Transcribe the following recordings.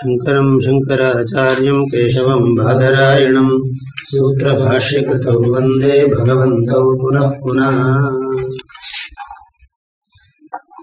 शङ्करं शङ्कराचार्यं केशवं बाधरायणं सूत्रभाष्यकृतौ वंदे भगवन्तौ पुनः पुनः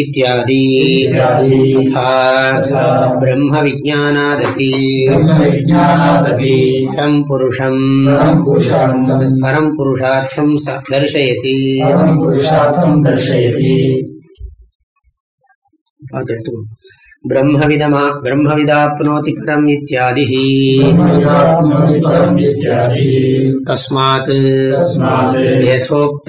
इत्यादि तथा ब्रह्मविज्ञानादपि परं पुरुषम् परं पुरुषार्थं दर्शयति ब्रह्मविदमा ब्रह्मविदाप्नोति परम् इत्यादिः तस्मात् यथोक्त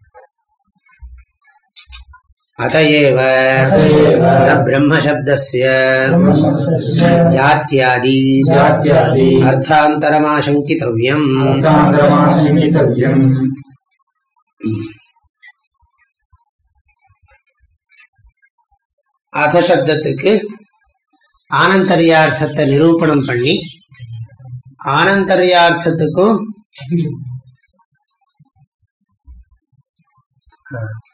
अत एव न ब्रह्मशब्दस्य जात्यादि अर्थान्तरमाशङ्कितव्यम् அத சப்தத்துக்கு ஆனந்தரியார்த்தத்தை நிரூபணம் பண்ணி ஆனந்தரியார்த்தத்துக்கும்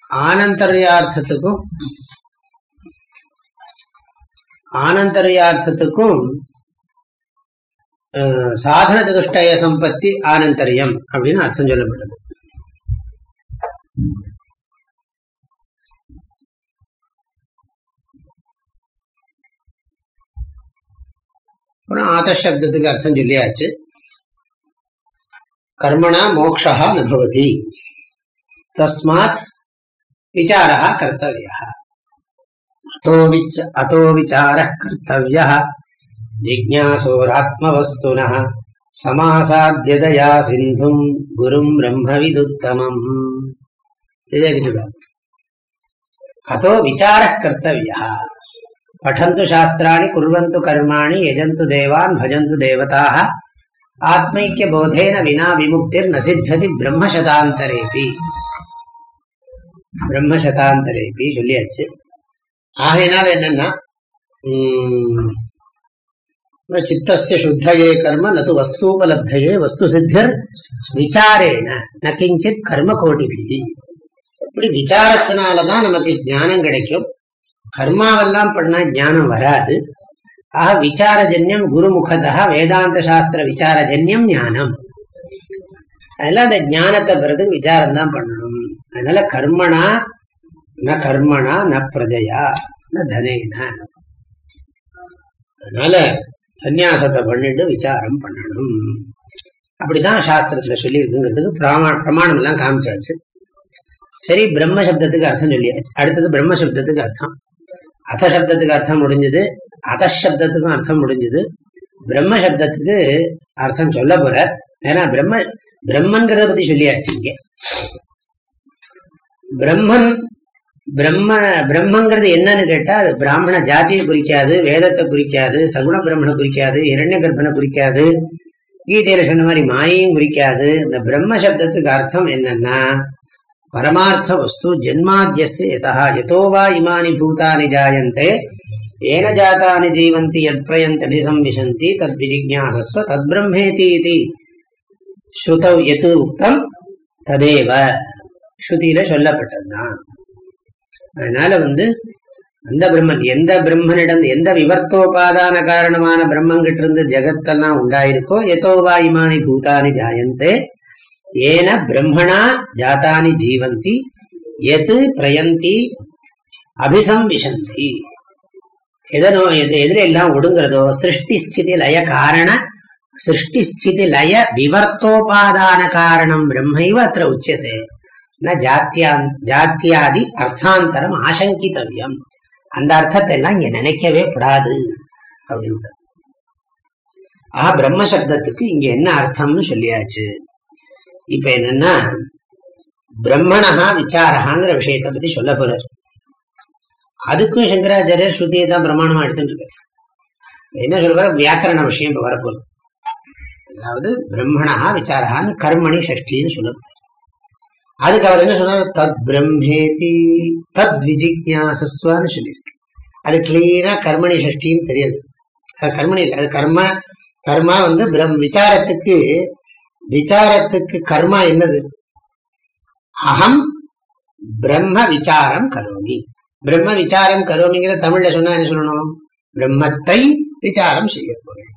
ஆனந்தர்யார்த்தத்துக்கும் ஆனந்தர்யார்த்தத்துக்கும் சாதன சதுஷ்டய சம்பத்தி ஆனந்தரியம் அப்படின்னு அர்த்தம் சொல்லப்படுது அப்புறம் ஆதசப்தத்துக்கு அர்த்தம் சொல்லியாச்சு. கர்மணா மோக்ஷா நபவதி. தஸ்மாத் விசார கர்த்தவிய அதோ விசார கர்த்தவிய ஜிஜாசோராத்மவஸ்துன சமாசாத்தியதயா சிந்தும் குரும் பிரம்மவிதுத்தமம் எழுதிட்டுள்ளோம் அதோ விசார கர்த்தவியா பட்டந்து சாஸ்திராணி குர்வந்து கர்மாணி எஜந்து தேவான் பஜந்து தேவதாக ஆத்மைக்கிய போதேன வினா விமுக்திர் நசித்ததி பிரம்மசதாந்தரேபி பிரம்ம சதாந்தரேபி சொல்லியாச்சு. ஆகையினால என்னன்னா சித்தசிய சுத்தையே கர்ம நது வஸ்தூபலப்தையே வஸ்து சித்தர் விசாரேன ந கிஞ்சித் கர்ம கோடிபி இப்படி விசாரத்தினாலதான் நமக்கு ஞானம் கிடைக்கும். கர்மாவெல்லாம் பண்ணா ஞானம் வராது. ஆக விசாரஜன்யம் குருமுகதா வேதாந்த சாஸ்திர விசாரஜன்யம் ஞானம். அதெல்லாம் அந்த ஞானத்தை பெறதுக்கு விசாரம் தான் பண்ணணும். அதனால கர்மனா ந கர்மனா ந பிரஜையா ந தனேன. அதனால சந்நியாசத்தை பண்ணிட்டு விசாரம் பண்ணணும். அப்படிதான் சாஸ்திரத்துல சொல்லியிருக்குங்கிறதுக்கு பிரமா பிரமாணம் எல்லாம் காமிச்சாச்சு. சரி பிரம்ம சப்தத்துக்கு அர்த்தம் சொல்லியாச்சு. அடுத்தது பிரம்ம சப்தத்துக்கு அர்த்தம். அத சப்தத்துக்கு அர்த்தம் முடிஞ்சது. அதசப்தத்துக்கும் அர்த்தம் முடிஞ்சது. பிரம்ம சப்தத்துக்கு அர்த்தம் சொல்ல போற. ஏன்னா பிரம்ம பிரம்மங்கிறத பத்தி சொல்லியாச்சு இங்க. பிரம்மன் பிரம்ம பிரம்மங்கிறது என்னன்னு கேட்டா அது பிராமண ஜாதியை குறிக்காது வேதத்தை குறிக்காது சகுண பிரம்மனை குறிக்காது இரண்ய கற்பனை குறிக்காது கீதையில சொன்ன மாதிரி மாயையும் குறிக்காது. இந்த பிரம்ம சப்தத்துக்கு அர்த்தம் என்னன்னா பரமார்த்த வஸ்து ஜென்மாத்தியஸ்ய எதா யதோ வா இமானி பூதானி ஜாயந்தே ஏன ஜாத்தானி ஜீவந்தி யத் பிரயந்தடி சம்விசந்தி தத் விஜிஜாசஸ்வ தத் பிரம்மேதி இது ஸ்ருதவ் எது உக்தம் ததேவ ஸ்ருதியில சொல்லப்பட்டதுதான். அதனால வந்து அந்த பிரம்மன் எந்த பிரம்மனிடம் எந்த விவர்த்தோபாதான காரணமான பிரம்மங்கிட்ட இருந்து ஜெகத்தெல்லாம் உண்டாயிருக்கோ எதோவா இமானி பூதானி ஜாயந்தே ஏன பிரம்மணா ஜாத்தானி ஜீவந்தி எது பிரயந்தி அபிசம்விசந்தி எதனோ எது எல்லாம் ஒடுங்கிறதோ சிருஷ்டி ஸ்திதி லய காரண சிருஷ்டி ஸ்திதி லய விவர்த்தோபாதான காரணம் பிரம்மைவ அத்த உச்சியது. ஜாத்தியா ஜாத்தியாதி அர்த்தாந்தரம் ஆசங்கித்தவியம் அந்த அர்த்தத்தை எல்லாம் இங்க நினைக்கவே கூடாது அப்படின்னு ஆஹ் பிரம்ம சப்தத்துக்கு இங்க என்ன அர்த்தம்னு சொல்லியாச்சு. இப்ப என்னன்னா பிரம்மணஹா விசாரஹாங்கிற விஷயத்தை பத்தி சொல்ல போறார். அதுக்கும் சங்கராச்சாரியர் ஸ்ருதியை தான் பிரமாணமா எடுத்துட்டு இருக்காரு. என்ன சொல்ற வியாக்கரண விஷயம் இப்ப வரப்போகுது. அதாவது பிரம்மணா விசாரஹான்னு கர்மணி ஷஷ்டின்னு சொல்ல அதுக்கு அவர் என்ன சொன்னார்? தத் பிரம்மேதி தத் விஜிக்யாசஸ்வான்னு சொல்லியிருக்கு. அது கிளீனா கர்மணி ஷஷ்டின்னு அது கர்மணி இல்லை அது கர்ம கர்மா வந்து பிரம் விசாரத்துக்கு விசாரத்துக்கு கர்மா என்னது? அகம் பிரம்ம விசாரம் கரோமி பிரம்ம விசாரம் கரோமிங்கிற தமிழ்ல சொன்னா என்ன சொல்லணும்? பிரம்மத்தை விசாரம் செய்ய போறேன்.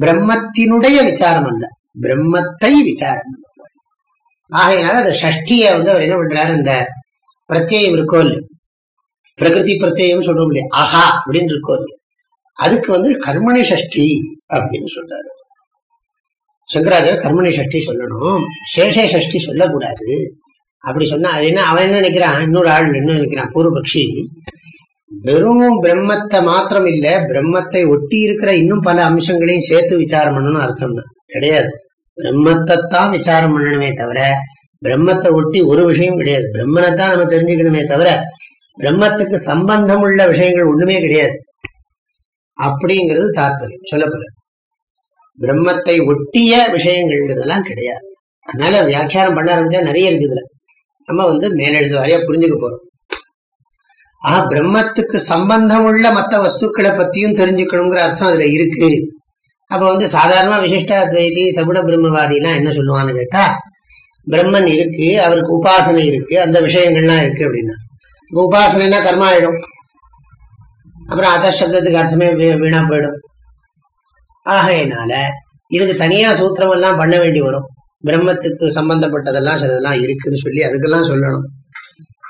பிரம்மத்தினுடைய விசாரம் அல்ல பிரம்மத்தை விசாரம் பண்ண போறேன். ஆகையினால அந்த ஷஷ்டிய வந்து அவர் என்ன பண்றாரு? அந்த பிரத்யம் இருக்கோ இல்லை பிரகிருதி பிரத்யம் சொல்றோம் இல்லையா? ஆஹா அப்படின்னு இருக்கோ இல்லையா? அதுக்கு வந்து கர்மணி சஷ்டி அப்படின்னு சொல்றாரு. சங்கராச்சார கர்மணி சஷ்டி சொல்லணும். சேஷ சஷ்டி சொல்லக்கூடாது. அப்படி சொன்னா அது என்ன அவன் என்ன நினைக்கிறான்? இன்னொரு ஆள் என்ன நினைக்கிறான்? பூர்வபக்ஷி வெறும் பிரம்மத்தை மாத்திரம் இல்ல பிரம்மத்தை ஒட்டி இருக்கிற இன்னும் பல அம்சங்களையும் சேர்த்து விசாரம் பண்ணணும் அர்த்தம் கிடையாது. பிரம்மத்தை தான் விசாரம் பண்ணணுமே தவிர பிரம்மத்தை ஒட்டி ஒரு விஷயம் கிடையாது. பிரம்மனைத்தான் நம்ம தெரிஞ்சுக்கணுமே தவிர பிரம்மத்துக்கு சம்பந்தம் உள்ள விஷயங்கள் ஒண்ணுமே கிடையாது. அப்படிங்கிறது தாற்பயம் சொல்லப்படுது. பிரம்மத்தை ஒட்டிய விஷயங்கள்ன்றதெல்லாம் கிடையாது. அதனால வியாக்கியானம் பண்ண ஆரம்பிச்சா நிறைய இருக்குதுல நம்ம வந்து மேலெழுது வாரியா புரிஞ்சுக்க போறோம். ஆஹ் பிரம்மத்துக்கு சம்பந்தம் உள்ள மற்ற வஸ்துக்களை பத்தியும் தெரிஞ்சுக்கணுங்கிற அர்த்தம் அதுல இருக்கு. அப்ப வந்து சாதாரண விசிஷ்டாத்வைதி சகுண பிரம்மவாதி எல்லாம் என்ன சொல்லுவான்னு கேட்டா பிரம்மன் இருக்கு அவருக்கு உபாசனை இருக்கு அந்த விஷயங்கள்லாம் இருக்கு அப்படின்னா. உபாசனைனா கர்மா ஆயிடும். அப்புறம் அத சப்தத்துக்கு அர்த்தமே வீணா போயிடும். ஆகையினால இதுக்கு தனியா சூத்திரம் எல்லாம் பண்ண வேண்டி வரும். பிரம்மத்துக்கு சம்பந்தப்பட்டதெல்லாம் சிலதெல்லாம் இருக்குன்னு சொல்லி அதுக்கெல்லாம் சொல்லணும்.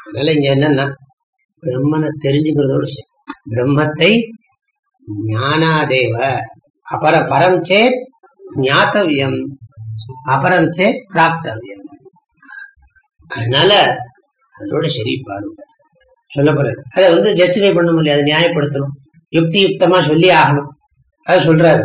அதனால இங்க என்னன்னா பிரம்மனை தெரிஞ்சுக்கிறதோடு சரி. பிரம்மத்தை ஞானாதேவ அபர பரம் சேத் ஞாத்தவியம் அபரம் சேத் பிராப்தவியம். அதனால அதோட சரி பாருங்க சொல்ல போறது. அதை வந்து ஜஸ்டிஃபை பண்ண முடியாது நியாயப்படுத்தணும். யுக்தி யுக்தமா சொல்லி ஆகணும். அதை சொல்றாரு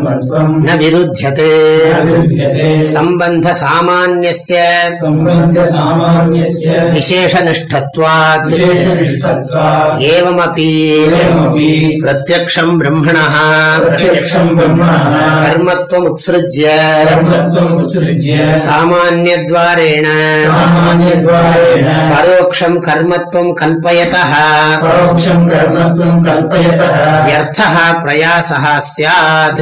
न विशेष निष्ठत्वात् विशेष निष्ठत्वात् एवमपि प्रत्यक्षं परोक्षं कर्मत्वं कल्पयतः। व्यर्थः प्रयासः स्यात्।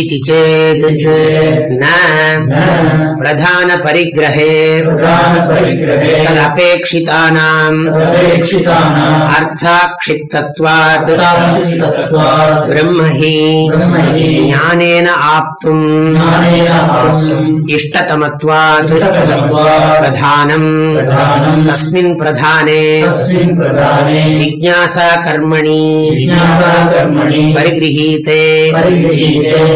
इति चेत् न प्रधानपरिग्रहे तदपेक्षितानाम् अर्थाक्षिप्तत्वात् ब्रह्म हि ज्ञानेन आप्तुम् इष्टतमत्वात् प्रधानम् तस्मिन् प्रधाने जिज्ञासा कर्मणि परिगृहीते गृहीते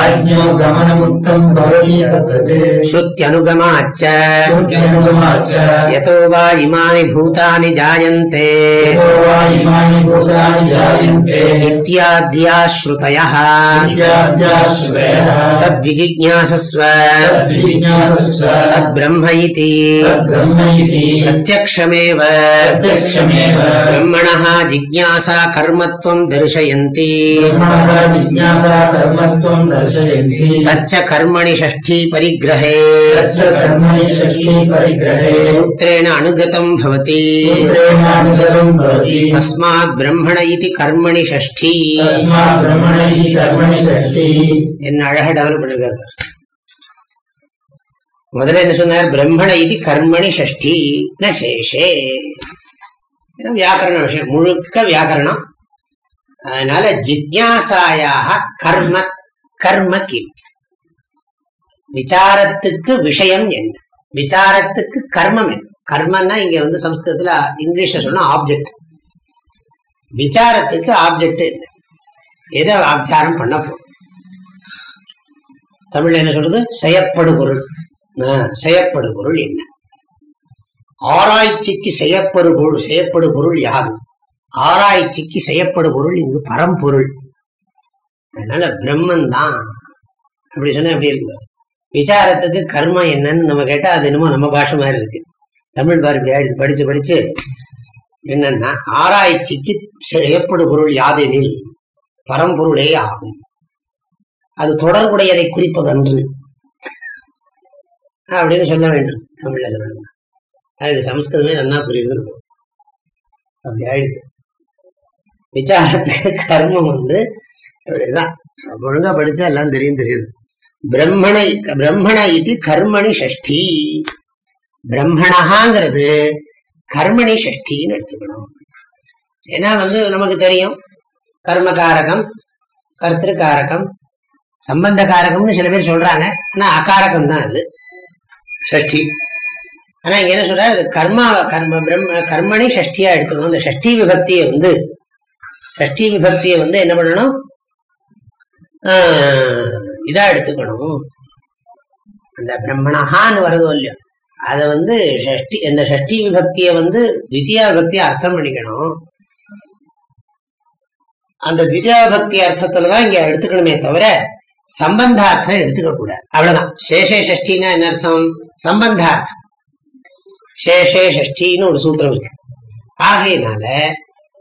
राज्ञो गमनमुक्तं भवति तद्वत् श्रुत्यनुगमाच्च। श्रुत्यनुगमाच्च। यतो वा इमानि भूतानि जायन्ते। यतो वा इमानि भूतानि जायन्ते। इत्याद्या श्रुतयः तद्विजिज्ञासस्व। तद्विजिज्ञासस्व। तद्ब्रह्म इति। तद्ब्रह्म इति। प्रत्यक्षमेव। प्रत्यक्षमेव। ब्रह्मणः जिज्ञासा कर्मत्वं दर्शयन्ति। ब्रह्मणः जिज्ञासा कर्मत्वं दर्शयन्ति। तच्च कर्मणि षष्ठी परिग्रहे तस्य कर्मणि षष्ठी परिग्रहे सूत्रेण अनुगतं भवति सूत्रेणानुगतं भवति तस्मात् ब्रह्मण इति कर्मणि षष्ठी तस्मात् ब्रह्मण इति कर्मणि षष्ठी என்ன அழகா டெவலப் பண்ணிருக்காரு பாரு. முதல்ல என்ன சொன்னார் பிரம்மண இது கர்மணி ஷஷ்டி ந சேஷே இது வியாக்கரண விஷயம் முழுக்க வியாக்கரணம் அதனால ஜிக்யாசாயாக கர்ம கர்ம கிம் விசாரத்துக்கு விஷயம் என்ன? விசாரத்துக்கு கர்மம் என்ன? கர்மன்னா இங்க வந்து சம்ஸ்கிருதத்துல இங்கிலீஷ்ல சொன்னா ஆப்ஜெக்ட் விசாரத்துக்கு ஆப்ஜெக்ட் என்ன? எதை விசாரம் பண்ண போறோம்? தமிழ்ல என்ன சொல்றது? செய்யப்படு பொருள் ஆ, பொருள் என்ன? ஆராய்ச்சிக்கு செய்யப்படு பொருள் செய்யப்படு பொருள் யாது? ஆராய்ச்சிக்கு செய்யப்படு பொருள் இங்கு பரம்பொருள். அதனால பிரம்மன் தான் அப்படி சொன்னா எப்படி இருக்கு? விசாரத்துக்கு கர்மம் என்னன்னு நம்ம கேட்டா அது என்னமோ நம்ம பாஷை மாதிரி இருக்கு. தமிழ் பாரு இப்படி ஆயிடுது படிச்சு படிச்சு என்னன்னா ஆராய்ச்சிக்கு செய்யப்படு பொருள் யாதெனில் பரம்பொருளே ஆகும். அது தொடர்புடையதை குறிப்பதன்று அப்படின்னு சொல்ல வேண்டும் தமிழ்ல சொல்லணும் அதுக்கு சம்ஸ்கிருதமே நல்லா புரியுது இருக்கும். அப்படி ஆயிடுது விசாரத்துக்கு கர்மம் வந்து அப்படிதான். ஒழுங்கா படிச்சா எல்லாம் தெரியும் தெரியுது. பிரம்மணை பிரம்மண இது கர்மணி ஷஷ்டி. பிரம்மணகாங்கிறது கர்மணி ஷஷ்டின்னு எடுத்துக்கணும். ஏன்னா வந்து நமக்கு தெரியும் கர்மகாரகம் கர்த்திருக்காரகம் சம்பந்த காரகம்னு சில பேர் சொல்றாங்க. ஆனா அகாரகம் தான் அது ஷஷ்டி. ஆனா இங்க என்ன சொல்றாரு? அது கர்மா கர்ம பிரம்ம கர்மணி ஷஷ்டியா எடுத்துக்கணும். இந்த ஷஷ்டி விபக்தியை வந்து ஷஷ்டி விபக்தியை வந்து என்ன பண்ணணும்? இதா எடுத்துக்கணும். அந்த பிரம்மணஹான்னு வருதோ இல்லையோ அதை வந்து ஷஷ்டி இந்த ஷஷ்டி விபக்தியை வந்து தித்தியா விபக்தியை அர்த்தம் பண்ணிக்கணும். அந்த திவ்யா பக்தி அர்த்தத்துலதான் இங்க எடுத்துக்கணுமே தவிர சம்பந்தார்த்தம் எடுத்துக்க கூடாது. அவ்வளவுதான். சேஷே ஷஷ்டினா என்ன அர்த்தம்? சம்பந்தார்த்தம். சேஷே ஷஷ்டின்னு ஒரு சூத்திரம் இருக்கு. ஆகையினால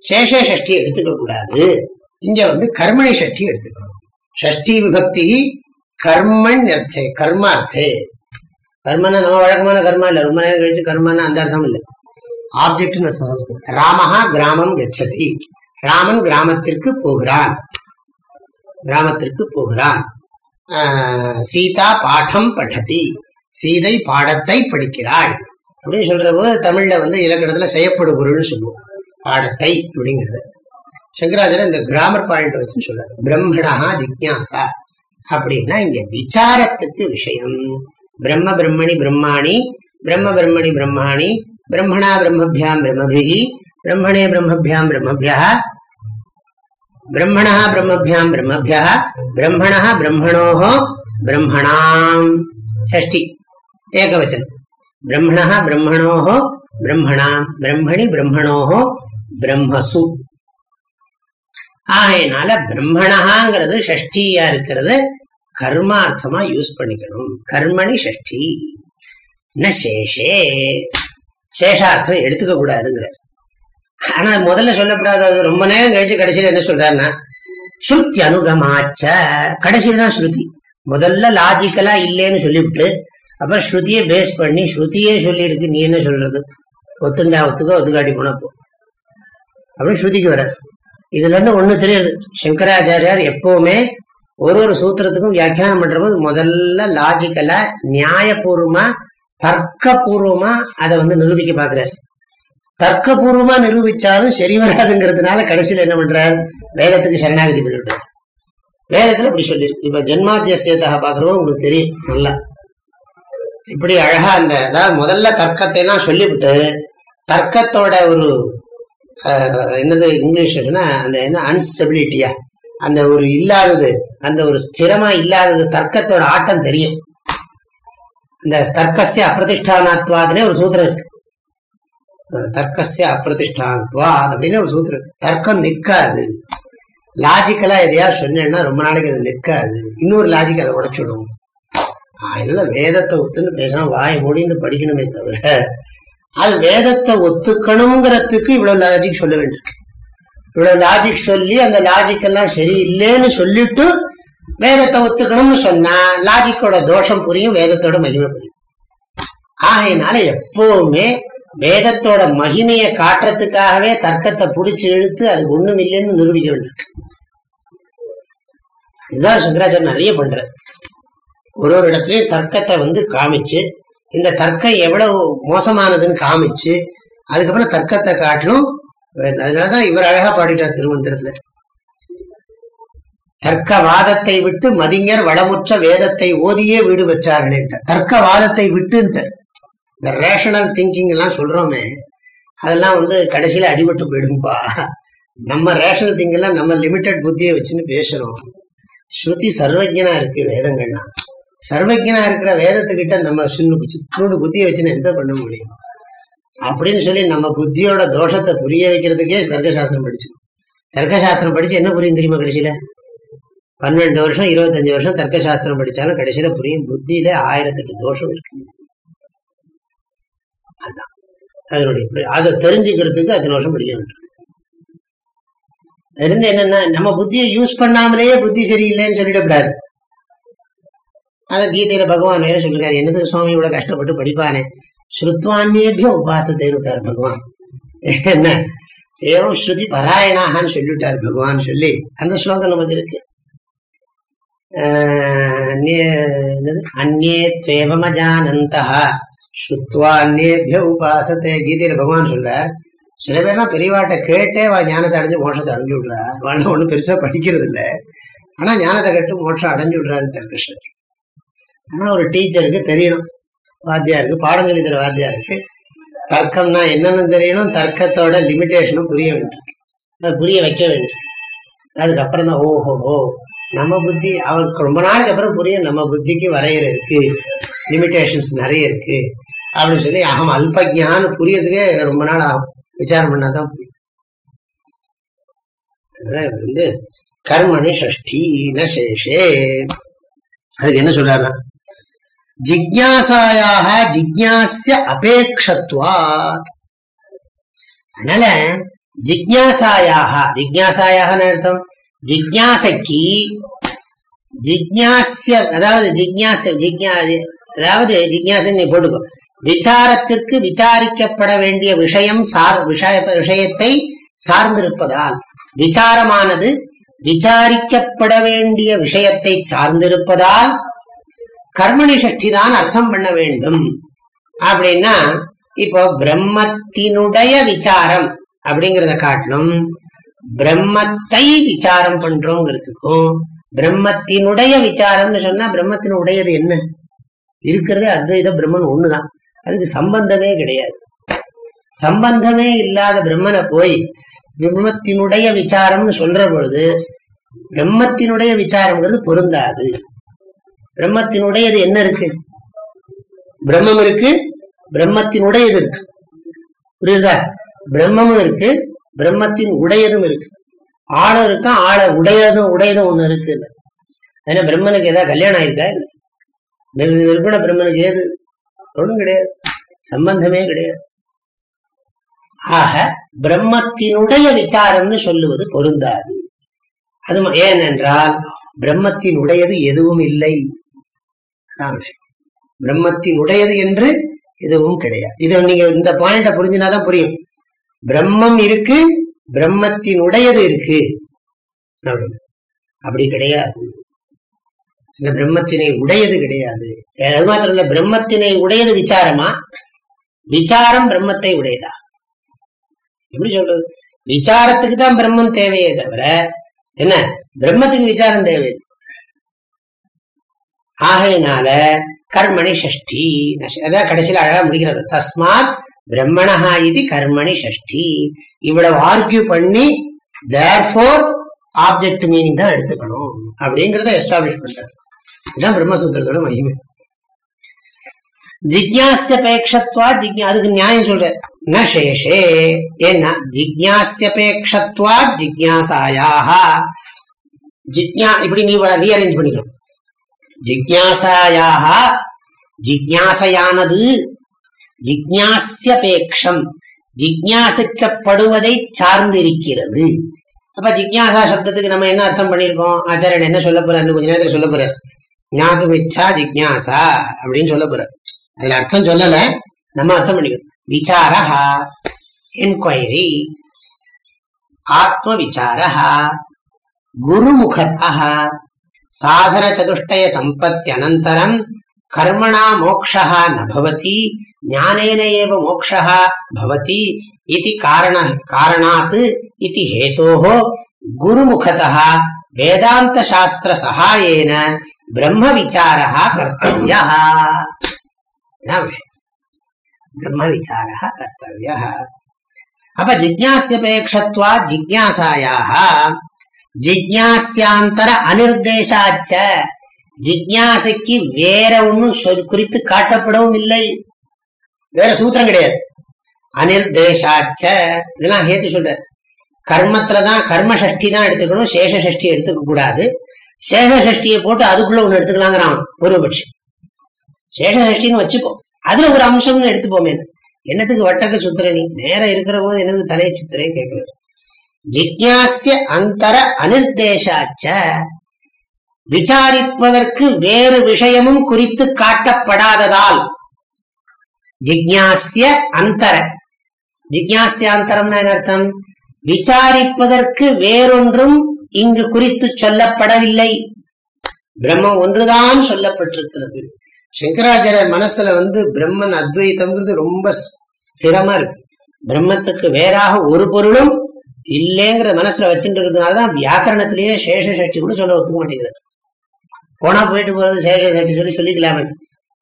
சேஷே ஷஷ்டி எடுத்துக்க கூடாது. இங்க வந்து கர்மணி ஷஷ்டி எடுத்துக்கணும். ஷஷ்டி விபக்தி கர்மன் அர்த்தே கர்ம அர்த்தே கர்மன்னா நம்ம வழக்கமான கர்மா இல்ல. ரொம்ப நேரம் கழிச்சு கர்மான்னா அந்த அர்த்தம் இல்ல. ஆப்ஜெக்ட் சம்ஸ்கிருதம் ராமஹா கிராமம் கச்சதி. ராமன் கிராமத்திற்கு போகிறான். கிராமத்திற்கு போகிறான். சீதா பாடம் படதி சீதை பாடத்தை படிக்கிறாள். அப்படின்னு சொல்ற போது தமிழ்ல வந்து இலக்கணத்துல செய்யப்படுபொருள்னு சொல்லுவோம். பாடத்தை அப்படிங்கிறது. சங்கராச்சாரிய இந்த கிராமர் பாயிண்ட் வச்சு சொல்றாரு. பிரம்மணா ஜிக்யாசா அப்படின்னா இங்க விசாரத்துக்கு விஷயம். பிரம்ம பிரம்மணி பிரம்மாணி பிரம்ம பிரம்மணி பிரம்மாணி பிரம்மணா பிரம்மபியாம் பிரம்மபிஹி பிரம்மணே பிரம்மபியாம் பிரம்மபியா பிரம்மணா பிரம்மபியாம் பிரம்மபியா பிரம்மணா பிரம்மணோः பிரம்மணாம். ஷஷ்டி ஏகவச்சனம். பிரம்மணா பிரம்மணோः பிரம்மணாம். பிரம்மணி பிரம்மணோः பிரம்மசு. ஆகையினால பிரம்மணஹாங்கிறது ஷஷ்டியா இருக்கிறது. கர்மார்த்தமா யூஸ் பண்ணிக்கணும். கர்மணி ஷஷ்டி. ந சேஷே. சேஷார்த்தம் எடுத்துக்க கூடாதுங்கிற ஆனா முதல்ல சொல்லப்படாத ரொம்ப நேரம் கழிச்சு கடைசியில என்ன சொல்றாருன்னா ஸ்ருத்தி அனுகமாச்ச. கடைசியில தான் ஸ்ருதி. முதல்ல லாஜிக்கலா இல்லைன்னு சொல்லிவிட்டு அப்புறம் ஸ்ருதியை பேஸ் பண்ணி ஸ்ருதியே சொல்லியிருக்கு. நீ என்ன சொல்றது? ஒத்துண்டா ஒத்துக்க ஒத்துக்காட்டி போனப்போ அப்படின்னு ஸ்ருதிக்கு வர்றார். இதுல இருந்து ஒண்ணு தெரியுது. சங்கராச்சாரியார் எப்பவுமே ஒரு ஒரு சூத்திரத்துக்கும் வியாக்கியானம் பண்றபோது முதல்ல லாஜிக்கலா நியாயபூர்வமா தர்க்கபூர்வமா அதை வந்து நிரூபிக்க பாக்குறாரு. தர்க்கபூர்வமா நிரூபிச்சாலும் சரி வராதுங்கிறதுனால கடைசியில என்ன பண்றார்? வேதத்துக்கு சரணாகதி பண்ணிவிட்டார். வேதத்துல இப்படி சொல்லியிருக்கு. இப்ப ஜென்மாத்தியசியத்தாக பாக்குறவங்க உங்களுக்கு தெரியும் நல்லா. இப்படி அழகா அந்த அதாவது முதல்ல தர்க்கத்தை எல்லாம் சொல்லிவிட்டு தர்க்கத்தோட ஒரு என்னது இங்கிலீஷ் சொன்னா அந்த என்ன அன்ஸ்டெபிலிட்டியா அந்த ஒரு இல்லாதது அந்த ஒரு ஸ்திரமா இல்லாதது தர்க்கத்தோட ஆட்டம் தெரியும். இந்த தர்க்கசிய அப்பிரதிஷ்டானாத்வாதுனே ஒரு சூத்திரம் இருக்கு. தர்க்கசிய அப்பிரதிஷ்டானத்வாத் அப்படின்னு ஒரு சூத்திரம் இருக்கு. தர்க்கம் நிற்காது. லாஜிக்கலா எதையா சொன்னேன்னா ரொம்ப நாளைக்கு அது நிற்காது. இன்னொரு லாஜிக் அதை உடைச்சுடும் அதனால வேதத்தை ஒத்துன்னு பேசாம வாயை மூடின்னு படிக்கணுமே தவிர அது வேதத்தை ஒத்துக்கணுங்கிறதுக்கு இவ்வளவு லாஜிக் சொல்ல வேண்டியிருக்கு இவ்வளவு லாஜிக் சொல்லி அந்த லாஜிக் எல்லாம் சரி இல்லைன்னு சொல்லிட்டு வேதத்தை ஒத்துக்கணும்னு சொன்னா லாஜிக்கோட தோஷம் புரியும் வேதத்தோட மகிமை புரியும். ஆகையினால எப்பவுமே வேதத்தோட மகிமையை காட்டுறதுக்காகவே தர்க்கத்தை புடிச்சு இழுத்து அதுக்கு ஒண்ணும் இல்லைன்னு நிரூபிக்க வேண்டியிருக்கு இதுதான் சங்கராச்சாரம் நிறைய பண்றது ஒரு ஒரு இடத்துலயும் தர்க்கத்தை வந்து காமிச்சு இந்த தர்க்கம் எவ்வளவு மோசமானதுன்னு காமிச்சு அதுக்கப்புறம் தர்க்கத்தை காட்டிலும் அதனாலதான் இவர் அழகா பாடிட்டார் திருமந்திரத்துல. தர்க்கவாதத்தை விட்டு மதிஞர் வளமுற்ற வேதத்தை ஓதியே வீடு பெற்றார்கள் தர்க்கவாதத்தை விட்டுன்ட்டு இந்த ரேஷனல் திங்கிங் எல்லாம் சொல்றோமே அதெல்லாம் வந்து கடைசியில அடிபட்டு போயிடும்பா. நம்ம ரேஷனல் திங்கெல்லாம் நம்ம லிமிட்டட் புத்தியை வச்சுன்னு பேசுறோம். ஸ்ருதி சர்வஜனா இருக்கு வேதங்கள்லாம். சர்வஜனா இருக்கிற வேதத்துக்கிட்ட நம்ம சின்ன சின்னோடு புத்தியை வச்சுன்னு எந்த பண்ண முடியும்? அப்படின்னு சொல்லி நம்ம புத்தியோட தோஷத்தை புரிய வைக்கிறதுக்கே தர்க்கசாஸ்திரம் படிச்சோம் தர்க்கசாஸ்திரம் படிச்சு என்ன புரியும் தெரியுமா கடைசியில? பன்னெண்டு வருஷம் இருபத்தஞ்சு வருஷம் தர்க்கசாஸ்திரம் படிச்சாலும் கடைசியில புரியும். புத்தியில ஆயிரத்தெட்டு தோஷம் இருக்கு. அதான். அதனுடைய அதை தெரிஞ்சுக்கிறதுக்கு அத்தனை வருஷம் படிக்க வேண்டியிருக்கு. இருந்து என்னன்னா நம்ம புத்தியை யூஸ் பண்ணாமலேயே புத்தி சரியில்லைன்னு சொல்லிடக்கூடாது. அதை கீதையில பகவான் வேற சொல்லிருக்காரு. என்னது சுவாமி இவ்வளவு கஷ்டப்பட்டு படிப்பானே? ஸ்ருத்வான்யேபியம் உபாசத்தைன்னு பகவான். என்ன? ஏவம் ஸ்ருதி பராயணாகான்னு சொல்லிவிட்டார் பகவான் சொல்லி. அந்த ஸ்லோகம் நமக்கு இருக்கு. ஆஹ் அந்நே துவேவமஜானந்தா ஸ்ருத்வா அந்நேபிய உபாசத்தை கீதையில பகவான் சொல்றார். சில பேர்லாம் பெரியவாட்ட கேட்டே வா ஞானத்தை அடைஞ்சு மோட்சத்தை அடைஞ்சு விடுறா. வாழ் ஒண்ணு பெருசா படிக்கிறது இல்ல ஆனா ஞானத்தை கட்டு மோட்சம் அடைஞ்சு விடுறான்னு கிருஷ்ணர். ஆனால் ஒரு டீச்சருக்கு தெரியணும். வாத்தியாருக்கு பாடம் சொல்லி தர வாத்தியாருக்கு தர்க்கம்னா என்னென்னு தெரியணும். தர்க்கத்தோட லிமிட்டேஷனும் புரிய வேண்டியிருக்கு. அது புரிய வைக்க வேண்டியிருக்கு. அதுக்கப்புறம் தான் ஓஹோ நம்ம புத்தி அவருக்கு ரொம்ப நாளுக்கு அப்புறம் புரியும் நம்ம புத்திக்கு வரையறை இருக்கு. லிமிட்டேஷன்ஸ் நிறைய இருக்கு. அப்படின்னு சொல்லி அகம் அல்பஜான்னு புரியறதுக்கே ரொம்ப நாள் ஆகும். விசாரம் பண்ணாதான் புரியும். வந்து கர்மணி ஷஷ்டி ந அதுக்கு என்ன சொல்றாருன்னா ஜிக்யாசாயாக ஜிக்யாசிய அபேக்ஷத்வாத். அதனால ஜிக்யாசாயாக ஜிக்யாசாயாக அர்த்தம்? ஜிக்யாசைக்கு ஜிக்யாசிய அதாவது ஜிக்யாச ஜிக்யா அதாவது ஜிக்யாசன் நீ போட்டுக்கோ. விசாரத்திற்கு விசாரிக்கப்பட வேண்டிய விஷயம் சார் விஷய விஷயத்தை சார்ந்திருப்பதால் விசாரமானது விசாரிக்கப்பட வேண்டிய விஷயத்தை சார்ந்திருப்பதால் கர்மணி சஷ்டி தான் அர்த்தம் பண்ண வேண்டும். அப்படின்னா இப்போ பிரம்மத்தினுடைய விசாரம் அப்படிங்கறத காட்டிலும் பிரம்மத்தை விசாரம் பண்றோங்கிறதுக்கும் பிரம்மத்தினுடைய விசாரம்னு சொன்னா பிரம்மத்தினுடையது என்ன? இருக்கிறதே அத்வைத பிரம்மன் ஒண்ணுதான். அதுக்கு சம்பந்தமே கிடையாது. சம்பந்தமே இல்லாத பிரம்மனை போய் பிரம்மத்தினுடைய விசாரம்னு சொல்ற பொழுது பிரம்மத்தினுடைய விசாரம்ங்கிறது பொருந்தாது. பிரம்மத்தினுடையது என்ன இருக்கு? பிரம்மம் இருக்கு பிரம்மத்தினுடையது இருக்கு. புரியுதா? பிரம்மமும் இருக்கு பிரம்மத்தின் உடையதும் இருக்கு. ஆழம் இருக்கா? ஆள உடையதும் உடையதும் ஒண்ணு இருக்கு. ஏன்னா பிரம்மனுக்கு ஏதாவது கல்யாணம் ஆயிருக்கா? இல்லை. நிர்- நிர்குண பிரம்மனுக்கு ஏது? ஒண்ணும் கிடையாது. சம்பந்தமே கிடையாது. ஆக பிரம்மத்தினுடைய விசாரம்னு சொல்லுவது பொருந்தாது. அது ஏனென்றால் பிரம்மத்தினுடையது எதுவும் இல்லை. அதான் விஷயம் பிரம்மத்தினுடையது என்று எதுவும் கிடையாது. இதை நீங்க இந்த பாயிண்ட புரிஞ்சுனாதான் புரியும். பிரம்மம் இருக்கு பிரம்மத்தினுடையது இருக்கு. அப்படின்னு அப்படி கிடையாது. இந்த பிரம்மத்தினை உடையது கிடையாது. அது மாத்திரம் இல்ல பிரம்மத்தினை உடையது விசாரமா? விசாரம் பிரம்மத்தை உடையதா? எப்படி சொல்றது? விசாரத்துக்கு தான் பிரம்மம் தேவையே தவிர என்ன? பிரம்மத்துக்கு விசாரம் தேவை ஆகையினால கர்மணி ஷஷ்டி. அதான் கடைசியில அழகா முடிக்கிறாரு. தஸ்மாத் பிரம்மணஹா இது கர்மணி ஷஷ்டி. இவ்வளவு ஆர்கியூ பண்ணி தேர்ஃபோர் ஆப்ஜெக்ட் மீனிங் தான் எடுத்துக்கணும். அப்படிங்கறத எஸ்டாப்ளிஷ் பண்றாரு. இதுதான் பிரம்மசூத்திரத்தோட மகிமை. ஜிக்யாசியபேட்சத்வா ஜிக்யா அதுக்கு நியாயம் சொல்ற ந சேஷே ஏன்னா ஜிக்யாசியபேட்சத்வா ஜிக்யாசாயாக ஜிக்யா இப்படி நீ ரீஅரேஞ்ச் பண்ணிக்கணும். ஜிக்யாசாயாக ஜிக்யாசையானது ஜிக்யாசியபேக்ஷம் ஜிக்யாசிக்கப்படுவதை சார்ந்திருக்கிறது. அப்ப ஜிக்யாசா சப்தத்துக்கு நம்ம என்ன அர்த்தம் பண்ணிருக்கோம்? ஆச்சாரியன் என்ன சொல்ல போறாரு? கொஞ்ச நேரத்தில் சொல்ல போறார். ஞாபகம் இச்சா ஜிக்யாசா அப்படின்னு சொல்ல போறார். அதுல அர்த்தம் சொல்லல. நம்ம அர்த்தம் பண்ணிக்கணும். விசாரஹா என்கொயரி ஆத்ம விசாரஹா குருமுகதா சாதன சதுஷ்டய சம்பத்தி அனந்தரம் கர்மணா மோக்ஷா நபவதி ஞானேன ஏவ மோக்ஷா பவதி இது காரண காரணாத் இது ஹேதோः குருமுகதா வேதாந்த சாஸ்திர சகாயேன பிரம்ம விசாரா கர்த்தவியா விஷயம். பிரம்ம விசாரா கர்த்தவியா. அப்ப ஜிக்யாசியபேட்சத்வா ஜிக்யாசாயாக ஜிக்யாசியாந்தர அனிர்தேசாச்ச ஜிக்யாசைக்கு வேற ஒன்னும் குறித்து காட்டப்படவும் இல்லை. வேற சூத்திரம் கிடையாது. அனிர்தேசாச்ச இதெல்லாம் ஹேத்து சொல்ற. கர்மத்துலதான் கர்ம சஷ்டி தான் எடுத்துக்கணும் சேஷ சஷ்டி எடுத்துக்க கூடாது. சேஷ சஷ்டியை போட்டு அதுக்குள்ள ஒண்ணு எடுத்துக்கலாங்கிறான் பூர்வபட்சி சேஷ சஷ்டின்னு வச்சுக்கோ. அதுல ஒரு அம்சம்னு எடுத்துப்போமே என்னத்துக்கு வட்டக்க சுத்துற நீ நேரம் இருக்கிற போது எனக்கு தலையை சுத்துறே கேட்கிறது ஜிக்யாசிய அந்தர அனிர்தேசாச்ச விசாரிப்பதற்கு வேறு விஷயமும் குறித்து காட்டப்படாததால். ஜிக்யாசிய அந்தர. ஜிக்யாசியாந்தரம்னா என்ன அர்த்தம்? விசாரிப்பதற்கு வேறொன்றும் இங்கு குறித்து சொல்லப்படவில்லை. பிரம்மம் ஒன்றுதான் சொல்லப்பட்டிருக்கிறது. சங்கராச்சாரியர் மனசுல வந்து பிரம்மன் அத்வைத்தம்ங்கிறது ரொம்ப ஸ்திரமா இருக்கு. பிரம்மத்துக்கு வேறாக ஒரு பொருளும் இல்லைங்கிற மனசுல வச்சுட்டு இருக்கிறதுனாலதான் வியாக்கரணத்திலேயே சேஷ சஷ்டி கூட சொல்ல ஒத்துக்க மாட்டேங்கிறது. போனா போயிட்டு போறது சேஷ சஷ்டி சொல்லி சொல்லிக்கலாமே.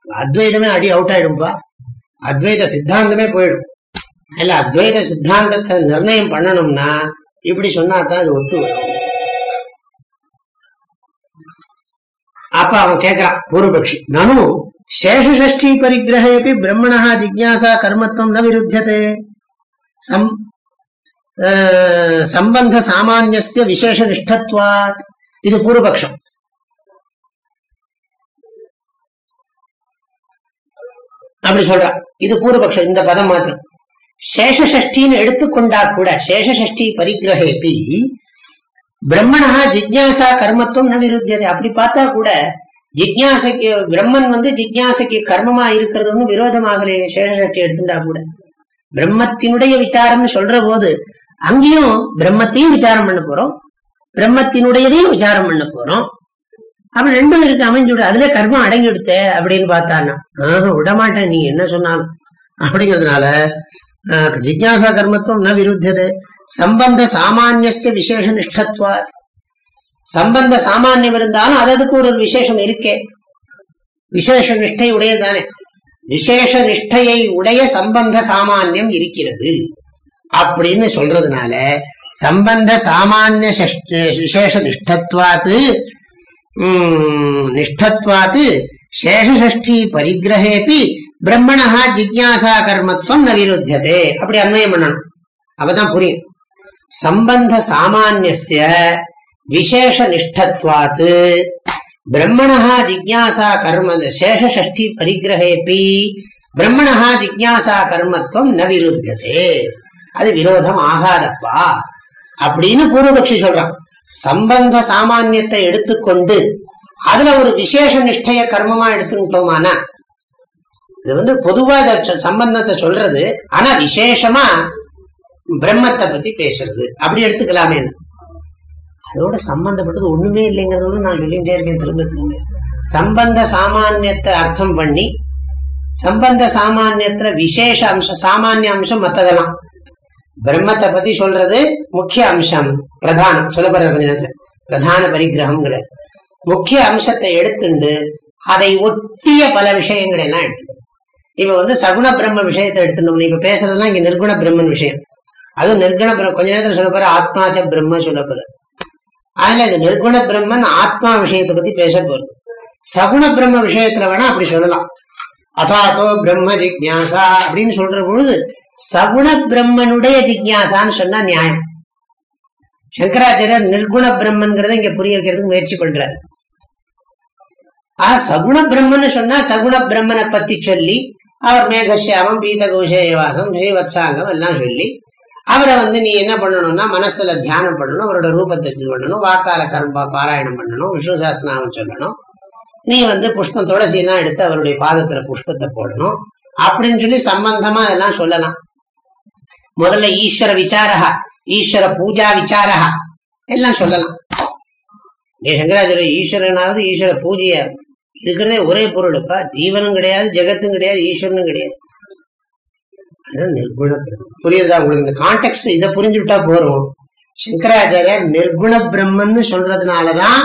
அத்வைதமே அடி அவுட் ஆயிடும்பா. அத்வைத சித்தாந்தமே போயிடும். இல்ல அத்வைத சித்தாந்தத்தை நிர்ணயம் பண்ணணும்னா இப்படி சொன்னா தான் அது ஒத்து வரும். அப்ப அவன் கேட்கிறான் பூர்வபக்ஷி நனு சேஷஷ்டி பரிகிரகேபி பிரம்மணா ஜிக்யாசா கர்மத்துவம் ந விருத்தியதே. சம் சம்பந்த சாமானிய விசேஷ நிஷ்டத்வாத் இது பூர்வபக்ஷம் அப்படி சொல்றான் இது பூர்வபக்ஷம் இந்த பதம் மாத்திரம் சேஷஷ்டின்னு எடுத்துக்கொண்டா கூட சேஷஷ்டி பரிகிரகேபி பிரம்மணா ஜிக்யாசா கர்மத்துவம் ந அப்படி பார்த்தா கூட ஜிக்யாசைக்கு பிரம்மன் வந்து ஜிக்யாசைக்கு கர்மமா இருக்கிறது ஒன்றும் விரோதமாகலையே சேஷஷ்டி எடுத்துட்டா கூட பிரம்மத்தினுடைய விசாரம்னு சொல்ற போது அங்கேயும் பிரம்மத்தையும் விசாரம் பண்ண போறோம். பிரம்மத்தினுடையதையும் விசாரம் பண்ண போறோம். அப்ப ரெண்டும் இருக்கு அமைஞ்சு அதுல கர்மம் அடங்கி விடுத்த அப்படின்னு பார்த்தான்னா ஆஹ் விடமாட்டேன் நீ என்ன சொன்னாலும். அப்படிங்கிறதுனால ஜிக்யாசா கர்மத்துவம் ந விருத்தது சம்பந்த சாமானிய விசேஷ நிஷ்டத்வா. சம்பந்த சாமானியம் இருந்தாலும் அது அதுக்கு ஒரு விசேஷம் இருக்கே. விசேஷ நிஷ்டை உடையதானே விசேஷ நிஷ்டையை உடைய சம்பந்த சாமானியம் இருக்கிறது. அப்படின்னு சொல்றதுனால சம்பந்த சாமானிய விசேஷ நிஷ்டத்வாத்து நிஷ்டத்வாத்து சேஷஷ்டி பரிகிரகேபி பிரம்மணா ஜிக்யாசா கர்மத்துவம் ந விருத்தியதே அப்படி அன்வயம் பண்ணணும். அப்பதான் புரியும். சம்பந்த சாமானிய விசேஷ நிஷ்டத்வாத்து பிரம்மணா ஜிக்யாசா கர்ம சேஷஷ்டி பரிகிரகேபி பிரம்மணா ஜிக்யாசா கர்மத்துவம் ந விருத்தியதே அது விரோதம் ஆகாதப்பா அப்படின்னு பூர்வபக்ஷி சொல்றான். சம்பந்த சாமானியத்தை எடுத்துக்கொண்டு அதுல ஒரு விசேஷ நிஷ்டைய கர்மமா எடுத்துக்கிட்டோமானா? இது வந்து பொதுவா சம்பந்தத்தை சொல்றது. ஆனா விசேஷமா பிரம்மத்தை பத்தி பேசுறது. அப்படி எடுத்துக்கலாமே அதோட சம்பந்தப்பட்டது ஒண்ணுமே இல்லைங்கிறதோட நான் சொல்லிகிட்டே இருக்கேன் திரும்ப திரும்ப. சம்பந்த சாமானியத்தை அர்த்தம் பண்ணி சம்பந்த சாமானியத்துல விசேஷ அம்சம் சாமானிய அம்சம் மத்ததெல்லாம். பிரம்மத்தை பத்தி சொல்றது முக்கிய அம்சம் பிரதானம். சொல்ல போற கொஞ்ச நேரத்துல. பிரதான பரிகிரகம்ங்கிற முக்கிய அம்சத்தை எடுத்துண்டு அதை ஒட்டிய பல விஷயங்கள் எல்லாம் எடுத்துக்கணும். இப்ப வந்து சகுண பிரம்ம விஷயத்தை எடுத்துட்டோம் இப்ப பேசுறதுலாம் இங்க நிர்குண பிரம்மன் விஷயம். அதுவும் நிர்குண பிரம் கொஞ்ச நேரத்துல சொல்ல போற ஆத்மாச்ச பிரம்ம சொல்ல போற அதனால இது நிர்குண பிரம்மன் ஆத்மா விஷயத்தை பத்தி பேச போறது. சகுண பிரம்ம விஷயத்துல வேணா அப்படி சொல்லலாம். அதாத்தோ பிரம்ம ஜிக்யாசா அப்படின்னு சொல்ற பொழுது சகுண பிரம்மனுடைய ஜிக்யாசான்னு சொன்னா நியாயம். சங்கராச்சாரியர் நிர்குண பிரம்மன்கிறத இங்க புரிய வைக்கிறதுக்கு முயற்சி பண்றார் ஆ சகுண பிரம்மன் சொன்னா சகுண பிரம்மனை பத்தி சொல்லி அவர் மேகசியாமம் பீத கோஷேவாசம் ஸ்ரீவத்சாங்கம் எல்லாம் சொல்லி அவரை வந்து நீ என்ன பண்ணணும்னா மனசுல தியானம் பண்ணணும் அவரோட ரூபத்தை இது பண்ணணும் வாக்கால கர்ம பாராயணம் பண்ணணும் விஷ்ணு சாஸ்திரநாமம் சொல்லணும். நீ வந்து புஷ்பம் துளசி எல்லாம் எடுத்து அவருடைய பாதத்துல புஷ்பத்தை போடணும். அப்படின்னு சொல்லி சம்பந்தமா அதெல்லாம் சொல்லலாம். முதல்ல ஈஸ்வர விசாரகா ஈஸ்வர பூஜா விசாரகா எல்லாம் சொல்லலாம். நீ சங்கராச்சாரிய ஈஸ்வரனாவது ஈஸ்வர பூஜையாவது இருக்கிறதே ஒரே பொருள் இப்ப ஜீவனும் கிடையாது ஜெகத்தும் கிடையாது ஈஸ்வரனும் கிடையாது. நிர்குண பிரம்மம் புரியுதா உங்களுக்கு? இந்த கான்டெக்ட் இதை புரிஞ்சுவிட்டா போறோம் சங்கராச்சாரியர் நிர்குண பிரம்மன்னு சொல்றதுனாலதான்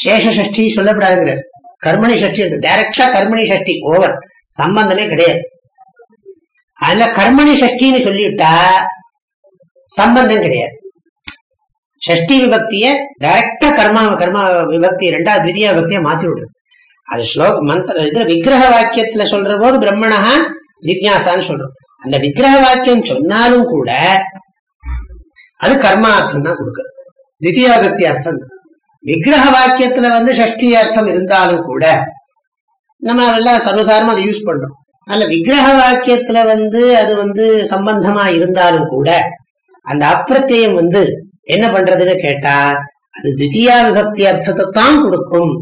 சேஷ சஷ்டி சொல்லப்படாதுங்கிறார். கர்மணி சஷ்டி எடுத்து டைரக்டா கர்மணி சஷ்டி ஓவர் சம்பந்தமே கிடையாது. அதுல கர்மணி சஷ்டின்னு சொல்லிவிட்டா சம்பந்தம் கிடையாது. ஷஷ்டி விபக்திய டைரக்டா கர்மா கர்மா விபக்தி ரெண்டாவது திதியா விபக்தியா மாத்தி விடுறது. அது ஸ்லோக மந்திர இதுல விக்கிரக வாக்கியத்துல சொல்ற போது பிரம்மணா ஜிக்யாசான்னு சொல்றோம். அந்த விக்கிரக வாக்கியம் சொன்னாலும் கூட அது கர்மார்த்தம் தான் கொடுக்குறது தித்தியா விபக்தி அர்த்தம் தான். விக்கிரக வாக்கியத்துல வந்து ஷஷ்டி அர்த்தம் இருந்தாலும் கூட நம்ம எல்லாம் சர்வசாரமா அதை யூஸ் பண்றோம். அந்த விக்கிரக வாக்கியத்துல வந்து அது வந்து சம்பந்தமா இருந்தாலும் கூட அந்த அப்பிரத்தியம் வந்து என்ன பண்றதுன்னு கேட்டா அது தித்தியா விபக்தி அர்த்தத்தை தான் கொடுக்கும்.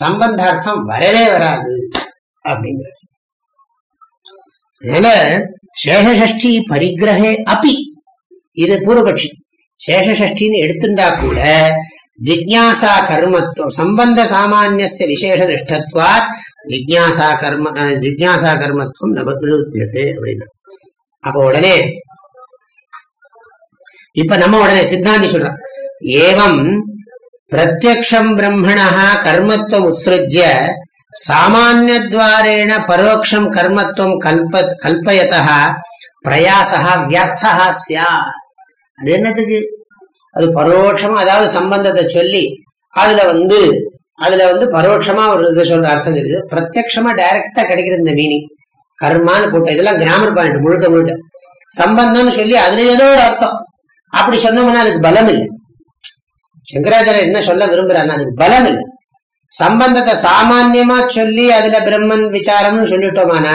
சம்பந்த அர்த்தம் வரவே வராது அப்படிங்கிறது. அதனால சேஷஷ்டி பரிகிரகே அப்பி இது பூர்வபட்சி சேஷஷ்டின்னு எடுத்துட்டா கூட ஜிக்யாசா கர்மத்துவம். சம்பந்த சாமானிய விசேஷ நிஷ்டத்வாத் ஜிக்யாசா கர்ம அஹ், ஜிக்யாசா கர்மத்துவம் நபருத்தியது அப்படின்னா. அப்போ உடனே இப்ப நம்ம உடனே சித்தாந்தி சொல்றோம் ஏவம் பிரத்யக்ஷம் பிரம்மணா கர்மத்துவம் உத்ஸ்ருஜ்ய சாமானியத்வாரேண பரோக்ஷம் கர்மத்துவம் கல்ப கல்பயத பிரயாசா வியர்த்தா சியாத் அது என்னத்துக்கு? அது பரோட்சமா அதாவது சம்பந்தத்தை சொல்லி அதுல வந்து அதுல வந்து பரோட்சமா ஒரு இது சொல்ற அர்த்தம் இருக்குது. பிரத்யமா டைரக்டா கிடைக்கிற இந்த மீனிங் கர்மான்னு போட்ட இதெல்லாம் கிராமர் பாயிண்ட் முழுக்க முழுக்க. சம்பந்தம்னு சொல்லி அதுல ஏதோ ஒரு அர்த்தம். அப்படி சொன்னோம்னா அதுக்கு பலம் இல்லை சங்கராச்சாரியர் என்ன சொல்ல விரும்புறாருன்னா அதுக்கு பலம் இல்லை சம்பந்தத்தை சாமான்யமா சொல்லி அதுல பிரம்மன் விசாரம்னு சொல்லிட்டோமானா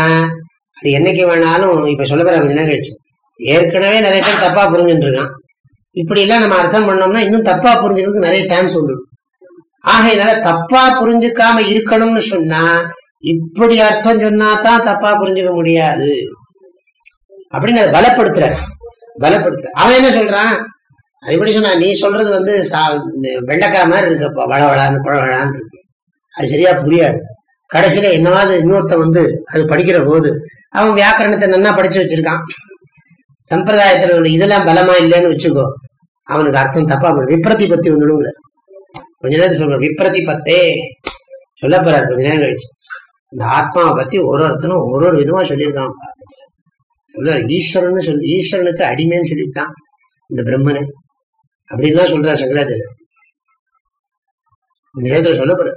அது என்னைக்கு வேணாலும் இப்ப சொல்ல போற கொஞ்ச நேரம் கழிச்சு. ஏற்கனவே நிறைய பேர் தப்பா புரிஞ்சுட்டு இருக்கான். இப்படி எல்லாம் நம்ம அர்த்தம் பண்ணோம்னா இன்னும் தப்பா புரிஞ்சுக்கிறதுக்கு நிறைய சான்ஸ் உண்டு. ஆகையினால தப்பா புரிஞ்சுக்காம இருக்கணும்னு சொன்னா இப்படி அர்த்தம் சொன்னா தான் தப்பா புரிஞ்சுக்க முடியாது. அப்படின்னு அதை பலப்படுத்துற பலப்படுத்துற. அவன் என்ன சொல்றான்? அது எப்படி சொன்னா நீ சொல்றது வந்து வெண்டைக்காய் மாதிரி இருக்கப்பா வளவளான்னு குழவழான்னு இருக்கு. அது சரியா புரியாது. கடைசியில என்னவாது இன்னொருத்தன் வந்து அது படிக்கிற போது அவன் வியாக்கரணத்தை நன்னா படிச்சு வச்சிருக்கான். சம்பிரதாயத்துல உள்ள இதெல்லாம் பலமா இல்லைன்னு வச்சுக்கோ. அவனுக்கு அர்த்தம் தப்பா போடும் விப்ரதி பத்தி வந்துடுங்கிற கொஞ்ச நேரத்தை சொல்ற விப்ரதி பத்தே. சொல்ல போறாரு. கொஞ்ச நேரம் கழிச்சு. இந்த ஆத்மாவை பத்தி ஒரு ஒருத்தனும் ஒரு ஒரு விதமா சொல்லியிருக்கான். பாரு. சொல்றாரு. ஈஸ்வரன் சொல்லி ஈஸ்வரனுக்கு அடிமைன்னு சொல்லியிருக்கான். இந்த பிரம்மனை. அப்படின்லாம் சொல்றாரு சங்கராச்சாரியர் இந்த நேரத்துல சொல்ல போற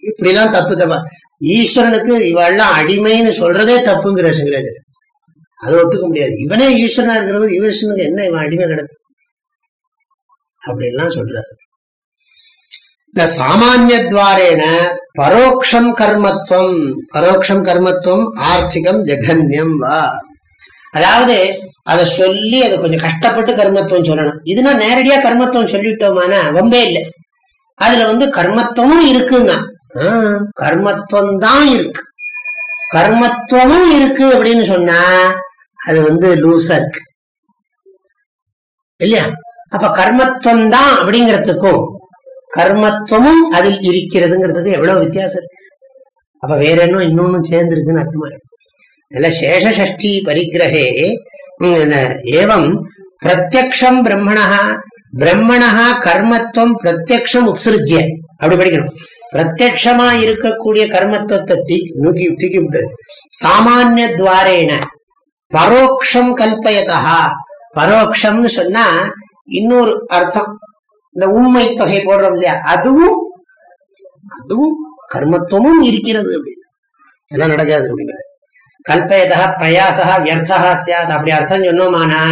இப்படிலாம் தப்பு தப்பா. ஈஸ்வரனுக்கு இவெல்லாம் அடிமைன்னு சொல்றதே தப்புங்கிற சங்கராச்சாரியர் அதை ஒத்துக்க முடியாது. இவனே ஈஸ்வரனா இருக்கிறது ஈஸ்வரனுக்கு என்ன இவன் அடிமை கிடக்கு? அப்படின்லாம் சொல்றாரு. இந்த சாமானியத்வாரேன பரோக்ஷம் கர்மத்துவம் பரோக்ஷம் கர்மத்துவம் ஆர்த்திகம் ஜெகன்யம் வா. அதாவது அதை சொல்லி அதை கொஞ்சம் கஷ்டப்பட்டு கர்மத்துவம் சொல்லணும். இதுனா நேரடியா கர்மத்துவம் சொல்லிட்டோமானா வம்பே இல்லை. அதுல வந்து கர்மத்துவமும் இருக்குன்னா கர்மத்துவம் தான் இருக்கு. கர்மத்துவமும் இருக்கு அப்படின்னு சொன்னா அது வந்து லூசா இருக்கு இல்லையா? அப்ப கர்மத்துவம் தான் அப்படிங்கிறதுக்கும் கர்மத்துவமும் அதில் இருக்கிறதுங்கிறதுக்கு எவ்வளவு வித்தியாசம் இருக்கு? அப்ப வேற என்ன இன்னொன்னு சேர்ந்து இருக்குன்னு அர்த்தமாயிடும். இதுல சேஷஷ்டி பரிகிரகே ஏவம் பிரத்யக்ஷம் பிரம்மணா பிரம்மணா கர்மத்துவம் பிரத்யக்ஷம் உத்சிருஜ்ய அப்படி படிக்கணும். பிரத்யக்ஷமா இருக்கக்கூடிய கர்மத்துவத்தை தீ- நூக்கி தூக்கி விட்டு சாமானிய துவாரேன. பரோக்ஷம் கல்பயதா. பரோக்ஷம்னு சொன்னா இன்னொரு அர்த்தம். இந்த உண்மை தொகை போடுறோம் இல்லையா? அதுவும் அதுவும் கர்மத்துவமும் இருக்கிறது அப்படின்னு. எல்லாம் நடக்காது அப்படிங்கிறது. கல்பயதா பிரயாசா வியர்த்தா சியாத் அப்படி அர்த்தம் சொன்னோமானா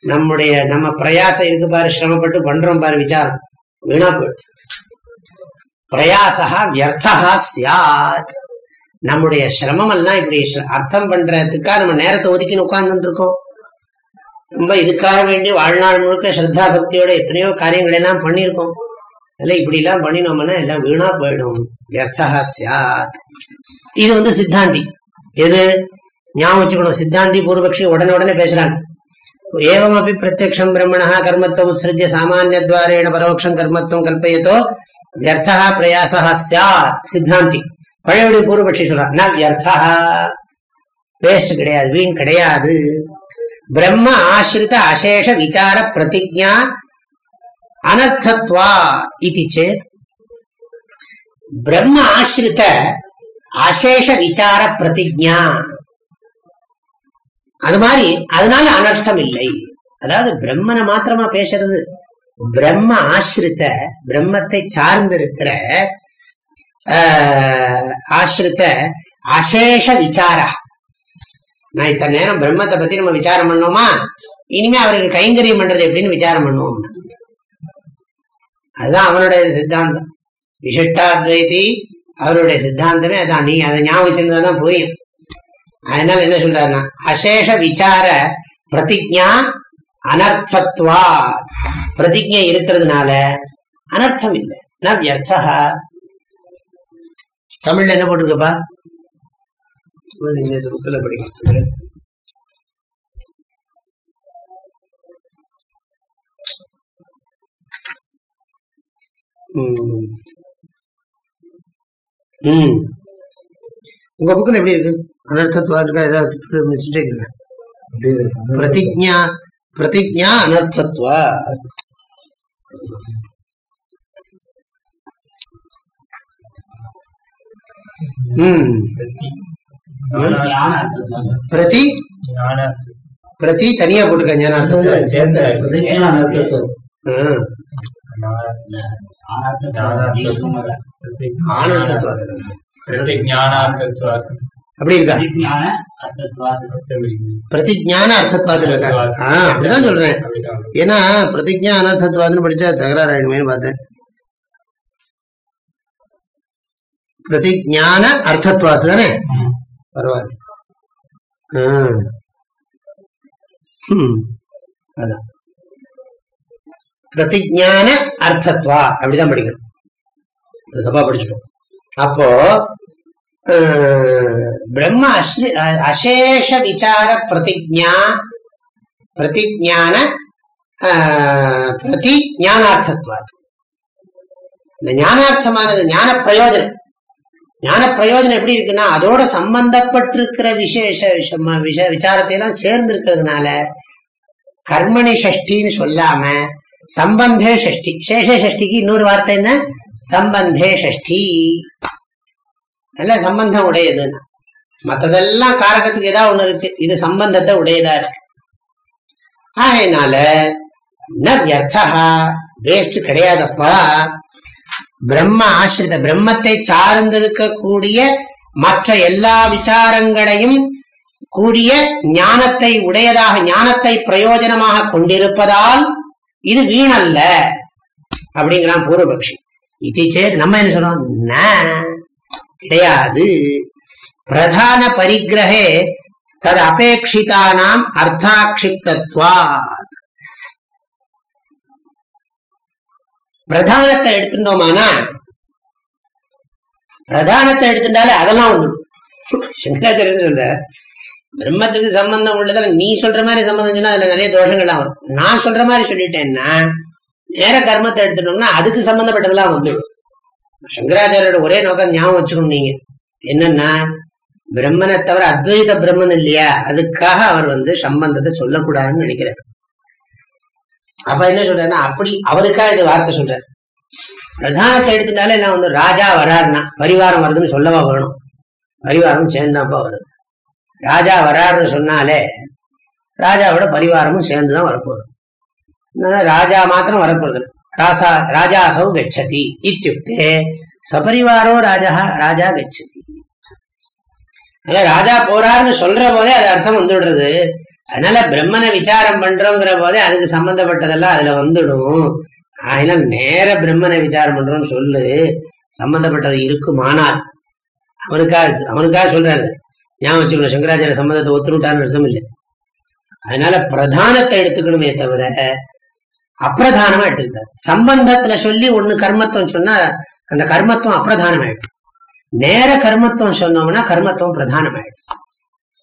நம்முடைய நம்ம பிரயாசம் இருக்கு பாரு சிரமப்பட்டு பண்றோம் பாரு விசாரம். வீணா போயிடும் பிரயாசா வியர்த்தா சியாத் நம்முடைய சிரமம் எல்லாம் இப்படி அர்த்தம் பண்றதுக்காக நம்ம நேரத்தை ஒதுக்கி உட்கார்ந்துட்டு இருக்கோம் ரொம்ப இதுக்காக வேண்டி வாழ்நாள் முழுக்க ஸ்ரத்தா பக்தியோட எத்தனையோ காரியங்கள் எல்லாம் பண்ணியிருக்கோம். அதெல்லாம் இப்படி எல்லாம் பண்ணினோம்னா எல்லாம் வீணா போயிடும். வியர்த்தா சியாத் இது வந்து சித்தாந்தி. எது? ஞாபகம் வச்சுக்கணும். சித்தாந்தி பூர்வபக்ஷி உடனே உடனே பேசுறாங்க. ஏவம் அப்படி பிரத்யக்ஷம் பிரம்மணா கர்மத்துவம் உத்சிருஜ்ய சாமானியத்வாரேண பரோட்சம் கர்மத்துவம் கல்பயத்தோ வியர்த்தா பிரயாசா சியாத் சித்தாந்தி. பழையபடி பூர்வபக்ஷி சொல்றான் ந வியர்த்தா. வேஸ்ட் கிடையாது வீண் கிடையாது. பிரம்ம ஆசிரித அசேஷ விசார பிரதிஜா அனர்த்தத்வா இது சேத். பிரம்ம ஆசிரித அசேஷ விசார பிரதிஜா அது மாதிரி அதனால அனர்த்தம் இல்லை. அதாவது பிரம்மனை மாத்திரமா பேசுறது பிரம்ம ஆசிரித்த பிரம்மத்தை சார்ந்திருக்கிற ஆசிரித்த அசேஷ விசாரா நான் இத்தனை நேரம் பிரம்மத்தை பத்தி நம்ம விசாரம் பண்ணோமா இனிமே அவருக்கு கைங்கரியம் பண்றது எப்படின்னு விசாரம் பண்ணுவோம் அதுதான் அவனுடைய சித்தாந்தம் விசிஷ்டாத்வைதி அவருடைய சித்தாந்தமே அதான் நீ அதை ஞாபகம் வச்சிருந்தா புரியும் அதனால என்ன சொல்றாருன்னா அசேஷ விசார பிரதிஜா அனர்த்தத்வா பிரதிஜை இருக்கிறதுனால அனர்த்தம் இல்லை ந தமிழ்ல என்ன போட்டிருக்கப்பா? இந்த புக்கில் படிக்கணும் ம். உங்க புக்கில் எப்படி இருக்கு? அனர்த்தத்துவா இருக்கா? ஏதாவது மிஸ்டேக் இருக்கா? பிரதிஜா பிரதிஜா அனர்த்தத்வா பிரதி? பிரதி தனியா போட்டுக்க ஞானார்த்தத்தை. ஆ, ஆனர்த்தத்வா அப்படி இருக்கா? பிரதிஜான அர்த்தத்வாத்துல இருக்கா? ஆ அப்படிதான் சொல்றேன். ஏன்னா பிரதிஜா அனர்த்தத்வாதுன்னு படிச்சா தகராறு ஆயிடுமேன்னு பார்த்தேன். பிரதிஜான அர்த்தத்வாத்து தானே பரவாயில்ல ஹம். அதான் பிரதிஜான அர்த்தத்வா அப்படிதான் படிக்கணும் அது தப்பா படிச்சுட்டோம் அப்போ பிரம்ம அஸ்ரி அசேஷ விசார பிரதிஜா பிரதிஜான அஹ், பிரதி ஞானார்த்தத்வாது இந்த ஞானார்த்தமானது ஞான பிரயோஜனம் ஞான பிரயோஜனம் எப்படி இருக்குன்னா அதோட சம்பந்தப்பட்டிருக்கிற விசேஷ விஷமா விஷ விசாரத்தை எல்லாம் சேர்ந்து இருக்கிறதுனால கர்மணி ஷஷ்டின்னு சொல்லாம சம்பந்தே ஷஷ்டி. சேஷ ஷஷ்டிக்கு இன்னொரு வார்த்தை என்ன? சம்பந்தே ஷஷ்டி. நல்ல சம்பந்தம் உடையதுன்னு. மத்ததெல்லாம் காரகத்துக்கு ஏதாவது ஒண்ணு இருக்கு. இது சம்பந்தத்தை உடையதா இருக்கு. ஆகையினால ந வியர்த்தா வேஸ்ட் கிடையாதப்பா. பிரம்ம ஆசிரித பிரம்மத்தை சார்ந்திருக்கக்கூடிய மற்ற எல்லா விசாரங்களையும் கூடிய ஞானத்தை உடையதாக ஞானத்தை பிரயோஜனமாக கொண்டிருப்பதால் இது வீணல்ல அப்படிங்கிறான் பூர்வபக்ஷி. இது சேத் நம்ம என்ன சொல்றோம் ந கிடையாது. பிரதான பரிகிரகே தது அபேட்சிதானாம் அர்த்தாட்சிப்தத்வாத் பிரதானத்தை எடுத்துட்டோமானா? பிரதானத்தை எடுத்துட்டாலே அதெல்லாம் ஒண்ணு. சங்கராச்சாரியர் சொல்ற பிரம்மத்துக்கு சம்பந்தம் உள்ளதால நீ சொல்ற மாதிரி சம்பந்தம் சொன்னா அதுல நிறைய தோஷங்கள்லாம் வரும். நான் சொல்ற மாதிரி சொல்லிட்டேன்னா நேர கர்மத்தை எடுத்துட்டோம்னா அதுக்கு சம்பந்தப்பட்டதெல்லாம் வந்துடும் சங்கராச்சாரியோட ஒரே நோக்கம் ஞாபகம் வச்சுக்கணும் நீங்க. என்னன்னா பிரம்மனை தவிர அத்வைத பிரம்மன் இல்லையா? அதுக்காக அவர் வந்து சம்பந்தத்தை சொல்லக்கூடாதுன்னு நினைக்கிறார். அப்ப என்ன சொல்றாருன்னா அப்படி அவருக்காக இது வார்த்தை சொல்றாரு பிரதானத்தை எடுத்துட்டாலே நான் வந்து ராஜா வராருன்னா பரிவாரம் வருதுன்னு சொல்லவா வேணும்? பரிவாரம் சேர்ந்தாப்பா வருது. ராஜா வராருன்னு சொன்னாலே ராஜாவோட பரிவாரமும் சேர்ந்துதான் வரப்போகுது. ராஜா மாத்திரம் வரப்போறது ராசா ராஜாசௌ கச்சதி இத்தியுக்தே சபரிவாரோ ராஜா ராஜா கச்சதி. அதனால ராஜா போறாருன்னு சொல்ற போதே அது அர்த்தம் வந்துடுறது அதனால பிரம்மனை விசாரம் பண்றோங்கிற போதே அதுக்கு சம்பந்தப்பட்டதெல்லாம் அதுல வந்துடும். அதனால நேர பிரம்மனை விசாரம் பண்றோம்னு சொல்லு சம்பந்தப்பட்டது இருக்குமானால். அவனுக்காக அவனுக்காக சொல்றாரு. ஞாபகம் வச்சுக்கணும் சங்கராச்சாரிய சம்பந்தத்தை ஒத்துணுட்டான்னு அர்த்தம் இல்லை. அதனால பிரதானத்தை எடுத்துக்கணுமே தவிர அப்பிரதானமா எடுத்துக்கிட்டாரு. சம்பந்தத்துல சொல்லி ஒண்ணு கர்மத்துவம் சொன்னா அந்த கர்மத்துவம் அப்பிரதானம் ஆயிடும் நேர கர்மத்துவம் சொன்னோம்னா கர்மத்துவம் பிரதானம் ஆயிடும்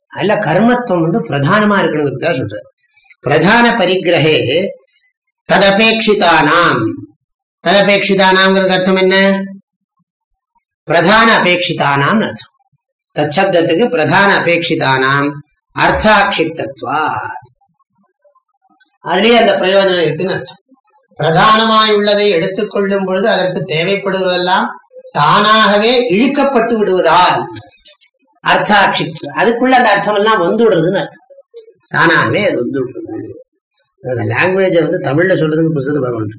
அதில் கர்மத்துவம் வந்து பிரதானமா இருக்கணுங்கிறதுக்காக சொல்றார். பிரதான பரிகிரகே ததபேட்சிதானாம். ததபேட்சிதானாம்ங்கிறது அர்த்தம் என்ன? பிரதான அபேட்சிதானாம் அர்த்தம். தச்சப்தத்துக்கு பிரதான அபேட்சிதானாம். அர்த்தாட்சிப்தத்வா அதுலேயே அந்த பிரயோஜனம் இருக்குன்னு அர்த்தம். பிரதானமாய் உள்ளதை எடுத்துக்கொள்ளும் பொழுது அதற்கு தேவைப்படுவதெல்லாம் தானாகவே இழுக்கப்பட்டு விடுவதால் அர்த்தாட்சிப்பு அதுக்குள்ள அந்த அர்த்தம் எல்லாம் வந்துடுறதுன்னு அர்த்தம். தானாகவே அது வந்துடுறது. அந்த லாங்குவேஜை வந்து தமிழ்ல சொல்றதுக்கு புதுசது பகவான்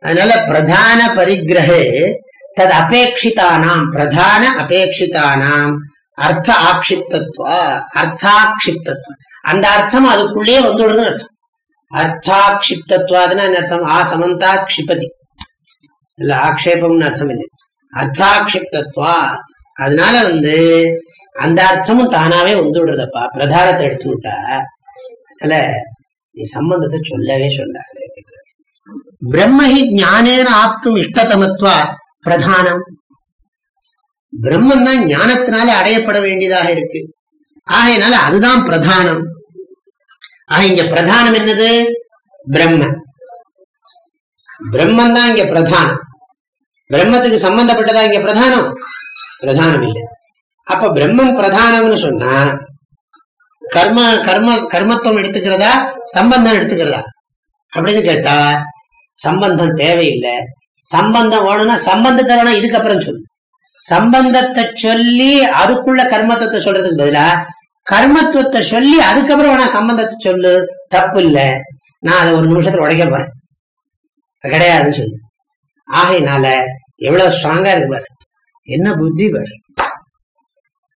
அதனால பிரதான பரிகிரகே தது அபேட்சிதானாம் பிரதான அபேட்சிதானாம் அர்த்த ஆக்ஷிப்தத்வா அர்த்தாக்ஷிப்தத்வா. அந்த அர்த்தம் அதுக்குள்ளேயே வந்துடுறதுன்னு அர்த்தம். அர்த்தாக்ஷிப்தத்வாதுன்னா அர்த்தம்? ஆ சமந்தாத் க்ஷிபதி. இல்ல ஆக்ஷேபம்னு அர்த்தம் இல்லை. அர்த்தாக்ஷிப்தத்வா அதனால வந்து அந்த அர்த்தமும் தானாவே வந்து விடுறதப்பா. பிரதானத்தை எடுத்து விட்டா அதனால நீ சம்பந்தத்தை சொல்லவே சொல்லாது பிரம்மஹி ஞானேன ஆப்தும் இஷ்டதமத்வா பிரதானம். பிரம்மன் தான் ஞானத்தினால அடையப்பட வேண்டியதாக இருக்கு. ஆகையினால அதுதான் பிரதானம். ஆக இங்க பிரதானம் என்னது? பிரம்ம. பிரம்மன் தான் இங்க பிரதானம். பிரம்மத்துக்கு சம்பந்தப்பட்டதா இங்க பிரதானம்? பிரதானம் இல்லை அப்ப பிரம்மன் பிரதானம்னு சொன்னா கர்ம கர்ம கர்மத்துவம் எடுத்துக்கிறதா சம்பந்தம் எடுத்துக்கிறதா? அப்படின்னு கேட்டா சம்பந்தம் தேவையில்லை. சம்பந்தம் வேணும்னா சம்பந்தத்தை வேணா இதுக்கப்புறம் சொல்லு. சம்பந்தத்தை சொல்லி அதுக்குள்ள கர்மத்துவத்தை சொல்றதுக்கு பதிலா கர்மத்துவத்தை சொல்லி அதுக்கப்புறம் வேணா சம்பந்தத்தை சொல்லு. தப்பு இல்ல. நான் அதை ஒரு நிமிஷத்துல உடைக்க போறேன். கிடையாதுன்னு சொல்லு. ஆகையினால எவ்வளவு ஸ்ட்ராங்கா இருக்கு பாரு. என்ன புத்தி வரும்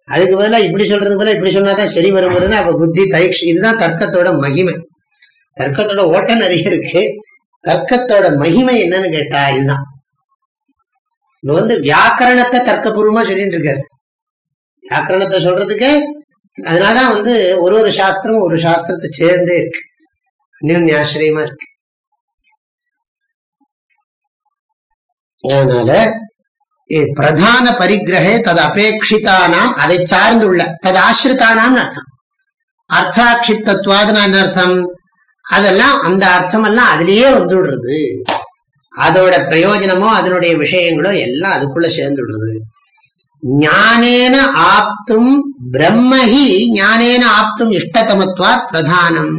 அதுக்கு பதிலா இப்படி சொல்றதுக்கு பதிலாக இப்படி சொன்னாதான் சரி வருங்கிறது அப்ப புத்தி தைக்ஷ இதுதான் தர்க்கத்தோட மகிமை. தர்க்கத்தோட ஓட்டம் நிறைய இருக்கு. தர்க்கத்தோட மகிமை என்னன்னு கேட்டா இதுதான். இப்ப வந்து வியாக்கரணத்தை தர்க்கபூர்வமா சொல்லிட்டு இருக்காரு. வியாக்கரணத்தை சொல்றதுக்கு அதனாலதான் வந்து ஒரு ஒரு சாஸ்திரம் ஒரு சாஸ்திரத்தை சேர்ந்தே இருக்கு. அந்யோன்யாசிரியமா இருக்கு. அதனால பிரதான பரிகிரகே தது அபேட்சிதானாம் அதை சார்ந்துள்ள தது ஆசிரித்தானாம் அர்த்தம். அர்த்தாட்சிப்தத்வாதுனா என்ன அர்த்தம்? அதெல்லாம் அந்த அர்த்தம் எல்லாம் அதுலயே வந்துடுறது. அதோட பிரயோஜனமோ அதனுடைய விஷயங்களோ எல்லாம் அதுக்குள்ள சேர்ந்துடுறது. ஞானேன ஆப்தும் பிரம்மஹி ஞானேன ஆப்தும் இஷ்டதமத்வா பிரதானம்.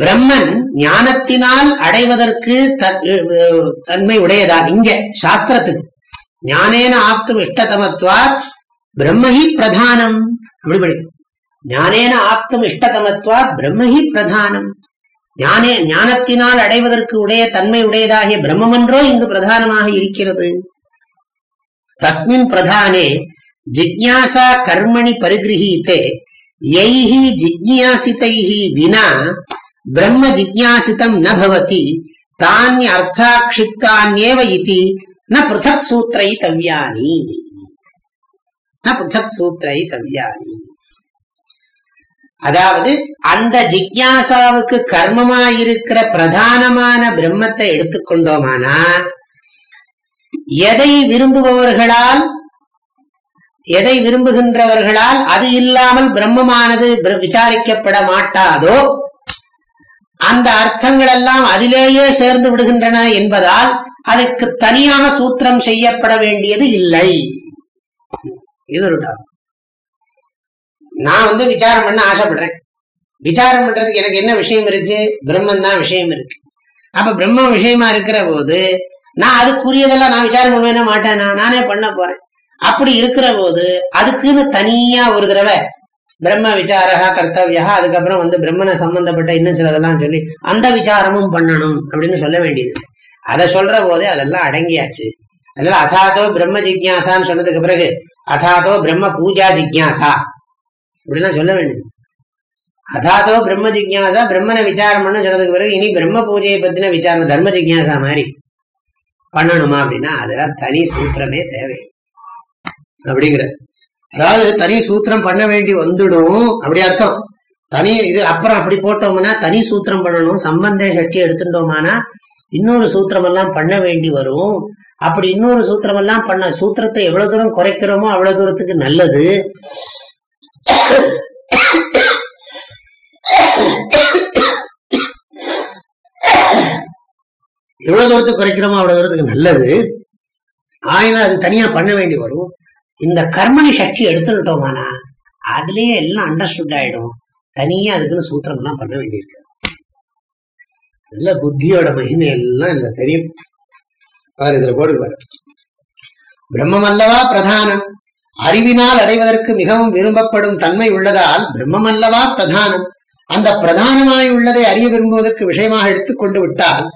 பிரம்மன் ஞானத்தினால் அடைவதற்கு தன்மை உடையதா இங்க சாஸ்திரத்துக்கு. ஞானேன ஆப்தும் இஷ்டதமத்வாத் பிரம்மஹி பிரதானம். அப்படி ஞானேன ஆப்தும் இஷ்டதமத்வாத் பிரம்மஹி பிரதானம். ஞானே ஞானத்தினால் அடைவதற்கு உடைய தன்மை உடையதாகிய பிரம்மமன்றோ இங்கு பிரதானமாக இருக்கிறது. தஸ்மின் பிரதானே ஜிக்யாசா கர்மணி பரிகிரகீத்தே யைஹி ஜிக்ஞாசிதைஹி வினா பிரம்ம ஜிக்ஞாசிதம் ந பவதி தானிய அர்த்தாக்ஷிப்தான்யேவ ந பிருத்தக் சூத்திரை தவ்யானி ந பிருத்தக் சூத்திரை தவ்யானி அதாவது அந்த ஜிக்ஞாசாவுக்கு கர்மமாயிருக்கிற பிரதானமான பிரம்மத்தை எடுத்துக்கொண்டோமானா எதை விரும்புபவர்களால் எதை விரும்புகின்றவர்களால் அது இல்லாமல் பிரம்மமானது விசாரிக்கப்பட மாட்டாதோ அந்த அர்த்தங்கள் எல்லாம் அதிலேயே சேர்ந்து விடுகின்றன என்பதால் அதற்கு தனியாக சூத்திரம் செய்யப்பட வேண்டியது இல்லை. இது ஒரு நான் வந்து விசாரம் பண்ண ஆசைப்படுறேன். விசாரம் பண்றதுக்கு எனக்கு என்ன விஷயம் இருக்கு? பிரம்மன் தான் விஷயம் இருக்கு. அப்ப பிரம்மம் விஷயமா இருக்கிற போது நான் அதுக்குரியதெல்லாம் நான் விசாரம் பண்ணுவேன்னா மாட்டேன்? நானே பண்ண போறேன். அப்படி இருக்கிற போது அதுக்குன்னு தனியா ஒரு தடவை பிரம்ம விசாரா கர்த்தவியா அதுக்கப்புறம் வந்து பிரம்மனை சம்பந்தப்பட்ட இன்னும் சிலதெல்லாம் சொல்லி அந்த விசாரமும் பண்ணணும் அப்படின்னு சொல்ல வேண்டியது. அதை சொல்ற போதே அதெல்லாம் அடங்கியாச்சு. அதனால அதாதோ பிரம்ம ஜிக்யாசான்னு சொன்னதுக்கு பிறகு அதாதோ பிரம்ம பூஜா ஜிக்யாசா இப்படிலாம் சொல்ல வேண்டியது. அதாதோ பிரம்ம ஜிக்யாசா பிரம்மனை விசாரம் பண்ண சொன்னதுக்கு பிறகு இனி பிரம்ம பூஜையை பத்தின விசாரணை தர்ம ஜிக்யாசா மாதிரி பண்ணணுமா அப்படின்னா அதெல்லாம் தனி சூத்திரமே தேவை. அப்படிங்கிற அதாவது தனி சூத்திரம் பண்ண வேண்டி வந்துடும். அப்படி அர்த்தம். தனி இது அப்புறம் அப்படி போட்டோம்னா தனி சூத்திரம் பண்ணணும் சம்பந்த சக்தி எடுத்துட்டோமானா இன்னொரு சூத்திரம் எல்லாம் பண்ண வேண்டி வரும். அப்படி இன்னொரு சூத்திரம் எல்லாம் பண்ண சூத்திரத்தை எவ்வளவு தூரம் குறைக்கிறோமோ அவ்வளவு தூரத்துக்கு நல்லது. எவ்வளவு தூரத்துக்கு குறைக்கிறோமோ அவ்வளவு தூரத்துக்கு நல்லது. ஆயினா அது தனியா பண்ண வேண்டி வரும். இந்த கர்மணி சக்தி எடுத்துக்கிட்டோமானா அதுலயே எல்லாம் அண்டர்ஸ்டுட் ஆயிடும். தனியா அதுக்குன்னு சூத்திரம் எல்லாம் பண்ண வேண்டியிருக்கு. நல்ல புத்தியோட மகிமை எல்லாம் இதுல தெரியும். பாரு இதுல போடு பாரு. பிரம்மம் அல்லவா பிரதானம். அறிவினால் அடைவதற்கு மிகவும் விரும்பப்படும் தன்மை உள்ளதால் பிரம்மம் அல்லவா பிரதானம். அந்த பிரதானமாய் உள்ளதை அறிய விரும்புவதற்கு விஷயமாக எடுத்துக்கொண்டு விட்டால்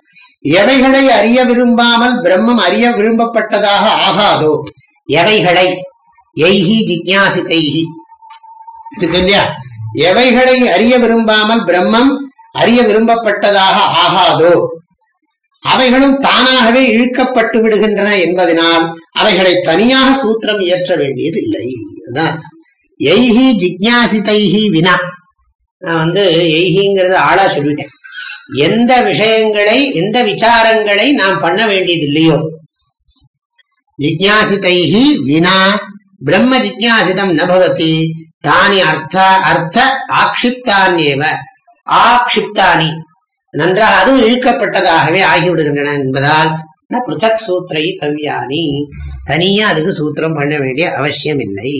எவைகளை அறிய விரும்பாமல் பிரம்மம் அறிய விரும்பப்பட்டதாக ஆகாதோ எவைகளை? எய்ஹி ஜிக்யாசிதைஹி இருக்கு இல்லையா? எவைகளை அறிய விரும்பாமல் பிரம்மம் அறிய விரும்பப்பட்டதாக ஆகாதோ? அவைகளும் தானாகவே இழுக்கப்பட்டு விடுகின்றன என்பதனால் அவைகளை தனியாக சூத்திரம் இயற்ற வேண்டியது இல்லை. அதான் எய்ஹி ஜிக்யாசிதைஹி வினா. நான் வந்து எய்ஹிங்கிறது ஆளா சொல்லிட்டேன். எந்த விஷயங்களை எந்த விசாரங்களை நாம் பண்ண வேண்டியது இல்லையோ? ஜிக்யாசிதைஹி வினா பிரம்ம ஜிஜாசிதம் நபவதி தானி அர்த்த அர்த்த ஆக்ஷிப்தான்யேவ ஆக்ஷிப்தானி நன்றாக அதுவும் இழுக்கப்பட்டதாகவே ஆகிவிடுகின்றன என்பதால் பிருத்தக் சூத்திரை தவ்யானி தனியா அதுக்கு சூத்திரம் பண்ண வேண்டிய அவசியம் இல்லை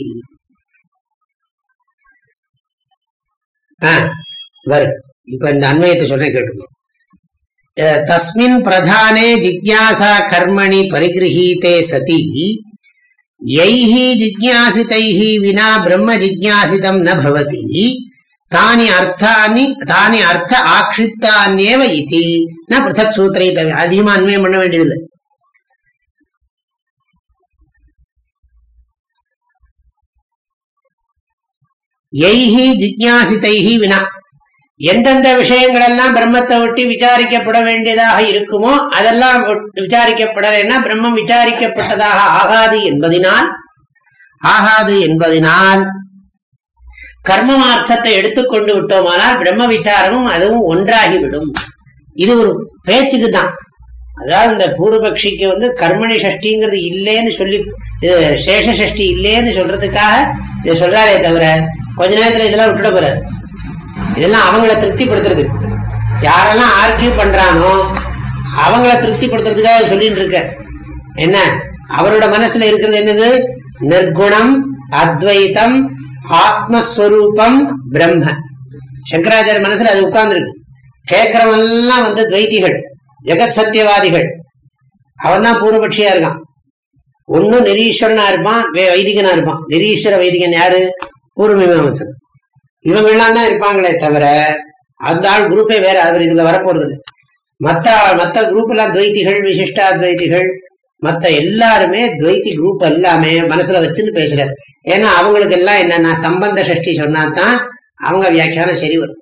இப்ப இந்த அண்மையத்தை சொல்றேன் கேட்டுக்கோ தஸ்மின் பிரதானே ஜிக்யாசா கர்மணி பரிகிரகீதே சதி யைஹி ஜிக்யாசிதைஹி வினா பிரம்ம ஜிக்யாசிதம் ந பவதி தானி அர்த்தானி தானி அர்த்த ஆக்ஷிப்தான்யேவ இதி ந பிருத்தக் சூத்திரை அதிகமா அண்மையம் பண்ண வேண்டியதில்லை எய்ஹி ஜிக்யாசிதைஹி வினா எந்தெந்த விஷயங்கள் எல்லாம் பிரம்மத்தை ஒட்டி விசாரிக்கப்பட வேண்டியதாக இருக்குமோ அதெல்லாம் விசாரிக்கப்படலைன்னா பிரம்மம் விசாரிக்கப்பட்டதாக ஆகாது என்பதினால் ஆகாது என்பதினால் கர்மமார்த்தத்தை எடுத்துக்கொண்டு விட்டோமானால் பிரம்ம விசாரமும் அதுவும் ஒன்றாகிவிடும். இது ஒரு பேச்சுக்கு தான். அதாவது இந்த பூர்வபக்ஷிக்கு வந்து கர்மணி சஷ்டிங்கிறது இல்லேன்னு சொல்லி சேஷ சஷ்டி இல்லேன்னு சொல்றதுக்காக இதை சொல்றாரே தவிர கொஞ்ச நேரத்துல இதெல்லாம் விட்டுட போறாரு. இதெல்லாம் அவங்கள திருப்திப்படுத்துறது. யாரெல்லாம் ஆர்கியூ பண்றானோ அவங்கள திருப்திப்படுத்துறதுக்காக சொல்லிட்டு இருக்க. என்ன? அவரோட மனசுல இருக்கிறது என்னது? நிர்குணம் அத்வைத்தம் ஆத்மஸ்வரூபம் பிரம்ம. சங்கராச்சாரிய மனசுல அது உட்கார்ந்துருக்கு. கேட்கறவெல்லாம் வந்து துவைத்திகள் ஜெகத் சத்தியவாதிகள் அவன் தான் பூர்வபட்சியா இருக்கான். ஒன்னும் நிரீஸ்வரனா இருப்பான் வைதிகனா இருப்பான். நிரீஸ்வர வைதிகன் யாரு? பூர்வமீமாசன் இவங்கெல்லாம் தான் இருப்பாங்களே தவிர அந்த ஆள் குரூப்பே வேற அவர் இதுல வரப்போறது மற்ற மத்த குரூப் எல்லாம் துவைத்திகள் விசிஷ்டாத்வைத்திகள் மத்த எல்லாருமே துவைத்தி குரூப் எல்லாமே மனசுல வச்சுன்னு பேசுறாரு. ஏன்னா அவங்களுக்கு எல்லாம் என்னன்னா சம்பந்த சஷ்டி சொன்னாதான் அவங்க வியாக்கியானம் சரி வரும்.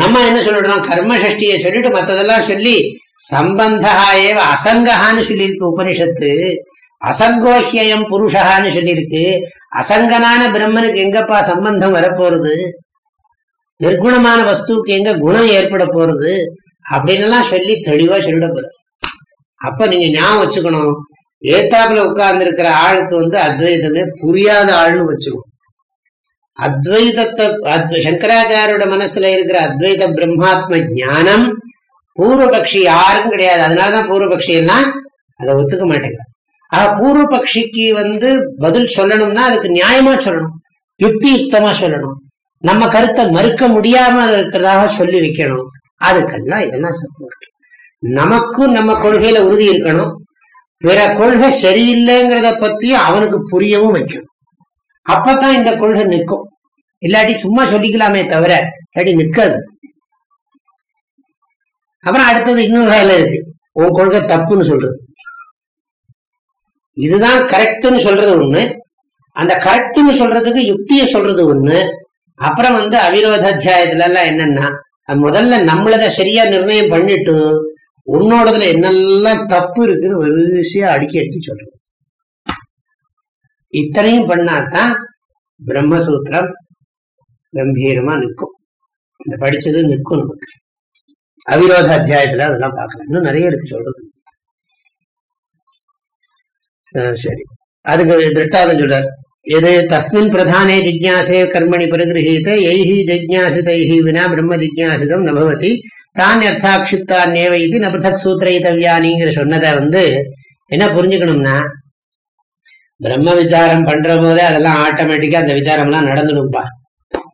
நம்ம என்ன சொல்லிடுறோம்? கர்ம சஷ்டியை சொல்லிட்டு மத்ததெல்லாம் சொல்லி சம்பந்தா ஏவ அசங்கஹான்னு சொல்லியிருக்கு உபனிஷத்து. அசங்கோஹியம் புருஷகான்னு சொல்லியிருக்கு. அசங்கனான பிரம்மனுக்கு எங்கப்பா சம்பந்தம் வரப்போறது? நிர்குணமான வஸ்துவுக்கு எங்க குணம் ஏற்பட போறது? அப்படின்னு சொல்லி தெளிவா சொல்லிட போற அப்ப நீங்க ஞாபகம் வச்சுக்கணும். ஏத்தாப்புல உட்கார்ந்து இருக்கிற ஆளுக்கு வந்து அத்வைதமே புரியாத ஆள்னு வச்சுக்கணும். அத்வைதத்தை சங்கராச்சாரியோட மனசுல இருக்கிற அத்வைத பிரம்மாத்ம ஞானம் பூர்வபக்ஷி யாரும் கிடையாது. அதனாலதான் பூர்வபக்ஷி எல்லாம் அதை ஒத்துக்க மாட்டேங்கிறான் பூர்வ பக்ஷிக்கு வந்து பதில் சொல்லணும்னா அதுக்கு நியாயமா சொல்லணும். யுக்தி யுக்தமா சொல்லணும். நம்ம கருத்தை மறுக்க முடியாம இருக்கிறதாக சொல்லி வைக்கணும். அதுக்கெல்லாம் இதெல்லாம் சப்போர்ட் நமக்கும் நம்ம கொள்கையில உறுதி இருக்கணும். பிற கொள்கை சரியில்லைங்கிறத பத்தி அவனுக்கு புரியவும் வைக்கணும். அப்பதான் இந்த கொள்கை நிற்கும். இல்லாட்டி சும்மா சொல்லிக்கலாமே தவிர இல்லாட்டி நிக்காது அப்புறம் அடுத்தது இன்னொரு வேலை இருக்கு. உன் கொள்கை தப்புன்னு சொல்றது. இதுதான் கரெக்ட்னு சொல்றது ஒண்ணு. அந்த கரெக்ட்னு சொல்றதுக்கு யுக்தியை சொல்றது ஒண்ணு. அப்புறம் வந்து அவிரோத அத்தியாயத்துல எல்லாம் என்னன்னா முதல்ல நம்மளத சரியா நிர்ணயம் பண்ணிட்டு உன்னோடதுல என்னெல்லாம் தப்பு இருக்குன்னு வரிசையா அடுக்கி அடுக்கி சொல்றது. இத்தனையும் பண்ணாதான் பிரம்மசூத்திரம் கம்பீரமா நிற்கும். இந்த படிச்சது நிற்கும் நமக்கு. அவிரோத அத்தியாயத்துல அதெல்லாம் பார்க்கலாம். இன்னும் நிறைய இருக்கு சொல்றது சரி. அதுக்கு திருஷ்டாதம் சொல்றார் எது தஸ்மின் பிரதானே ஜிஜாசே கர்மணி பரிகிரகீத எய்ஹி ஜிஜாசிதைஹி வினா பிரம்ம ஜிஜாசிதம் நபவதி தான் அர்த்தாட்சிப்தான்யேவ இது நபிருதக் சூத்திரைதவியானிங்கிற சொன்னதை வந்து என்ன புரிஞ்சுக்கணும்னா பிரம்ம விசாரம் பண்ற போதே அதெல்லாம் ஆட்டோமேட்டிக்கா அந்த விசாரம்லாம் எல்லாம் நடந்துடும்பா.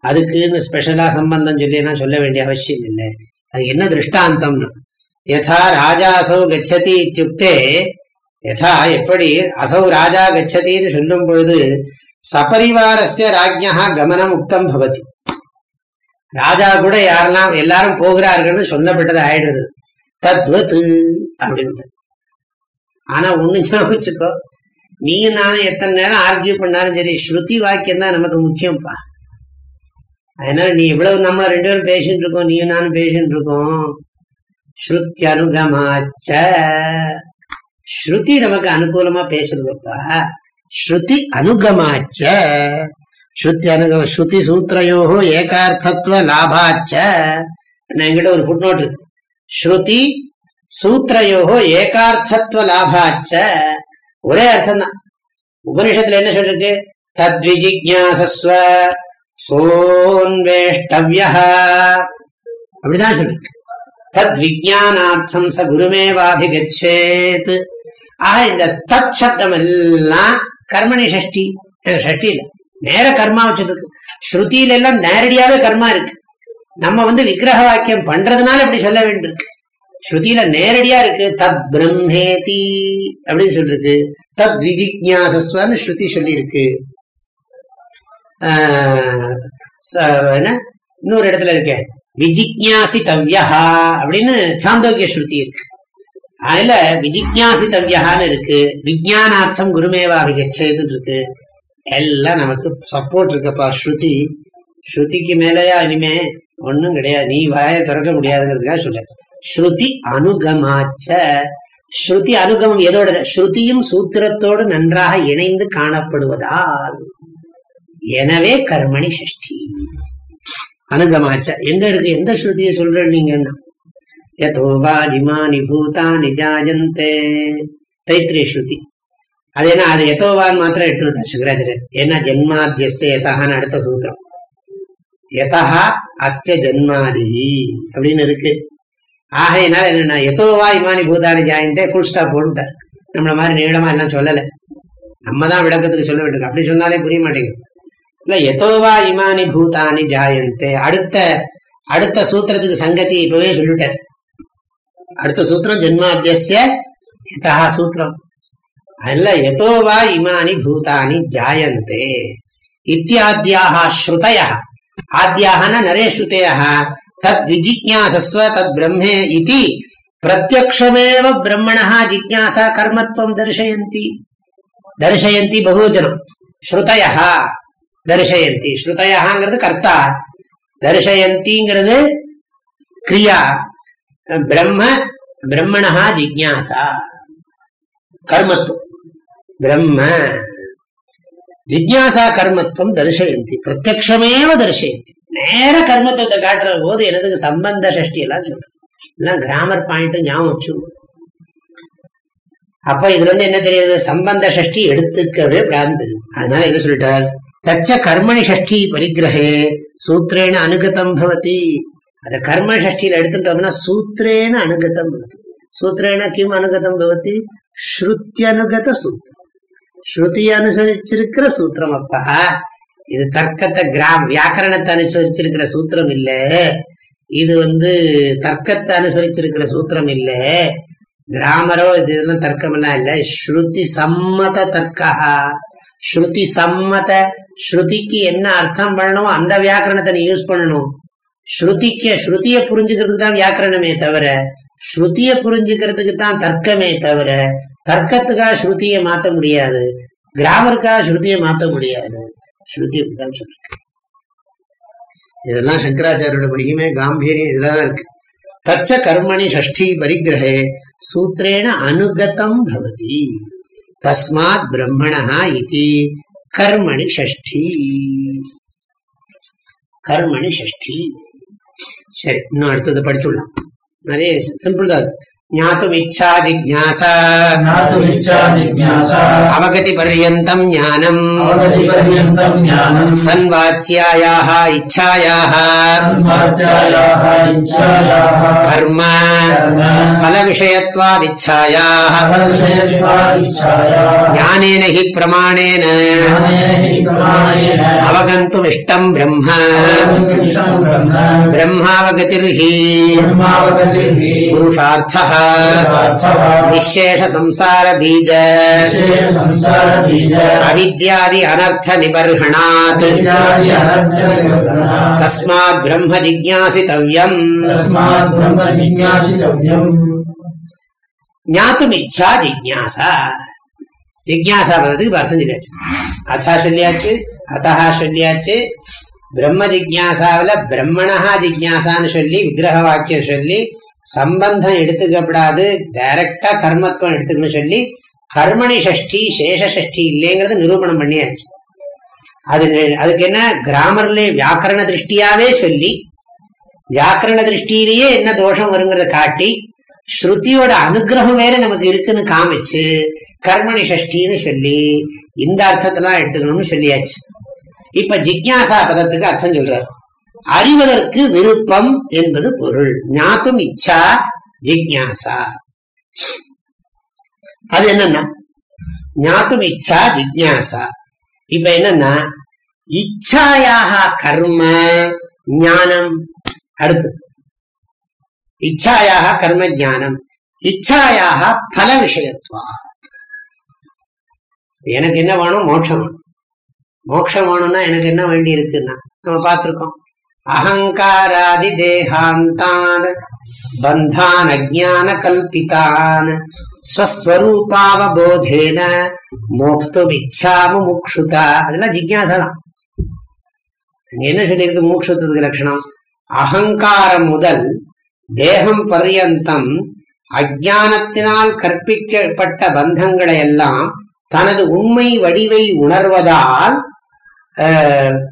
அதுக்குன்னு ஸ்பெஷலா சம்பந்தம் சொல்லி சொல்ல வேண்டிய அவசியம் இல்லை. அது என்ன திருஷ்டாந்தம்னு? யதா ராஜாசோ கச்சதி இத்தியுக்தே யதா எப்படி அசௌ ராஜா கச்சதின்னு சொல்லும் பொழுது சபரிவாரஸ்ய ராஜ்யா கமனம் உக்தம் பவதி ராஜா கூட யாரெல்லாம் எல்லாரும் போகிறார்கள்னு சொல்லப்பட்டது ஆயிடுறது தத்வத்து அப்படின்னு ஆனா ஒண்ணு ஞாபகிச்சுக்கோ நீயும் நானும் எத்தனை நேரம் ஆர்கியூ பண்ணாலும் சரி ஸ்ருதி வாக்கியம் தான் நமக்கு முக்கியம்ப்பா அதனால நீ இவ்வளவு நம்மள ரெண்டு பேரும் பேசிட்டு இருக்கோம் நீயும் நானும் பேசிட்டு இருக்கோம் ஸ்ருத்தி அனுகமாச்ச ஸ்ருதி நமக்கு அனுகூலமா பேசுறதுப்பா ஸ்ருதி அனுகமாச்ச. ஸ்ருதி அனுகம ஸ்ருதி சூத்திரையோ ஏகார்த்தத்துவ லாபாச்ச. என்கிட்ட ஒரு ஃபுட்நோட் இருக்கு. ஸ்ருதி சூத்திரையோ ஏகார்த்தத்துவ லாபாச்ச. ஒரே அர்த்தம் தான் உபனிஷத்துல என்ன சொல்லிருக்கு? தத்விஜிஜாசஸ்வ சோன்வேஷ்டவ்ய அப்படிதான் சொல்லிருக்கு. தத் விஜயானார்த்தம் ச குருமேவாபிகச்சேத். ஆக இந்த தத் சப்தம் எல்லாம் கர்மணி சஷ்டி சஷ்டி இல்ல. நேர கர்மா வச்சிருக்கு ஸ்ருதியில எல்லாம் நேரடியாவே கர்மா இருக்கு. நம்ம வந்து விக்கிரக வாக்கியம் பண்றதுனால இப்படி சொல்ல வேண்டியிருக்கு. ஸ்ருதியில நேரடியா இருக்கு. தத் பிரம்மேதி அப்படின்னு சொல்லிருக்கு தத் விஜிக்யாசஸ்வன்னு ஸ்ருதி சொல்லியிருக்கு. ஆஹ் என்ன? இன்னொரு இடத்துல இருக்கேன். விஜிக்யாசித்தவ்யா அப்படின்னு சாந்தோக்கிய ஸ்ருதி இருக்கு. அதுல விஜிக்யாசித்தவ்யான்னு இருக்கு விஜயானார்த்தம் குருமேவா விகச்சேதுன்னு இருக்கு எல்லாம் நமக்கு சப்போர்ட் இருக்கப்பா ஸ்ருதி. ஸ்ருதிக்கு மேலயா இனிமே ஒண்ணும் கிடையாது. நீ வாயை திறக்க முடியாதுங்கிறதுக்காக சொல்ல ஸ்ருதி அனுகமாச்ச. ஸ்ருதி அனுகமம் எதோட? ஸ்ருதியும் சூத்திரத்தோடு நன்றாக இணைந்து காணப்படுவதால் எனவே கர்மணி ஷஷ்டி. அனுகமாச்ச. எங்க இருக்கு? எந்த ஸ்ருதியை சொல்ற நீங்கன்னா யதோ வாஜிமானி பூதானி ஜாயந்தே தைத்திரிய ஸ்ருதி அது என்ன அது எதோவான் மாத்திரம் எடுத்துட்டார் சங்கராச்சாரியர் ஏன்னா ஜென்மாத்தியஸ்ய யதஹான்னு அடுத்த சூத்திரம் எதா அஸ்ய ஜென்மாதி அப்படின்னு இருக்கு. ஆகையினால என்னன்னா எதோவா இமானி பூதானி ஜாயந்தே ஃபுல் ஸ்டாப் போட்டுட்டார். நம்மள மாதிரி நீளமா எல்லாம் சொல்லல. நம்ம தான் விளக்கத்துக்கு சொல்ல வேண்டும் அப்படி சொன்னாலே புரிய மாட்டேங்குது. இல்ல எதோவா இமானி பூதானி ஜாயந்தே அடுத்த அடுத்த சூத்திரத்துக்கு சங்கதி இப்பவே சொல்லிட்டேன். அடுத்த சூத்திரம் ஜென்மாத்திய யதா சூத்திரம். அதுல எதோவா இமானி பூதானி ஜாயந்தே. இத்தியாத்தியாக ஸ்ருதய ஆத்யாகன நிறைய ஸ்ருதய தத் விஜிஜாசஸ்வ தத் பிரம்மே இது. பிரத்யக்ஷமேவ பிரம்மணா ஜிஜாசா கர்மத்துவம் தரிசயந்தி. தரிசயந்தி பகுவச்சனம் ஸ்ருதய தரிசயந்தி. ஸ்ருதயாங்கிறது கர்த்தா. தரிசயந்திங்கிறது கிரியா. பிரம்ம பிரம்மணா ஜிக்யாசா கர்மத்துவம் பிரம்ம ஜிக்ஞாசா கர்மத்துவம் தரிசயந்தி பிரத்யக்ஷமேவ தரிசயந்தி நேர கர்மத்துவத்தை காட்டுற போது எனதுக்கு சம்பந்த சஷ்டி எல்லாம் சொல்றேன் எல்லாம் கிராமர் பாயிண்ட் ஞாபகம் வச்சுக்கணும் அப்ப இதுல இருந்து என்ன தெரியுது? சம்பந்த சஷ்டி எடுத்துக்கவே விடாது அதனால என்ன சொல்லிட்டார்? தச்ச கர்மணி ஷஷ்டி பரிகிரகே சூத்திரேன அனுகதம் பவதி. அத கர்ம ஷஷ்டியில எடுத்துட்டோம்னா சூத்திரேன அனுகதம் சூத்திரேன கிம் அனுகதம் பவதி? ஸ்ருத்தியனுகத சூத்திரம். ஸ்ருதி அனுசரிச்சிருக்கிற சூத்திரம் அப்பா இது தர்க்கத்தை கிராம் வியாக்கரணத்தை அனுசரிச்சிருக்கிற சூத்திரம் இல்ல. இது வந்து தர்க்கத்தை அனுசரிச்சிருக்கிற சூத்திரம் இல்ல. கிராமரோ இது இதெல்லாம் தர்க்கம் எல்லாம் இல்ல. ஸ்ருதி சம்மத தர்க்கா. ஸ்ருதி சம்மத ஸ்ருதிக்கு என்ன அர்த்தம் பண்ணணுமோ அந்த வியாக்கரணத்தை நீ யூஸ் பண்ணணும். ஸ்ருதிக்க ஸ்ருதியை புரிஞ்சுக்கிறதுக்கு தான் வியாக்கரணமே தவிர ஸ்ருதியை புரிஞ்சுக்கிறதுக்கு தான் தர்க்கமே தவிர தர்க்கத்துக்காக ஸ்ருதியை மாற்ற முடியாது. கிராமருக்காக ஸ்ருதியை மாற்ற முடியாது. ஸ்ருதி அப்படிதான் சொல்லிருக்கு. இதெல்லாம் சங்கராச்சாரியோட மகிமை காம்பீரியம் இதெல்லாம் இருக்கு. தச்ச கர்மணி ஷஷ்டி பரிகிரகே சூத்திரேன அனுகதம் பவதி. தஸ்மாத் பிரம்மணா இது கர்மணி ஷஷ்டி. கர்மணி ஷஷ்டி. சரி இன்னும் அடுத்தது படிச்சுடலாம். நிறைய சிம்பிள் தான் ज्ञातुमिच्छा जिज्ञासा ज्ञातुमिच्छा जिज्ञासा अवगतिपर्यन्तं ज्ञानम् अवगतिपर्यन्तं ज्ञानम् सन्वाच्यायाः इच्छायाः सन्वाच्यायाः इच्छायाः कर्म फलविषयत्वादिच्छायाः फलविषयत्वादिच्छायाः ज्ञानेन हि प्रमाणेन अवगन्तुमिष्टम् ब्रह्म ब्रह्मावगतिर्हि पुरुषार्थः நிசேஷ சம்சார பீஜ विशेषसंसारबीज அவித்யாதி அனர்த்த நிபர்ஹணாத் इत्यादि अनर्थनिवर्तनः தஸ்மாத் பிரம்ம ஜிக்ஞாசித்தவ்யம் तस्मात् ब्रह्म जिज्ञासितव्यम् ஞாத்தும் இச்சா ஜிக்ஞாசா ஜிக்ஞாசா பதத்துக்கு இப்ப அர்த்தம் சொல்லியாச்சு அதா சொல்லியாச்சு அதா சொல்லியாச்சு பிரம்ம ஜிக்ஞாசாவில பிரம்மணஹா ஜிக்ஞாசான்னு சொல்லி விக்கிரக வாக்கியம் சொல்லி சம்பந்தம் எடுத்துக்கப்படாது. டைரக்டா கர்மத்துவம் எடுத்துக்கணும் சொல்லி கர்மணி சஷ்டி சேஷ சஷ்டி இல்லைங்கிறத நிரூபணம் பண்ணியாச்சு. அது அதுக்கு என்ன? கிராமர்ல வியாக்கரண திருஷ்டியாவே சொல்லி வியாக்கரண திருஷ்டியிலேயே என்ன தோஷம் வருங்கிறத காட்டி ஸ்ருதியோட அனுகிரகம் வேற நமக்கு இருக்குன்னு காமிச்சு கர்மணி சஷ்டின்னு சொல்லி இந்த அர்த்தத்தெல்லாம் எடுத்துக்கணும்னு சொல்லியாச்சு. இப்ப ஜிக்ஞாசா பதத்துக்கு அர்த்தம் சொல்றாரு. அறிவதற்கு விருப்பம் என்பது பொருள். ஞாத்தும் இச்சா ஜிக்யாசா அது என்னன்னா? ஞாத்தும் இச்சா ஜிக்யாசா இப்ப என்னன்னா? இச்சாயாக கர்ம ஞானம். அடுத்தது. இச்சாயாக கர்ம ஞானம். இச்சாயாக பல விஷயத்துவா எனக்கு என்ன வேணும்? மோட்சம் வேணும். மோட்சம் வேணும்னா எனக்கு என்ன வேண்டி இருக்குன்னா நம்ம பார்த்திருக்கோம். அகங்காராதி தேகாந்தான் பந்தான் அஜான கல்பிதான் முக்ஷுதா அதெல்லாம் ஜிக்யாசா தான் என்ன சொல்லியிருக்கு மூக்ஷத்துக்கு லட்சணம்? அகங்காரம் முதல் தேகம் பர்யந்தம் அஜானத்தினால் கற்பிக்கப்பட்ட பந்தங்களை எல்லாம் தனது உண்மை வடிவை உணர்வதால்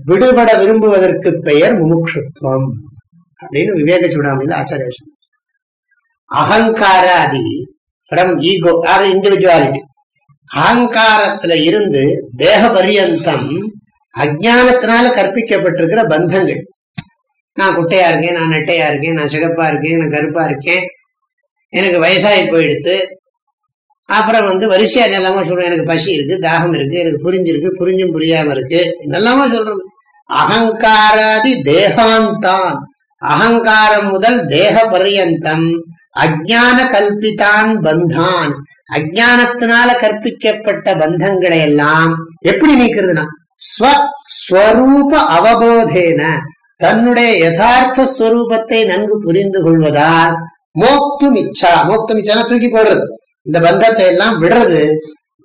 விடுபட விரும்புவதற்கு பெயர் முமுட்சுத்துவம் அப்படின்னு விவேக சூடாமணியில் ஆச்சாரியர் சொன்னார். அகங்காராதி ஃப்ரம் ஈகோ ஆர் இண்டிவிஜுவாலிட்டி அகங்காரத்துல இருந்து தேக பரியந்தம் அஜானத்தினால கற்பிக்கப்பட்டிருக்கிற பந்தங்கள். நான் குட்டையா இருக்கேன் நான் நெட்டையா இருக்கேன் நான் சிகப்பா இருக்கேன் நான் கருப்பா இருக்கேன் எனக்கு வயசாகி போயிடுத்து அப்புறம் வந்து வரிசையா எல்லாமே சொல்றேன். எனக்கு பசி இருக்கு தாகம் இருக்கு எனக்கு புரிஞ்சிருக்கு புரிஞ்சும் புரியாம இருக்கு. இதெல்லாமா சொல்றோம். அகங்காராதி தேகாந்தான். அகங்காரம் முதல் தேக பர்யந்தம் அஜான கல்பித்தான் பந்தான். அஜானத்தினால கற்பிக்கப்பட்ட பந்தங்களை எல்லாம் எப்படி நீக்கிறதுனா ஸ்வரூப அவபோதேன. தன்னுடைய யதார்த்த ஸ்வரூபத்தை நன்கு புரிந்து கொள்வதால் மோக்தும் இச்சா மோக்தும் இச்சானா தூக்கி போடுறது. இந்த பந்தத்தை எல்லாம் விடுறது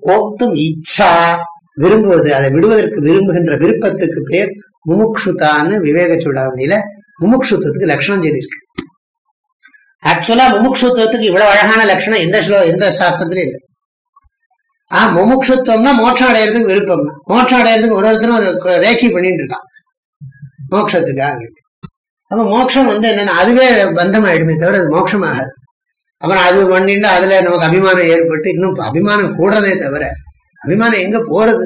கோத்தும் இச்சா விரும்புவது அதை விடுவதற்கு விரும்புகின்ற விருப்பத்துக்கு பேர் முமுக்ஷுதான்னு விவேக சூடாவணியில முமுக்ஷுத்துவத்துக்கு லட்சணம் சொல்லியிருக்கு ஆக்சுவலா முமுக்ஷுத்துவத்துக்கு இவ்வளவு அழகான லட்சணம் எந்த ஸ்லோ எந்த சாஸ்திரத்திலும் இல்லை. ஆஹ் முமுக்ஷுத்துவம்னா மோட்சம் அடையிறதுக்கு விருப்பம். மோட்சம் அடையிறதுக்கு ஒரு ஒருத்தரும் ஒரு ரேக்கி பண்ணிட்டு இருக்கான். மோட்சத்துக்காக. அப்ப மோட்சம் வந்து என்னன்னா அதுவே பந்தம் ஆயிடுமே தவிர அது மோட்சமாகாது. அப்புறம் அது பண்ணிட்டு அதுல நமக்கு அபிமானம் ஏற்பட்டு இன்னும் அபிமானம் கூடுறதே தவிர அபிமானம் எங்க போறது?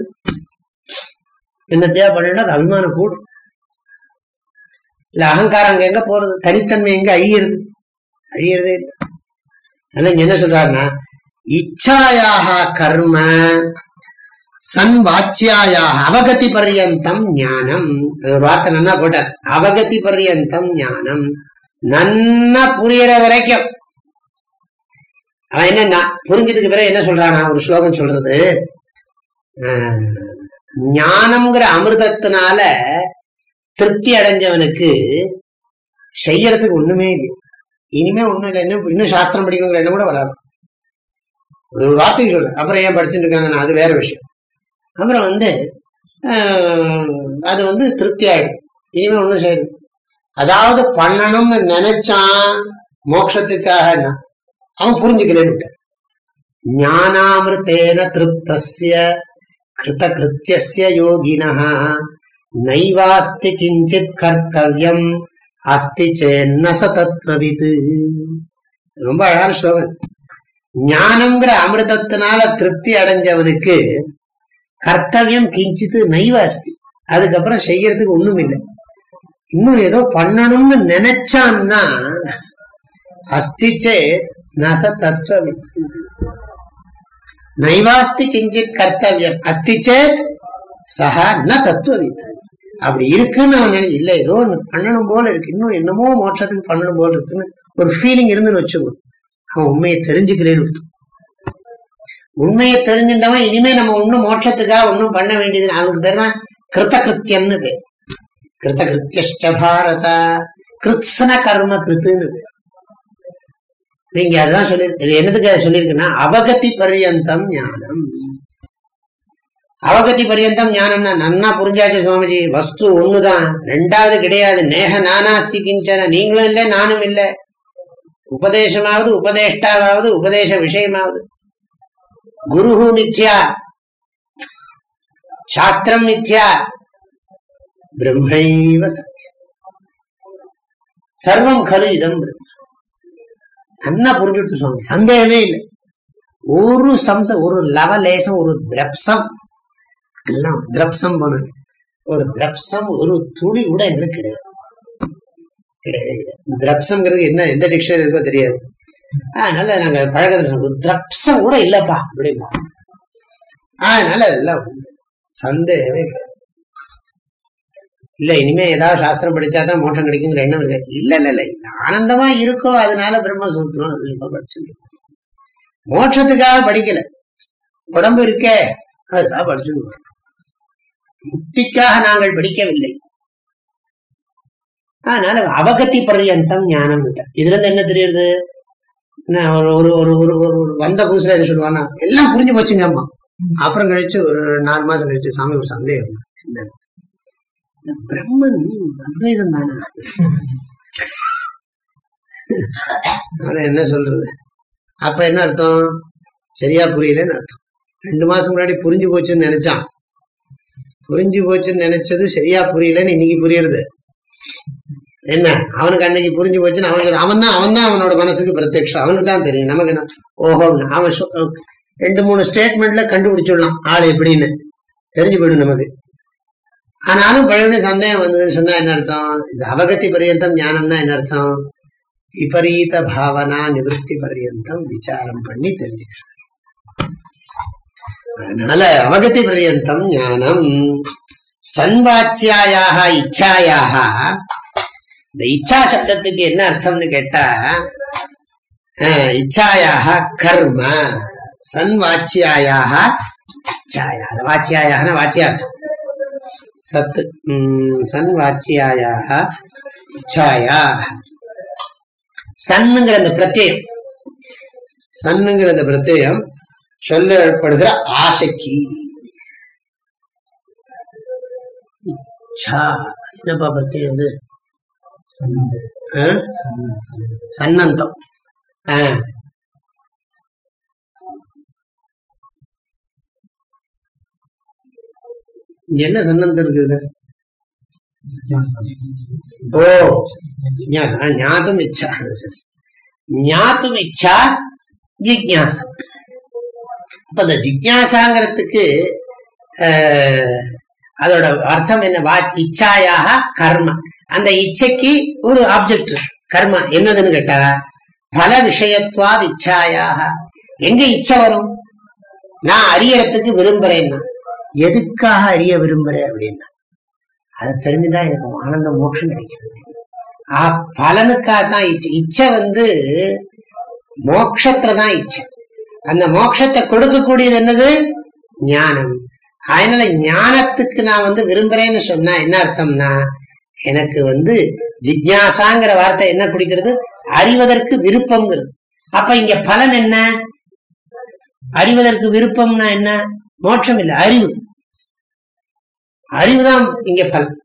என்னத்தையா பண்ணிட்டு அது அபிமானம் கூடும். இல்ல அகங்காரம் அங்க எங்க போறது? தனித்தன்மை எங்க அழியிறது? அழியறதே இல்லை. அதனால இங்க என்ன சொல்றாருன்னா இச்சாயாக கர்ம சன் வாச்சியாயாக அவகதி பர்யந்தம் ஞானம். ஒரு வார்த்தை நன்னா போட்டார். அவகதி பர்யந்தம் ஞானம். நன்னா புரியற வரைக்கும். அவன் என்ன புரிஞ்சதுக்கு பிறகு என்ன சொல்றானா ஒரு ஸ்லோகம் சொல்றது? ஞானம்ங்கிற அமிர்தத்தினால திருப்தி அடைஞ்சவனுக்கு செய்யறதுக்கு ஒண்ணுமே இல்லை இனிமே ஒண்ணும் இல்லை. இன்னும் இன்னும் சாஸ்திரம் படிக்கணுங்கிற எண்ணம் கூட வராது. ஒரு வார்த்தைக்கு சொல்றேன் அப்புறம் ஏன் படிச்சுட்டு இருக்காங்கன்னா அது வேற விஷயம். அப்புறம் வந்து அது வந்து திருப்தி ஆயிடும். இனிமே ஒண்ணும் செய்யுது அதாவது பண்ணணும்னு நினைச்சான் மோட்சத்துக்காக அவன் புரிஞ்சுக்கலன்னு ஞானாமிருத்தேன திருப்தஸ்ய கிருத கிருத்திய யோகினா நைவாஸ்தி கிஞ்சித் கர்த்தவியம் அஸ்தி சேன்ன ச ரொம்ப அழகான ஸ்லோகம். ஞானம்ங்கிற அமிர்தத்தினால திருப்தி அடைஞ்சவனுக்கு கர்த்தவியம் கிஞ்சித்து நைவ அஸ்தி அதுக்கப்புறம் செய்யறதுக்கு ஒண்ணும் இல்லை. இன்னும் ஏதோ பண்ணணும்னு நினைச்சான்னா அஸ்தி சேத் நச நைவாஸ்தி கிஞ்சித் கர்த்தவியம் அஸ்தி சேத் சஹா ந தத்துவவித் அப்படி இருக்குன்னு அவன் நினைச்சு இல்ல ஏதோ ஒண்ணு பண்ணணும் போல இருக்கு. இன்னும் என்னமோ மோட்சத்துக்கு பண்ணணும் போல இருக்குன்னு ஒரு ஃபீலிங் இருந்துன்னு வச்சுக்கோ. அவன் உண்மையை தெரிஞ்சுக்கிறேன்னு உண்மையை தெரிஞ்சுட்டவன் இனிமே நம்ம ஒண்ணும் மோட்சத்துக்காக ஒண்ணும் பண்ண வேண்டியது அவனுக்கு பேர் தான் கிருத்த கிருத்தியன்னு பேர். கிருத்த கிருத்திய பாரத. கிருத்ஸ்ன கர்ம கிருத்துன்னு பேர். நீங்க அதுதான் சொல்லி இது என்னதுக்கு சொல்லியிருக்குன்னா அவகத்தி பர்யந்தம் ஞானம். அவகத்தி பர்யந்தம் ஞானம்னா நன்னா புரிஞ்சாச்சு சுவாமிஜி. வஸ்து ஒண்ணுதான். ரெண்டாவது கிடையாது. நேக நானாஸ்தி கிஞ்சன. நீங்களும் இல்லை நானும் இல்லை. உபதேசமாவது உபதேஷ்டாவது உபதேச விஷயமாவது. குருஹு நித்யா. சாஸ்திரம் நித்யா. பிரம்மைவ சத்தியம் சர்வம் கலு இதம் பிரம்ம. நல்லா புரிஞ்சுட்டு சுவாமி சந்தேகமே இல்லை. ஒரு சம்சம் ஒரு லவலேசம் ஒரு திரப்சம். எல்லாம் திரப்சம் போன ஒரு திரப்சம் ஒரு துளி கூட எங்களுக்கு கிடையாது. கிடையவே கிடையாது. திரப்சம்ங்கிறது என்ன எந்த டிக்ஷனரி இருக்கோ தெரியாது. அதனால நாங்க பழகத்துல ஒரு திரப்சம் கூட இல்லப்பா அப்படிமா அதனால எல்லாம் சந்தேகமே கிடையாது. இல்ல இனிமே ஏதாவது சாஸ்திரம் படிச்சாதான் மோட்டம் கிடைக்குங்கிற எண்ணம் இருக்கு. இல்ல இல்ல இல்லை இது ஆனந்தமா இருக்கோ அதனால பிரம்மசூத்திரம் அது ரொம்ப படிச்சுருக்கோம். மோட்சத்துக்காக படிக்கல. உடம்பு இருக்கே அதுக்காக படிச்சுருக்கோம். முக்திக்காக நாங்கள் படிக்கவில்லை. அதனால அவகத்தி பர்யந்தம் ஞானம் விட்டார் இதுல இருந்து என்ன தெரியுது? என்ன ஒரு ஒரு ஒரு ஒரு ஒரு வந்த புதுசுல என்ன சொல்லுவானா எல்லாம் புரிஞ்சு போச்சுங்க அம்மா அப்புறம் கழிச்சு ஒரு நாலு மாசம் கழிச்சு சாமி ஒரு சந்தேகம். என்ன இந்த பிரம்மன் அத்வைதம் தானா அவன் என்ன சொல்றது? அப்ப என்ன அர்த்தம்? சரியா புரியலன்னு அர்த்தம். ரெண்டு மாசம் முன்னாடி புரிஞ்சு போச்சுன்னு நினைச்சான். புரிஞ்சு போச்சுன்னு நினைச்சது சரியா புரியலன்னு இன்னைக்கு புரியுறது. என்ன? அவனுக்கு அன்னைக்கு புரிஞ்சு போச்சுன்னு அவனுக்கு அவன் தான் அவன் தான் அவனோட மனசுக்கு பிரத்யக்ஷம் அவனுக்கு தான் தெரியும். நமக்கு என்ன? ஓஹோ அவன் ரெண்டு மூணு ஸ்டேட்மெண்ட்ல கண்டுபிடிச்சிடலாம். ஆள் எப்படின்னு. தெரிஞ்சு போயிடும் நமக்கு. ஆனாலும் பழைய சந்தேகம் வந்ததுன்னு சொன்னா என்ன அர்த்தம்? இது அவகத்தி பரியந்தம் ஞானம்னா என்ன அர்த்தம்? விபரீத பாவனா நிவர்த்தி பரியந்தம் விசாரம் பண்ணி தெரிஞ்சுக்கிறது. அதனால அவகதி பரியந்தம் ஞானம் சன்வாச்சியாயாக இச்சாயாக இந்த இச்சா சப்தத்துக்கு என்ன அர்த்தம்னு கேட்டா இச்சாயாக கர்ம சன்வாச்சியாயாக இச்சாயா அது வாச்சியாயாக வாச்சியார்த்தம் சத் சன்வாச்சியாயாக இச்சாயா சன்னுங்கிற அந்த பிரத்யயம். சன்னுங்கிற அந்த பிரத்யயம் சொல்லப்படுகிற ஆசைக்கு. என்னப்பா பிரத்யயம் அது? சன்னந்தம். இங்க என்ன சன்னந்தம் இருக்குது? ஓ ஞாத்தும் இச்சா. சரி. ஞாத்தும் இச்சா ஜிக்யாசம் அப்ப அந்த ஜிக்யாசாங்கிறதுக்கு ஆஹ், அதோட அர்த்தம் என்ன? வா இச்சாயாக கர்ம. அந்த இச்சைக்கு ஒரு ஆப்ஜெக்ட் கர்ம. என்னதுன்னு கேட்டா பல விஷயத்துவாது இச்சாயாக. எங்க இச்சை வரும்? நான் அறியறதுக்கு விரும்புறேன்னா. எதுக்காக அறிய விரும்புறேன் அப்படின்னா அதை தெரிஞ்சுட்டா எனக்கு ஆனந்த மோட்சம் கிடைக்கும். ஆஹ் பலனுக்காக தான் இச்சை. இச்சை வந்து மோட்சத்துல தான் இச்சை. அந்த மோட்சத்தை கொடுக்கக்கூடியது என்னது? ஞானம். அதனால ஞானத்துக்கு நான் வந்து விரும்புறேன்னு சொன்னா என்ன அர்த்தம்னா எனக்கு வந்து ஜிக்யாசாங்கிற வார்த்தை என்ன குடிக்கிறது? அறிவதற்கு விருப்பம்ங்கிறது. அப்ப இங்க பலன் என்ன? அறிவதற்கு விருப்பம்னா என்ன? மோட்சம் இல்லை அறிவு. அறிவுதான் இங்க பலன்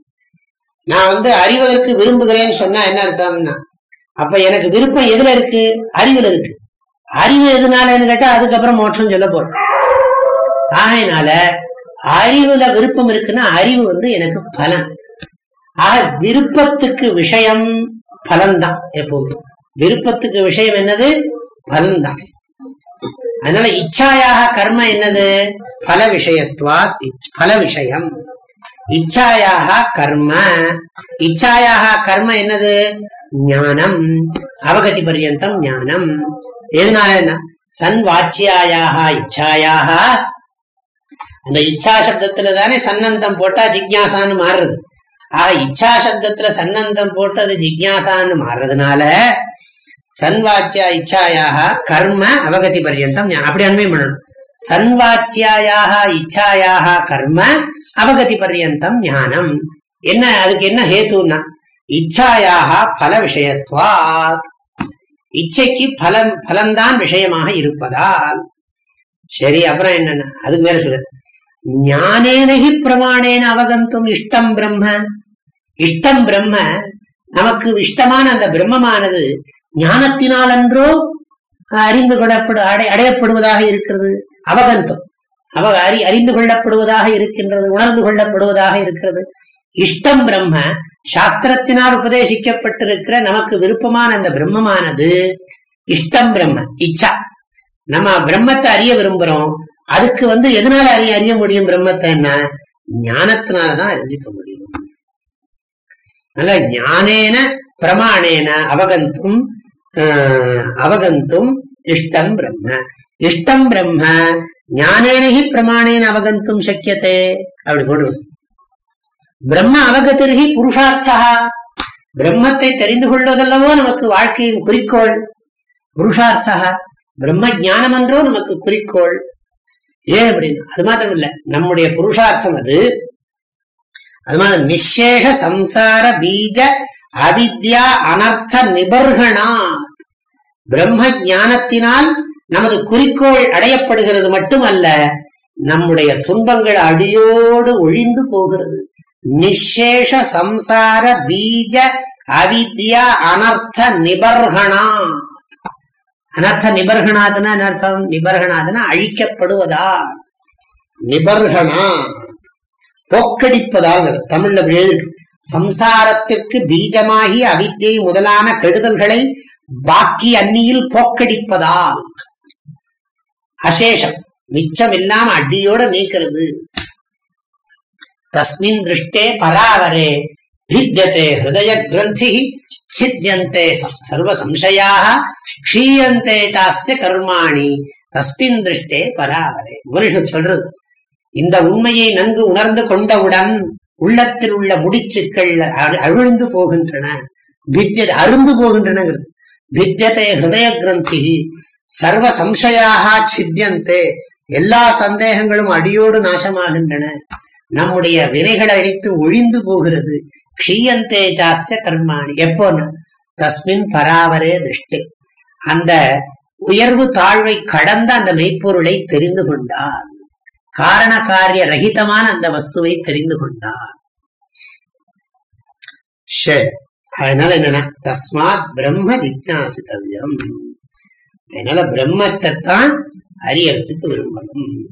நான் வந்து அறிவதற்கு விரும்புகிறேன்னு சொன்னா என்ன அர்த்தம்னா அப்ப எனக்கு விருப்பம் எதுல இருக்கு? அறிவுல இருக்கு. அறிவு எதுனாலன்னு கேட்டா அதுக்கப்புறம் மோட்சம் சொல்ல போறோம். ஆகையினால அறிவுல விருப்பம் இருக்குன்னா அறிவு வந்து எனக்கு பலன் ஆக விருப்பத்துக்கு விஷயம் பலன்தான் எப்பவுமே. விருப்பத்துக்கு விஷயம் என்னது? பலன்தான். அதனால இச்சாயாக கர்ம என்னது? பல விஷயத்துவா பல விஷயம். இச்சாயாக கர்ம. இச்சாயாக கர்ம என்னது? ஞானம். அவகதி பர்யந்தம் ஞானம். எதனால என்ன? சன் வாச்சியாயாக இச்சாயாக. அந்த இச்சா சப்தத்துல தானே சன்னந்தம் போட்டா ஜிக்யாசான்னு மாறுறது. ஆக இச்சா சப்தத்துல சன்னந்தம் போட்டு அது ஜிக்யாசான்னு மாறுறதுனால சன்வாச்சியா இச்சாயாக கர்ம அவகதி பர்யந்தம் ஞானம். அப்படி அண்மை பண்ணணும். சன்வாச்சியாயாக இச்சாயாக கர்ம அவகதி பர்யந்தம் ஞானம். என்ன அதுக்கு என்ன ஹேத்துன்னா இச்சாயாக பல விஷயத்வாத். இச்சைக்கு பலம் பலன்தான் விஷயமாக இருப்பதால். சரி அப்புறம் என்னன்னா அதுக்கு மேல சொல்ல. ஞானேனகி பிரமாணேன அவகந்தும் இஷ்டம் பிரம்ம. இஷ்டம் பிரம்ம நமக்கு இஷ்டமான அந்த பிரம்மமானது ஞானத்தினால் அன்றோ அறிந்து கொள்ளப்படு அடை அடையப்படுவதாக இருக்கிறது. அவகந்தம் அவ அறி அறிந்து கொள்ளப்படுவதாக இருக்கின்றது உணர்ந்து கொள்ளப்படுவதாக இருக்கிறது. இஷ்டம் பிரம்ம சாஸ்திரத்தினால் உபதேசிக்கப்பட்டிருக்கிற நமக்கு விருப்பமான அந்த பிரம்மமானது இஷ்டம் பிரம்ம இச்சா. நம்ம பிரம்மத்தை அறிய விரும்புறோம். அதுக்கு வந்து எதனால அறிய அறிய முடியும் பிரம்மத்தை என்ன? ஞானத்தினாலதான் அறிஞ்சிக்க முடியும். அதனால ஞானேன பிரமாணேன அவகந்தும் அவகந்தும் இஷ்டம் பிரம்ம. இஷ்டம் பிரம்ம ஞானேனகி பிரமாணேன அவகந்தும் சக்கியத்தே அப்படி போடுவோம் பிரம்ம அவகத்திற்கு புருஷார்த்தா. பிரம்மத்தை தெரிந்து கொள்வதல்லவோ நமக்கு வாழ்க்கையின் குறிக்கோள். புருஷார்த்தா. பிரம்ம ஜானம் என்றோ நமக்கு குறிக்கோள். ஏன் அப்படின்னு அது மாத்திரம் இல்ல நம்முடைய புருஷார்த்தம் அது. அது மாதிரி நிசேஷ சம்சார பீஜ அவித்யா அனர்த்த நிபர்கணா பிரம்ம ஞானத்தினால் நமது குறிக்கோள் அடையப்படுகிறது மட்டுமல்ல நம்முடைய துன்பங்கள் அடியோடு ஒழிந்து போகிறது. நிசேஷ சம்சார பீஜ அவித்யா அனர்த்த நிபர்கணா. அனர்த்த நிபர்கணாதுன்னா அர்த்தம்? நிபர்கணாதுன்னா அழிக்கப்படுவதா நிபர்கணா போக்கடிப்பதால் தமிழ்ல எழுது சம்சாரத்திற்கு பீஜமாகி அவித்தியை முதலான கெடுதல்களை பாக்கி அந்நியில் போக்கடிப்பதால் அசேஷம் மிச்சம் இல்லாம அடியோட நீக்கிறது தஸ்மின் திருஷ்டே பராவரே भिद्यते हृदय ग्रंथि छिद्यन्ते सर्व संशयाः क्षीयन्ते चास्य கர்மாணி தஸ்மின் திருஷ்டே பராவரே உபனிஷத் சொல்றது இந்த உண்மையை நன்கு உணர்ந்து கொண்டவுடன் உள்ளத்தில் உள்ள முடிச்சுக்கள் அழுழ்ந்து போகின்றன. பித்தியது அருந்து போகின்றனங்கிறது. பித்தியத்தை ஹிருதய கிரந்தி சர்வ சம்சயாக சித்தியந்தே. எல்லா சந்தேகங்களும் அடியோடு நாசமாகின்றன. நம்முடைய வினைகள் அடித்து ஒழிந்து போகிறது. க்ஷீயந்தே ஜாஸ்ய கர்மாணி. எப்போன்னு? தஸ்மின் பராவரே திருஷ்டி அந்த உயர்வு தாழ்வை கடந்த அந்த மெய்ப்பொருளை தெரிந்து கொண்டார். காரண காரிய ரகிதமான அந்த வஸ்துவை தெரிந்து கொண்டார். சரி அதனால என்னன்னா தஸ்மாத் பிரம்ம ஜிக்னாசித்தவியம் அதனால பிரம்மத்தை தான் அறியறதுக்கு விரும்பணும்.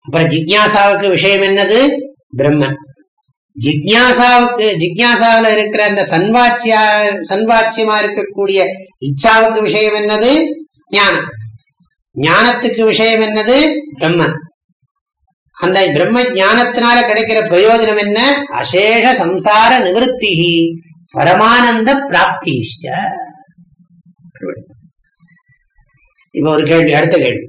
அப்புறம் ஜிக்யாசாவுக்கு விஷயம் என்னது? பிரம்மன் ஜிக்யாசாவுக்கு ஜிக்யாசாவில் இருக்கிற அந்த சன்வாச்சியா சன்வாச்சியமா இருக்கக்கூடிய இச்சாவுக்கு விஷயம் என்னது? ஞானம். ஞானத்துக்கு விஷயம் என்னது? பிரம்மன். அந்த பிரம்ம ஞானத்தினால கிடைக்கிற பிரயோஜனம் என்ன? அசேஷ சம்சார நிவத்தி பரமானந்த பிராப்திஷ்ட. இப்ப ஒரு கேள்வி அடுத்த கேள்வி.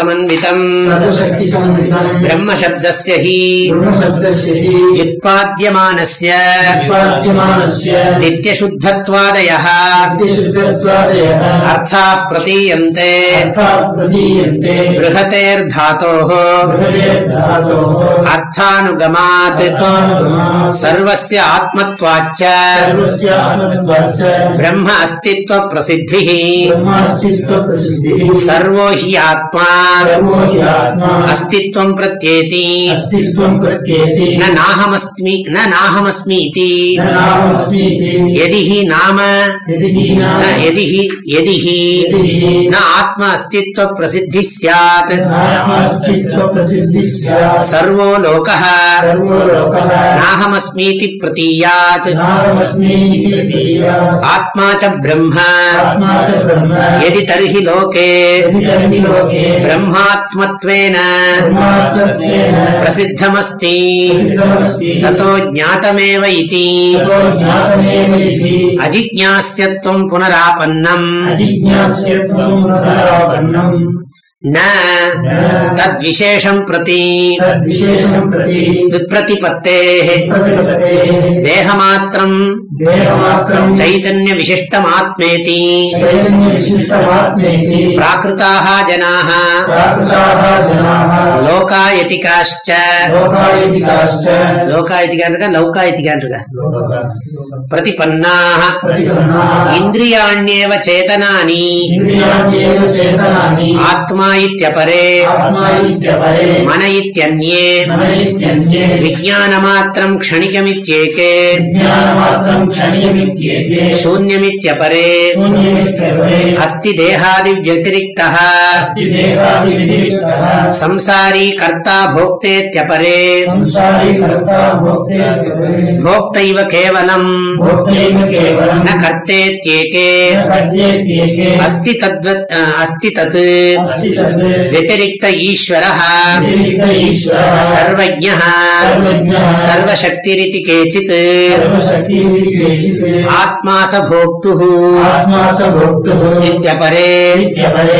समन्वितम्। ब्रह्मशब्दस्य हि। व्युत्पाद्यमानस्य नित्यशुद्धत्वादयः। अर्थाः प्रतीयन्ते। बृहतेर्धातोः। अर्थानुगमात्। सर्वस्य आत्मत्वाच्च। ब्रह्म अस्तित्वप्रसिद्धिः। सर्वो हि आत्मा। अस्तित्वं प्रत्येति। अस्तित्वं प्रत्येति। न नाहमस्मि न नाहमस्मि इति यदि हि नाम यदि हि यदि हि न आत्मा अस्तित्व प्रसिद्धि स्यात्। सर्वो लोकः नाहमस्मीति प्रतीयात्। आत्मा च ब्रह्म। यदि तर्हि लोके ब्रह्म ब्रह्मात्मत्वेन ब्रह्मात्मत्वेन प्रसिद्धमस्ति प्रसिद्धमस्ति ततो ज्ञातमेव इति ततो ज्ञातमेव इति अजिज्ञास्यत्वम् पुनरापन्नम् తద్విశేషం ప్రతి విప్రతిపత్తే. దేహమాత్రం. చైతన్య విశిష్టమాత్మేతి ప్రాకృతా జనా. లోకాయతికాశ్చ. లోకాయతిక అంటారుగా లౌకాయతిక ప్రతిపన్నా. ఇంద్రియాణ్యేవ చేతనాని. ఆత్మా इत्यपरे मन इत्यन्ये विज्ञानमात्रम् क्षणिकमित्येके। शून्यमित्यपरे। देहादिव्यतिरिक्त अस्ति देहादिव्यतिरिक्तः संसारी कर्ता भोक्तेत्यपरे संसारी कर्ता भोक्ते भोक्तैव केवलम् भोक्तैव केवलं न कर्तेत्येके न कथ्येत्येके अस्ति तद्वत् अ, अस्ति तत् अस्ति तद् व्यतिरिक्त ईश्वरः व्यतिरिक्त ईश्वरः सर्वज्ञः सर्वज्ञः सर्वशक्तिरिति केचित् सर्वशक्तिः केचित् आत्मा स भोक्तुः आत्मा स भोक्तुः इत्यपरे इत्यपरे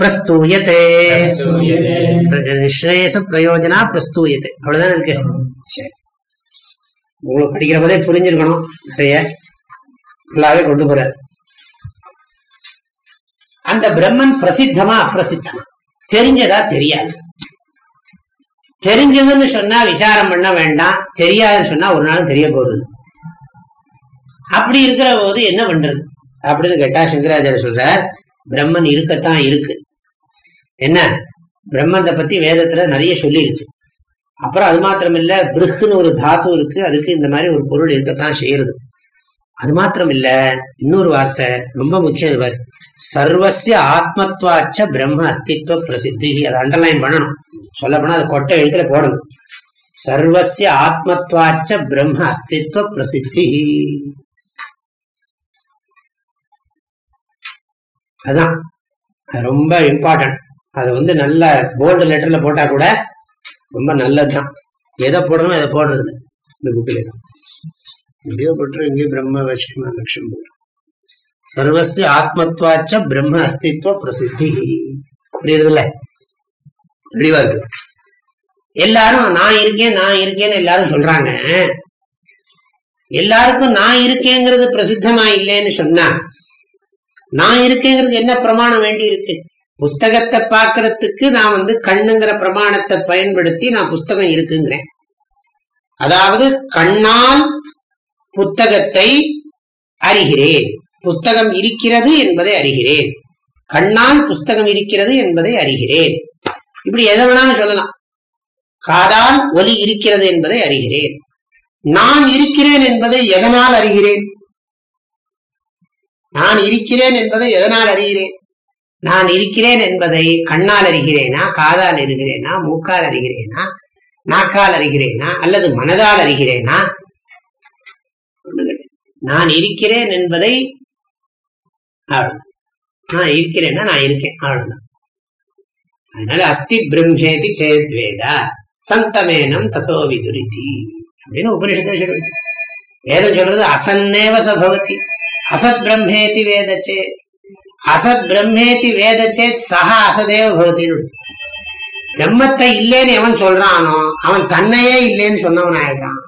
பிரஸ்தூயத்தே ஸ்ரேயச பிரயோஜனா பிரஸ்தூயத்தை அவ்வளவுதான் இருக்கு? உங்களுக்கு படிக்கிற போதே புரிஞ்சிருக்கணும் நிறைய ஃபுல்லாவே கொண்டு போற அந்த பிரம்மன் பிரசித்தமா? அப்பிரசித்தமா தெரிஞ்சதா? தெரியாது. தெரிஞ்சதுன்னு சொன்னா விசாரம் பண்ண வேண்டாம். தெரியாதுன்னு சொன்னா ஒரு நாளும் தெரிய போகுது அப்படி இருக்கிற போது என்ன பண்றது? அப்படின்னு கேட்டா சங்கராச்சாரிய சொல்றார் பிரம்மன் இருக்கத்தான் இருக்கு. என்ன? பிரம்மத்தை பத்தி வேதத்துல நிறைய சொல்லியிருக்கு. அப்புறம் அது மாத்திரம் இல்ல பிருஹ்னு ஒரு தாத்து இருக்கு அதுக்கு இந்த மாதிரி ஒரு பொருள் இருக்கத்தான் செய்யறது. அது மாத்திரம் இல்ல இன்னொரு வார்த்தை ரொம்ப முக்கியம் இது சர்வசிய ஆத்மத்வாச்ச பிரம்ம அஸ்தித்வ பிரசித்தி. அதை அண்டர்லைன் பண்ணணும். சொல்ல போனா அது கொட்டை எழுத்துல போடணும். சர்வசிய ஆத்மத்வாச்ச பிரம்ம அஸ்தித்வ பிரசித்தி. அதான். ரொம்ப இம்பார்ட்டன்ட் அதை வந்து நல்ல போல்டு லெட்டர்ல போட்டா கூட ரொம்ப நல்லதுதான். எதை போடணும் எதை போடுறது இந்த புக்கில் எங்கேயோ போட்டு எங்கேயோ பிரம்ம வைஷ்ணவ லட்சம் போடும் சர்வசிய ஆத்மத்வாச்ச பிரம்ம அஸ்தித்வ பிரசித்தி. புரியுறதுல்ல? தெளிவா இருக்கு. எல்லாரும் நான் இருக்கேன் நான் இருக்கேன்னு எல்லாரும் சொல்றாங்க. எல்லாருக்கும் நான் இருக்கேங்கிறது பிரசித்தமா இல்லைன்னு சொன்னா நான் இருக்கேங்கிறது என்ன பிரமாணம் வேண்டி இருக்கு? புஸ்தகத்தை பார்க்கறதுக்கு நான் வந்து கண்ணுங்கிற பிரமாணத்தை பயன்படுத்தி நான் புஸ்தகம் இருக்குங்கிறேன். அதாவது கண்ணால் புத்தகத்தை அறிகிறேன். புஸ்தகம் இருக்கிறது என்பதை அறிகிறேன். கண்ணால் புஸ்தகம் இருக்கிறது என்பதை அறிகிறேன். இப்படி எதை வேணாலும் சொல்லலாம். காதால் ஒலி இருக்கிறது என்பதை அறிகிறேன். நான் இருக்கிறேன் என்பதை எதனால் அறிகிறேன்? நான் இருக்கிறேன் என்பதை எதனால் அறிகிறேன்? நான் இருக்கிறேன் என்பதை கண்ணால் அறிகிறேனா காதால் அறிகிறேனா மூக்கால் அறிகிறேனா நாக்கால் அறிகிறேனா அல்லது மனதால் அறிகிறேனா? நான் இருக்கிறேன் என்பதை அவ்வளவுதான். நான் இருக்கிறேன்னா நான் இருக்கேன் அவ்வளவுதான். அதனால அஸ்தி பிரம்மேதி சேத்வேதா சந்தமேனம் தத்தோ விதுரிதி அப்படின்னு உபனிஷத்தை சொல்லுது வேதம் சொல்றது அசன்னேவ சபவதி அசத் பிரம்மேதி வேத சேத் அசத் பிரம்மேதி வேத சேத் சஹ அசதேவ பகவதின்னு பிரம்மத்தை இல்லேன்னு எவன் சொல்றானோ அவன் தன்னையே இல்லைன்னு சொன்னவன் ஆயிடுறான்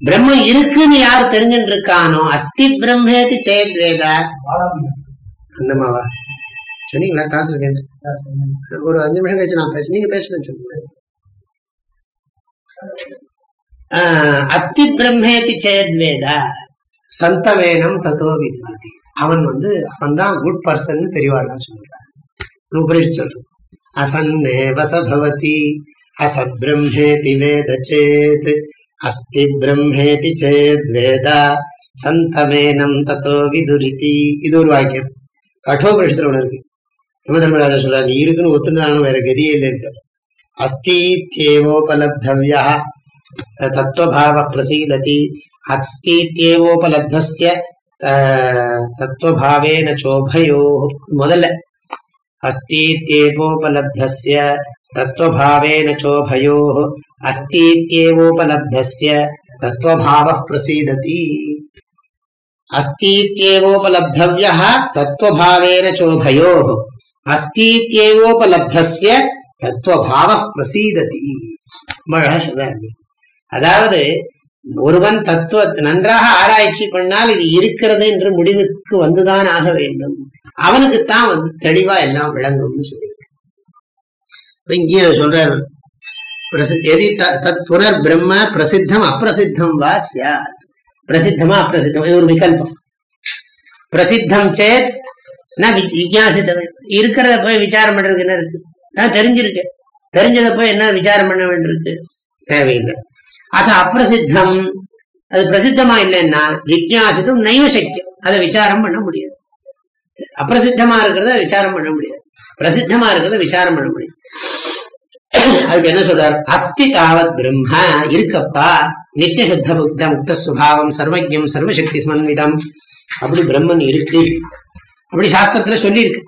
பிரம்மம் இருக்குன்னு யார் தெரிஞ்சுட்டு இருக்கானோ அஸ்தி பிரம்மேதி சேத் வேத. அந்த மாவா. சொன்னீங்களா? கிளாஸ் இருக்கேன் ஒரு அஞ்சு நிமிஷம் கழிச்சு நான் பேச நீங்க பேசுறேன்னு சொல்லுங்க. ஆஹ், அஸ்தி பிரம்மேதி சேத் வேத. சந்தவேனம் தத்துவ விதிபதி. அவன் வந்து அவன் தான் குட் பர்சன் பெரியவாள்லாம் சொல்றான் உபரிஷ் சொல்றான் அசன்னேவ வசபவதி அசத் பிரம்மேதி வேத சேத் அஸ்தி பிரம்மேதி சேத் வேதா சந்தமேனம் தத்தோ விதுரிதி. இது ஒரு வாக்கியம். கட்டோபரிஷத்துல ஒண்ணு இருக்கு. யமதர்மராஜா சொல்றாரு நீ இருக்குன்னு ஒத்துனாலும் வேற கதியே இல்லைன்ட்டு அஸ்தீத்யேவோபலப்தவ்யா தத்துவபாவ பிரசீததி அஸ்தீத்யேவோபலப்தஸ்ய தத்துவபாவேன சோபயோ முதல்ல அஸ்தீத்யேவோபலப்தஸ்ய தத்துவபாவேன சோபயோ அஸ்தீத்யேவோபலப்தஸ்ய தத்துவபாவ பிரசீததி அஸ்தீத்யேவோபலப்தவ்ய தத்துவபாவேன சோபயோ அஸ்தீத்யேவோபலப்தஸ்ய தத்துவபாவ பிரசீததி அதாவது ஒருவன் தத்துவ நன்றாக ஆராய்ச்சி பண்ணால் இது இருக்கிறது என்று முடிவுக்கு வந்துதான் ஆக வேண்டும். அவனுக்குத்தான் வந்து தெளிவா எல்லாம் விளங்கும்னு சொல்லியிருக்க. இங்கே சொல்றாரு எதி தத் புனர் பிரம்ம பிரசித்தம் அப்பிரசித்தம் வா சியாத் பிரசித்தமா அப்பிரசித்தம் இது ஒரு விகல்பம். பிரசித்தம் சேத் நான் விஜயாசித்தம். இருக்கிறத போய் விசாரம் பண்றதுக்கு என்ன இருக்கு? நான் தெரிஞ்சிருக்கு. தெரிஞ்சதை போய் என்ன விசாரம் பண்ண வேண்டியிருக்கு? தேவையில்லை. அத அப்பிரசித்தம் அது பிரசித்தமா இல்லைன்னா ஜிக்யாசித்தும் நைவ சக்கியம் அதை விசாரம் பண்ண முடியாது. அப்பிரசித்தமா இருக்கிறத விசாரம் பண்ண முடியாது. பிரசித்தமா இருக்கிறத விசாரம் பண்ண முடியும் அதுக்கு என்ன சொல்றாரு? அஸ்தி தாவத் பிரம்ம இருக்கப்பா நித்திய சுத்த புக்த முக்த சுபாவம் சர்வஜம் சர்வசக்தி சமன்விதம். அப்படி பிரம்மன் இருக்கு. அப்படி சாஸ்திரத்துல சொல்லியிருக்கு.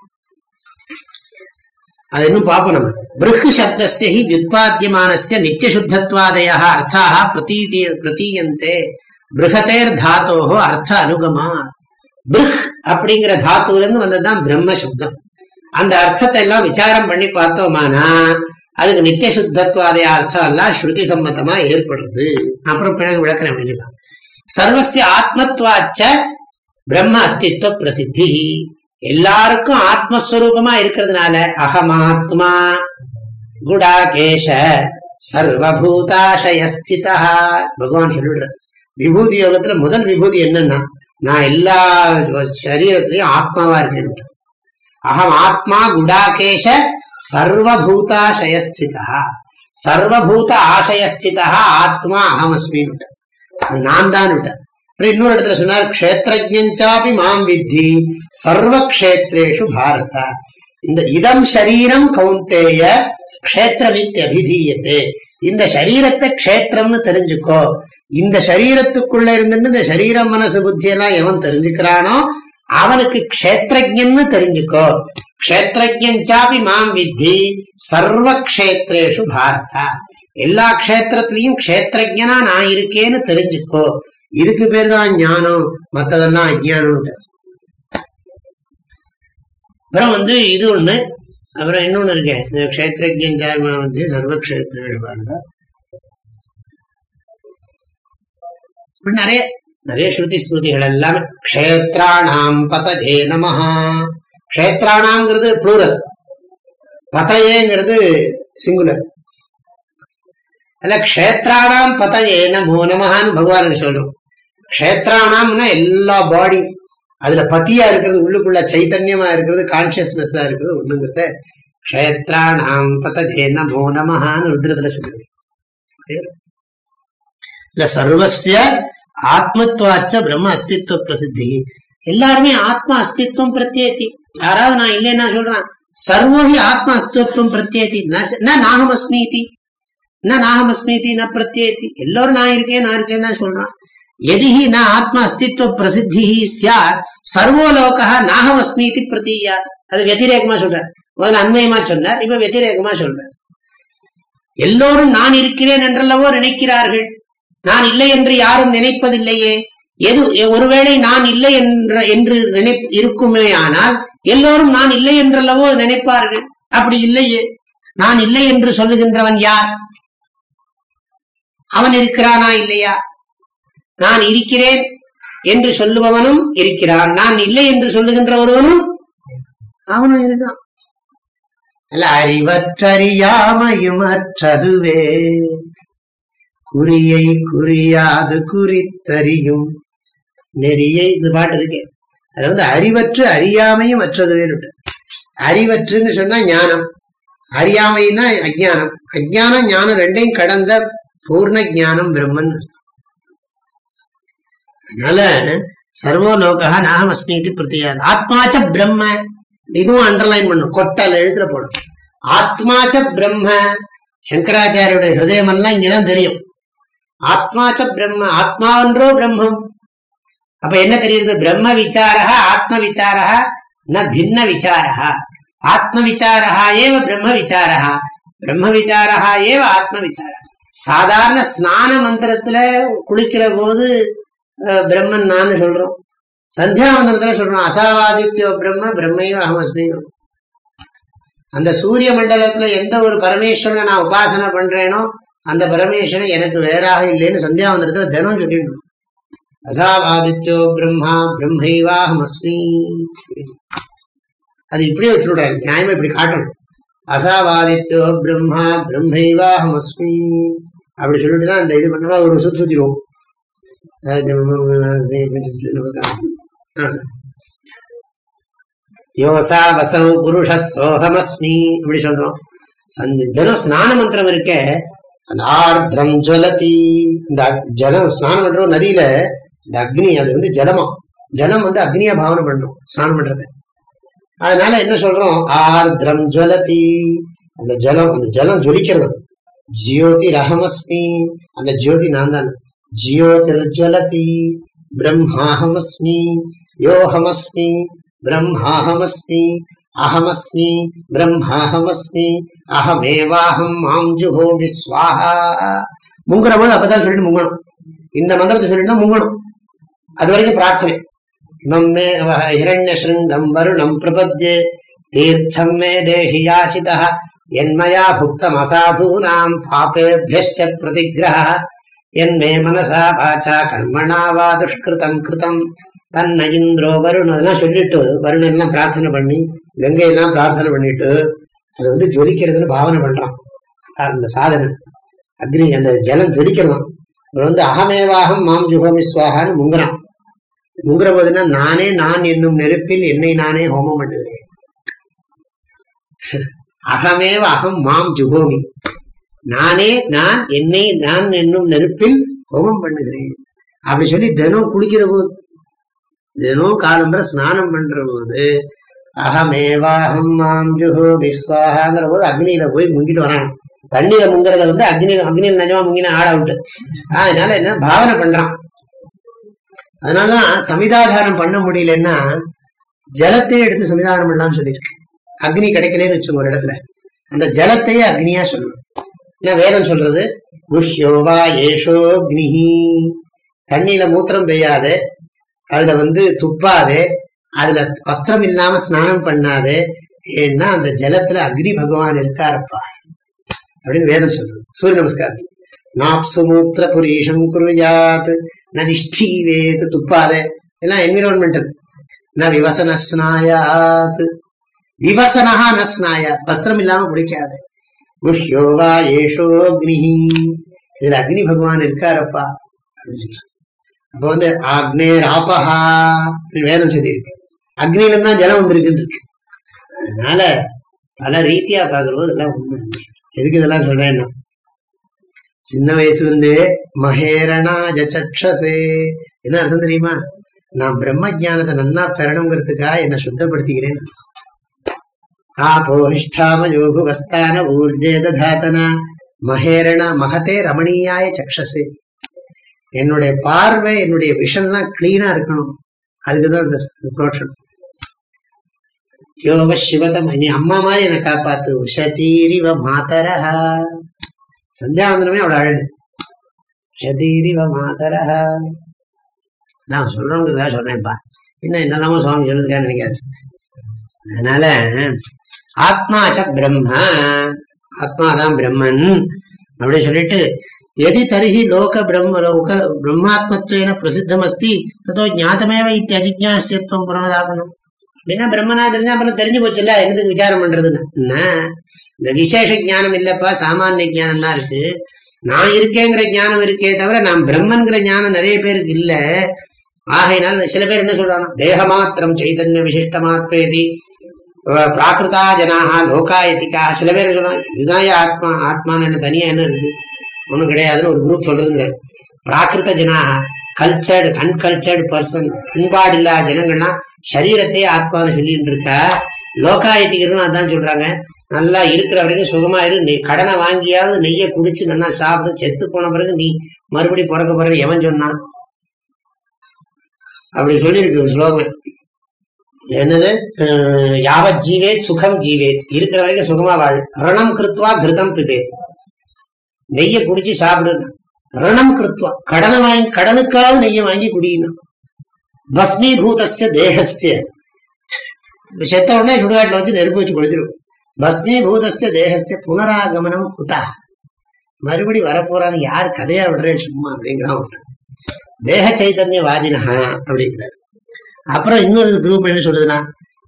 அது இன்னும் பார்ப்போம் நம்ம பிருஹ் சப்தஸ்ய ஹி வியுத்பாத்தியமானஸ்ய நித்திய அர்த்தாக பிரதீதி பிரதீயந்தே பிருகதேர் தாத்தோஹோ அர்த்த அனுகமா பிருஹ் அப்படிங்கிற தாத்துலேருந்து வந்ததுதான் பிரம்ம சப்தம் அந்த அர்த்தத்தை எல்லாம் விசாரம் பண்ணி பார்த்தோமானா அதுக்கு நித்திய சுத்தத்வாதய அர்த்தம் எல்லாம் ஸ்ருதி சம்மத்தமா ஏற்படுறது அப்புறம் பிறகு விளக்கிறேன் வேண்டியதா சர்வசிய ஆத்மத்வாச்ச பிரம்ம அஸ்தித்வ பிரசித்தி எல்லாருக்கும் ஆத்மஸ்வரூபமா இருக்கிறதுனால அகமாத்மா குடாகேஷ சர்வபூதாசயஸ்திதா. பகவான் சொல்லிடுற விபூதி யோகத்துல முதல் விபூதி என்னன்னா நான் எல்லா சரீரத்திலையும் ஆத்மாவா இருக்கேன் அகம் ஆத்மா குடாகேஷ சர்வபூதாசயஸ்திதா. சர்வபூத ஆசயஸ்திதா ஆத்மா அகமஸ்மின்னு அது நான் தான் விட்டேன் இன்னொரு இடத்துல சொன்னார் கஷேத்திரஜாபி மாம் வித்தி சர்வ கஷேத்ரேஷு பாரத. இந்த இதம் சரீரம் கவுந்தேய கஷேத்திரமித் அபிதீயத்தே இந்த சரீரத்தை கஷேத்திரம்னு தெரிஞ்சுக்கோ. இந்த சரீரத்துக்குள்ள இருந்துட்டு இந்த சரீரம் மனசு புத்தியெல்லாம் எவன் தெரிஞ்சுக்கிறானோ அவனுக்கு கஷேத்திரஜன்னு தெரிஞ்சுக்கோ. கஷேத்திரஜாபி மாம் வித்தி சர்வ கஷேத்ரேஷு பாரத. எல்லா கஷேத்திரத்திலையும் கஷேத்திரஜனா நான் இருக்கேன்னு தெரிஞ்சுக்கோ. இதுக்கு பேர் தான் ஞானம் மத்ததெல்லாம் அஜானம் அப்புறம் வந்து இது ஒண்ணு. அப்புறம் இன்னொன்னு இருக்கேன் இந்த கஷேத்திரஜன் சார்மா வந்து சர்வ இப்படி நிறைய நிறைய ஸ்ருதி ஸ்மிருதிகள் எல்லாமே. க்ஷேத்ராணாம் பதஜே நமஹா. க்ஷேத்ராணாம்ங்கிறது ப்ளூரல் பதயேங்கிறது சிங்குலர் அல்ல க்ஷேத்ராணாம் பதயே நமோ நமஹான்னு பகவான் சொல்றோம். க்ஷேத்ராணாம்னா எல்லா பாடி அதுல பத்தியா இருக்கிறது உள்ளுக்குள்ள சைத்தன்யமா இருக்கிறது கான்சியஸ்னஸா இருக்கிறது ஒண்ணுங்கிறத க்ஷேத்ராணாம் பதஜே நமோ நமஹான்னு ருத்ரத்துல சொல்லுவேன் இல்ல சர்வசிய ஆத்மத்துவாச்ச பிரம்ம அஸ்தித்வ பிரசித்தி. எல்லாருமே ஆத்மா அஸ்தித்வம் பிரத்யேதி யாராவது நான் இல்லைன்னா சொல்றேன் சர்வோஹி ஆத்ம அஸ்தித்வம் பிரத்யேதி ந நாகம் அஸ்மீதி ந நாகம் அஸ்மீதி ந பிரத்யேதி எல்லாரும் நான் இருக்கேன் நான் இருக்கேன் தான் சொல்றான். எதிஹி ந ஆத்ம அஸ்தித்வ பிரசித்தி சாத் சர்வோ நாகமஸ்மிதி நாகம் அஸ்மீதி பிரதீயாத் அது வத்திரேகமா சொல்றார் முதல்ல அண்மயமா சொன்னார் இப்ப வத்திரேகமா சொல்றார் எல்லோரும் நான் இருக்கிறேன் என்றல்லவோ நினைக்கிறார்கள் நான் இல்லை என்று யாரும் நினைப்பதில்லையே எது ஒருவேளை நான் இல்லை என்ற என்று நினை இருக்குமே ஆனால் எல்லோரும் நான் இல்லை என்றல்லவோ நினைப்பார்கள் அப்படி இல்லையே நான் இல்லை என்று சொல்லுகின்றவன் யார் அவன் இருக்கிறானா இல்லையா நான் இருக்கிறேன் என்று சொல்லுபவனும் இருக்கிறான். நான் இல்லை என்று சொல்லுகின்ற ஒருவனும் அவனும் இருக்கிறான் அல்ல அறிவற்றறியாமையும் அற்றதுவே குறியை குறியாது குறித்தறியும் நெறியை இந்த பாட்டு இருக்கு. அதுல வந்து அறிவற்று அறியாமையும் அற்றது அறிவற்றுன்னு சொன்னா ஞானம். அறியாமைன்னா அஜானம் அஜானம் ஞானம் ரெண்டையும் கடந்த பூர்ண ஜானம் பிரம்மன் அர்த்தம். அதனால சர்வோலோகா நாகம் அஸ்மீதி பிரத்தியாது ஆத்மாச்ச பிரம்ம. இதுவும் அண்டர்லைன் பண்ணும் கொட்டல் எழுத்துல போடும். ஆத்மாச்ச பிரம்ம. சங்கராச்சாரியுடைய ஹிருதயம் எல்லாம் இங்கதான் தெரியும். ஆத்மாச்ச பிரம்ம. ஆத்மாவன்றோ பிரம்மம். அப்ப என்ன தெரியுது? பிரம்ம விசாரா ஆத்ம விசாரா ந பின்ன விசாரா ஆத்ம விசாரா ஏவ பிரம்ம விசாரா பிரம்ம விசாரா ஏவ ஆத்ம விசாரா சாதாரண ஸ்நான மந்திரத்துல குளிக்கிற போது பிரம்மன் நான் சொல்றோம். சந்தியாவந்தனத்துல சொல்றோம் அசாவாதித்யோ பிரம்ம பிரம்மையோ அகமஸ்மியும் அந்த சூரிய மண்டலத்துல எந்த ஒரு பரமேஸ்வரனை நான் உபாசனை பண்றேனோ அந்த பரமேஸ்வரன் எனக்கு வேறாக இல்லைன்னு சந்தியாவந்தனத்துல தினம் சொல்லிடணும் அசாவாதித்யோ பிரம்மா பிரம்மைவாஹமஸ்மி அது இப்படியே வச்சுடுறாரு நியாயமா இப்படி காட்டணும். அசாவாதித்யோ பிரம்மா பிரம்மைவாஹமஸ்மி அப்படி சொல்லிட்டு தான் அந்த இது பண்ணவா ஒரு சுத்தி சுத்திடுவோம் யோசா வசௌ புருஷ சோகமஸ்மி இப்படி சொல்றோம். தினம் ஸ்நான மந்திரம் இருக்க அந்த ஆர்திரம் ஜலதி. இந்த ஜலம் ஸ்நானம் பண்றோம் நதியில இந்த அக்னி அது வந்து ஜலமா. ஜலம் வந்து அக்னியா பாவனை பண்றோம் ஸ்நானம் பண்றது. அதனால என்ன சொல்றோம்? ஆர்திரம் ஜலதி. அந்த ஜலம் அந்த ஜலம் ஜொலிக்கிறது ஜியோதி ரஹமஸ்மி. அந்த ஜியோதி நான் தானே ஜியோதிர்ஜலதி பிரம்மாஹமஸ்மி யோஹமஸ்மி பிரம்மாஹமஸ்மி அகமஸ்மி பிரம்மாஹமஸ்மி அகமேவாஹம் மாம் ஜுஹோ விஸ்வாஹா முங்குற போது அப்பதான் சொல்லிட்டு முங்கணும் இந்த மந்திரத்தை சொல்லிட்டு முங்கணும். அது வரைக்கும் பிரார்த்தனை. இமம் மே ஹிரண்ய ஸ்ருங்கம் வருணம் பிரபத்யே தீர்த்தம் மே தேஹி யாச்சிதா என்மயா புக்தம் அசாதூனாம் பாபேபியஷ்ட பிரதிகிரக என்மே மனசா பாச்சா கர்மணா வா துஷ்கிருதம் கிருதம் தன்ன இந்திரோ வருண் அதெல்லாம் சொல்லிட்டு வருணெல்லாம் பிரார்த்தனை பண்ணி கங்கையெல்லாம் பிரார்த்தனை பண்ணிட்டு அது வந்து ஜொலிக்கிறதுன்னு பாவனை பண்றான். அந்த சாதனை. அக்னி அந்த ஜலம் ஜொலிக்கலாம் இவர் வந்து அகமேவாகம் மாம் ஜுகோமி சுவாகான்னு முங்குறான். முங்குற போதுன்னா நானே நான் என்னும் நெருப்பில் என்னை நானே ஹோமம் பண்ணுகிறேன் அகமேவ அகம் மாம் ஜுகோமி நானே நான் என்னை நான் என்னும் நெருப்பில் ஹோமம் பண்ணுகிறேன். அப்படி சொல்லி தினம் குளிக்கிற போது தினம் காலம்பர ஸ்நானம் பண்ற போது அகமேவாஹம் மாம் ஜுஹோ விஸ்வாகாங்கிற போது அக்னியில போய் முங்கிட்டு வரான் தண்ணியில முங்குறத வந்து அக்னியில அக்னியில் நிஜமா முங்கினா ஆட விட்டு அதனால என்ன? பாவனை பண்றான். அதனாலதான் சமிதாதானம் பண்ண முடியலன்னா ஜலத்தையே எடுத்து சமிதானம் பண்ணலாம்னு சொல்லியிருக்கு. அக்னி கிடைக்கலன்னு வச்சுங்க ஒரு இடத்துல. அந்த ஜலத்தையே அக்னியா சொல்லணும் என்ன வேதம் சொல்றது? குஹ்யோவா ஏஷோ அக்னி தண்ணியில மூத்திரம் பெய்யாதே அதுல வந்து துப்பாதே அதுல வஸ்திரம் இல்லாம ஸ்நானம் பண்ணாதே ஏன்னா அந்த ஜலத்துல அக்னி பகவான் இருக்காரப்பா. அப்படின்னு வேதம் சொல்றது. சூரிய நமஸ்காரம். நாப்சு மூத்திர புரீஷம் குருயாத். நிஷ்டீவேத் துப்பாதே. எல்லாம் என்விரான்மெண்டல் ந விவசன ஸ்நாயாத் விவசனஹா ந ஸ்நாயாத் வஸ்திரம் இல்லாம குடிக்காது குஹ்யோவா ஏஷோ அக்னி இதுல அக்னி பகவான் இருக்காரப்பா அப்படின்னு சொல்றாங்க அப்ப வந்து அக்னே ஆபஹா வேதம் சொல்லியிருக்கு அக்னியில தான் ஜலம் வந்திருக்குன்னு இருக்கு அதனால பல ரீதியா பாக்குறது இதெல்லாம் உண்மை. எதுக்கு இதெல்லாம் சொல்றேன்னா சின்ன வயசுல இருந்தே மகேரணா ஜச்சக்ஷசே என்ன அர்த்தம் தெரியுமா? நான் பிரம்ம ஜானத்தை நன்னா பெறணுங்கிறதுக்காக என்னை சுத்தப்படுத்திக்கிறேன்னு அர்த்தம். ஆபோஷ்டாம வஸ்தான ஊர்ஜே ததாத்தனா மகேரண மகதே ரமணீயாய சக்ஷசே. என்னுடைய பார்வை என்னுடைய விஷன்லாம் கிளீனா இருக்கணும். அதுக்குதான் இந்த புரோஷனம் யோக சிவதம் நீ அம்மா மாதிரி என்னை காப்பாத்து. உஷதீரிவ மாதரஹா. சந்தியாவந்தனமே அவளை அழகு. உஷதீரிவ மாதரஹா. நான் சொல்றேங்கிறதா சொன்னேன்ப்பா இன்னும் என்னெல்லாமோ சுவாமி சொல்லிருக்காரு நினைக்காது அதனால ஆத்மாச்ச பிரம்ம. ஆத்மாதான் பிரம்மன் அப்படின்னு சொல்லிட்டு எதி தருகி லோக பிரம்ம லோக பிரம்மாத்மத்துவன பிரசித்தம் அஸ்தி ததோ இத்தி அஜிஜாசியத்துவம் புனராகணும் அப்படின்னா பிரம்மனா தெரிஞ்சா அப்புறம் தெரிஞ்சு போச்சுல்ல என்னதுக்கு விசாரம் பண்றதுன்னு? என்ன? இந்த விசேஷ ஞானம் இல்லப்பா சாமானிய ஜானம் தான் இருக்கு. நான் இருக்கேங்கிற ஞானம் இருக்கே தவிர நான் பிரம்மன்கிற ஞானம் நிறைய பேருக்கு இல்ல. ஆகையினால சில பேர் என்ன சொல்றாங்க தேகமாத்திரம் சைதன்ய விசிஷ்டமாத்மேதி பிராகிருதா ஜனாக லோகாயத்திகா சில பேர் சொல்றாங்க இதுதான் ஆத்மா ஆத்மான்னு என்ன தனியா என்ன இருக்கு? ஒன்றும் கிடையாதுன்னு ஒரு குரூப் சொல்றதுங்கிற பிராகிருத ஜனாக கல்ச்சர்டு அன்கல்ச்சர்டு பர்சன் பண்பாடு இல்லாத ஜனங்கள்லாம் சரீரத்தையே ஆத்மான்னு சொல்லிட்டு இருக்கா லோகாயத்திகரும் அதான் சொல்றாங்க. நல்லா இருக்கிற வரைக்கும் சுகமா இரு. நீ கடனை வாங்கியாவது நெய்யை குடிச்சு நல்லா சாப்பிடு. செத்து போன பிறகு நீ மறுபடியும் பிறக்க பிறகு எவன் சொன்னான்? அப்படி சொல்லியிருக்கு ஒரு ஸ்லோகம். என்னது? யாவத் ஜீவேத் சுகம் ஜீவேத். இருக்கிற வரைக்கும் சுகமா வாழ். ரணம் கிருத்வா கிருதம் பிபேத். நெய்ய குடிச்சு சாப்பிடுனா ரணம் கிருத்வா. கடனை வாங்கி கடனுக்காக நெய்ய வாங்கி குடிக்கணும் பஸ்மீபூதஸ்ய தேகஸ்ய. செத்த உடனே சுடுகாட்டில் வச்சு நெருப்பு வச்சு கொடுத்துருவோம் பஸ்மீபூதஸ்ய தேகஸ்ய புனராகமனம் குதா. மறுபடி வரப்போறான்னு யார் கதையா விடுறேன் சும்மா அப்படிங்கிறான் ஒருத்தன். தேக சைதன்யவாதினா அப்படிங்கிறார். அப்புறம் இன்னொரு குரூப் என்ன சொல்றதுன்னா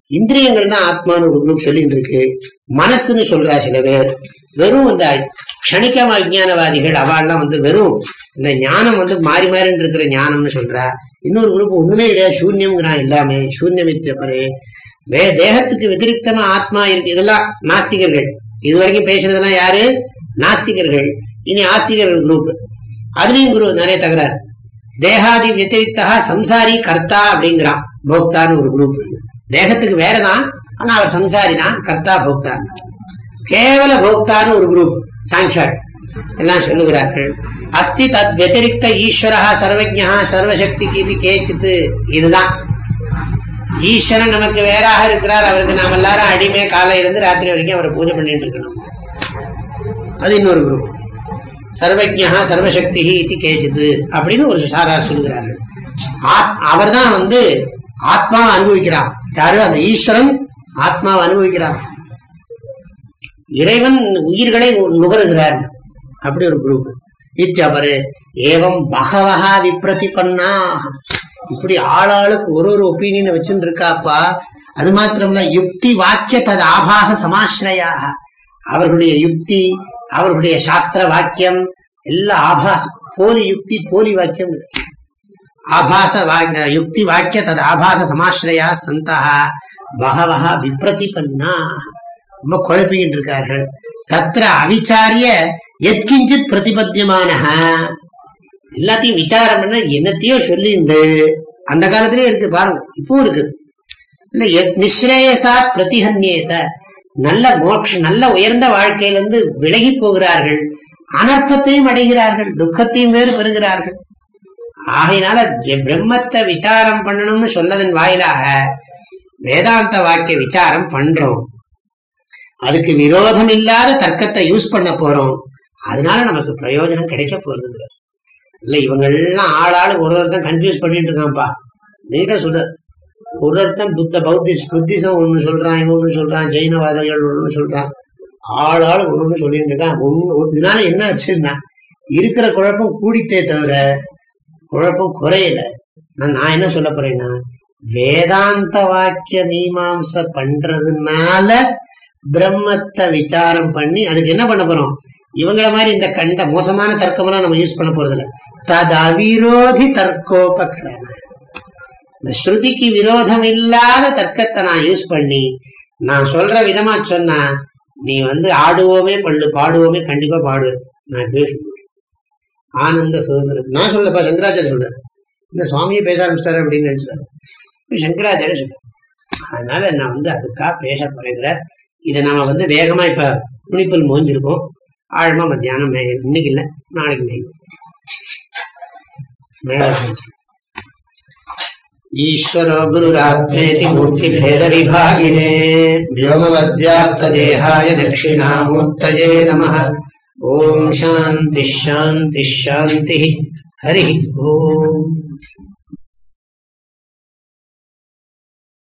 இந்திரியங்கள் தான் ஆத்மான்னு ஒரு குரூப் சொல்லிட்டு இருக்கு மனசுன்னு சொல்றா சில பேர். வெறும் இந்த கணிக்க விஞ்ஞானவாதிகள் அவாள்லாம் வந்து வெறும் இந்த ஞானம் வந்து மாறி மாறின்னு இருக்கிற ஞானம்னு சொல்றா. இன்னொரு குரூப் ஒண்ணுமே கிடையாது சூன்யம்ங்கிறான் எல்லாமே. சூன்யமித்தவரு வே தேகத்துக்கு வதிரிக்தமா ஆத்மா இருக்கு. இதெல்லாம் நாஸ்திகர்கள். இது வரைக்கும் பேசுனதெல்லாம் யாரு? நாஸ்திகர்கள். இனி ஆஸ்திகர்கள் குரூப் அதுலயும் குரு நிறைய தகராறு. தேகாதி வத்திரிக்தா சம்சாரி கர்த்தா அப்படிங்கிறான் போக்தான்னு ஒரு குரூப் தேகத்துக்கு வேறதான் ஆனா அவர் சம்சாரி தான் கர்த்தா போக்தான் கேவல போக்தான்னு ஒரு குரூப் சாங்ஷாட் எல்லாம் சொல்லுகிறார்கள். அஸ்தி தத் வத்திரிக்த ஈஸ்வரா சர்வஜா சர்வசக்தி கீதி கேச்சித்து இதுதான். ஈஸ்வரன் நமக்கு வேறாக இருக்கிறார். அவருக்கு நாம் எல்லாரும் அடிமை காலையிலிருந்து இருந்து ராத்திரி வரைக்கும் அவரை பூஜை பண்ணிட்டு இருக்கணும். அது இன்னொரு குரூப் சர்வஜா சர்வசக்தி இது கேச்சித்து அப்படின்னு ஒரு சாரார் சொல்லுகிறார்கள். அவர் தான் வந்து ஆத்மாவை அனுபவிக்கிறான் யாரு? அந்த ஈஸ்வரன் ஆத்மாவை அனுபவிக்கிறான் இறைவன் உயிர்களை நுகருகிறார். அப்படி ஒரு குரூப். இத்தவரு ஏவம் பகவகா விப்ரதிபன்னா. இப்படி ஆளாளுக்கு ஒரு ஒரு ஒப்பீனியன் வச்சுட்டு இருக்காப்பா அது மாத்திரம்ல யுக்தி வாக்கிய தது ஆபாச சமாசிரயாக அவர்களுடைய யுக்தி அவருடைய சாஸ்திர வாக்கியம் எல்லாம் ஆபாசம் போலி யுக்தி போலி வாக்கியம் ஆபாச யுக்தி வாக்கிய தது ஆபாச சமாஸ்ரயா சந்தா பகவகா விப்ரதிபன்னா. ரொம்ப குழப்பிக்கிட்டு இருக்கார்கள். தத்திர அவிச்சாரிய எத்கிஞ்சித் பிரதிபத்தியமான எல்லாத்தையும் விசாரம் பண்ண என்னத்தையோ சொல்லிண்டு. அந்த காலத்திலேயே இருக்கு பாருங்க இப்பவும் இருக்குது. இல்ல எத் நிஸ்ரேயசா பிரதிஹன்யேத. நல்ல மோட்ச நல்ல உயர்ந்த வாழ்க்கையிலிருந்து விலகி போகிறார்கள். அனர்த்தத்தையும் அடைகிறார்கள். துக்கத்தையும் வேறு பெறுகிறார்கள். ஆகையினால ஜெ- பிரம்மத்தை விசாரம் பண்ணணும்னு சொன்னதன் வாயிலாக வேதாந்த வாக்கிய விசாரம் பண்றோம். அதுக்கு விரோதம் இல்லாத தர்க்கத்தை யூஸ் பண்ண போறோம். அதனால நமக்கு பிரயோஜனம் கிடைக்க போறதுங்கிறார் இல்ல இவங்க எல்லாம் ஆளாளு ஒரு ஒருத்தன் கன்ஃபியூஸ் பண்ணிட்டு இருக்கான்ப்பா நீட்டா சொல்ற? ஒரு ஒருத்தன் புத்த பௌத்திஸ் புத்திசம் ஒண்ணு சொல்றான் இவன் ஒன்று சொல்றான் ஜெயினவாதிகள் ஒண்ணு சொல்றான். ஆள் ஆள் ஒண்ணு சொல்லிட்டு இருக்கான். ஒண்ணு இதனால என்ன ஆச்சுன்னா இருக்கிற குழப்பம் கூடித்தே தவிர குழப்பம் குறையல. நான் என்ன சொல்ல போறேன்னா வேதாந்த வாக்கிய மீமாச பண்றதுனால பிரம்மத்தை விசாரம் பண்ணி அதுக்கு என்ன பண்ண போறோம்? இவங்கள மாதிரி இந்த கண்ட மோசமான தர்க்கமெல்லாம் நம்ம யூஸ் பண்ண போறதில்ல. தது அவிரோதி தர்க்கோபகரண இந்த ஸ்ருதிக்கு விரோதம் இல்லாத தர்க்கத்தை நான் யூஸ் பண்ணி நான் சொல்ற விதமா சொன்னா நீ வந்து ஆடுவோமே பள்ளு பாடுவோமே கண்டிப்பா பாடு. நான் இப்படியே சொல்லுவேன் ஆனந்த சுதந்திரம். நான் சொல்லப்பா சங்கராச்சாரிய சொல்றேன் இந்த சுவாமியை பேச ஆரம்பிச்சாரு அப்படின்னு நினைச்சாரு. சங்கராச்சாரிய சொல்றேன் அதனால நான் வந்து அதுக்காக பேச போறேங்கிறார் இதை நாம வந்து வேகமா இப்ப துணிப்பல் மோஞ்சிருக்கோம். ஆழமா மத்தியானம் இன்னைக்கு இல்லை நாளைக்கு மேலும் மேலே ईश्वरो गुरुरात्मेति मूर्तिभेदविभागिने व्योमवद्व्याप्तदेहाय दक्षिणामूर्तये नमः ॐ शान्तिः शान्तिः शान्तिः हरिः ओम्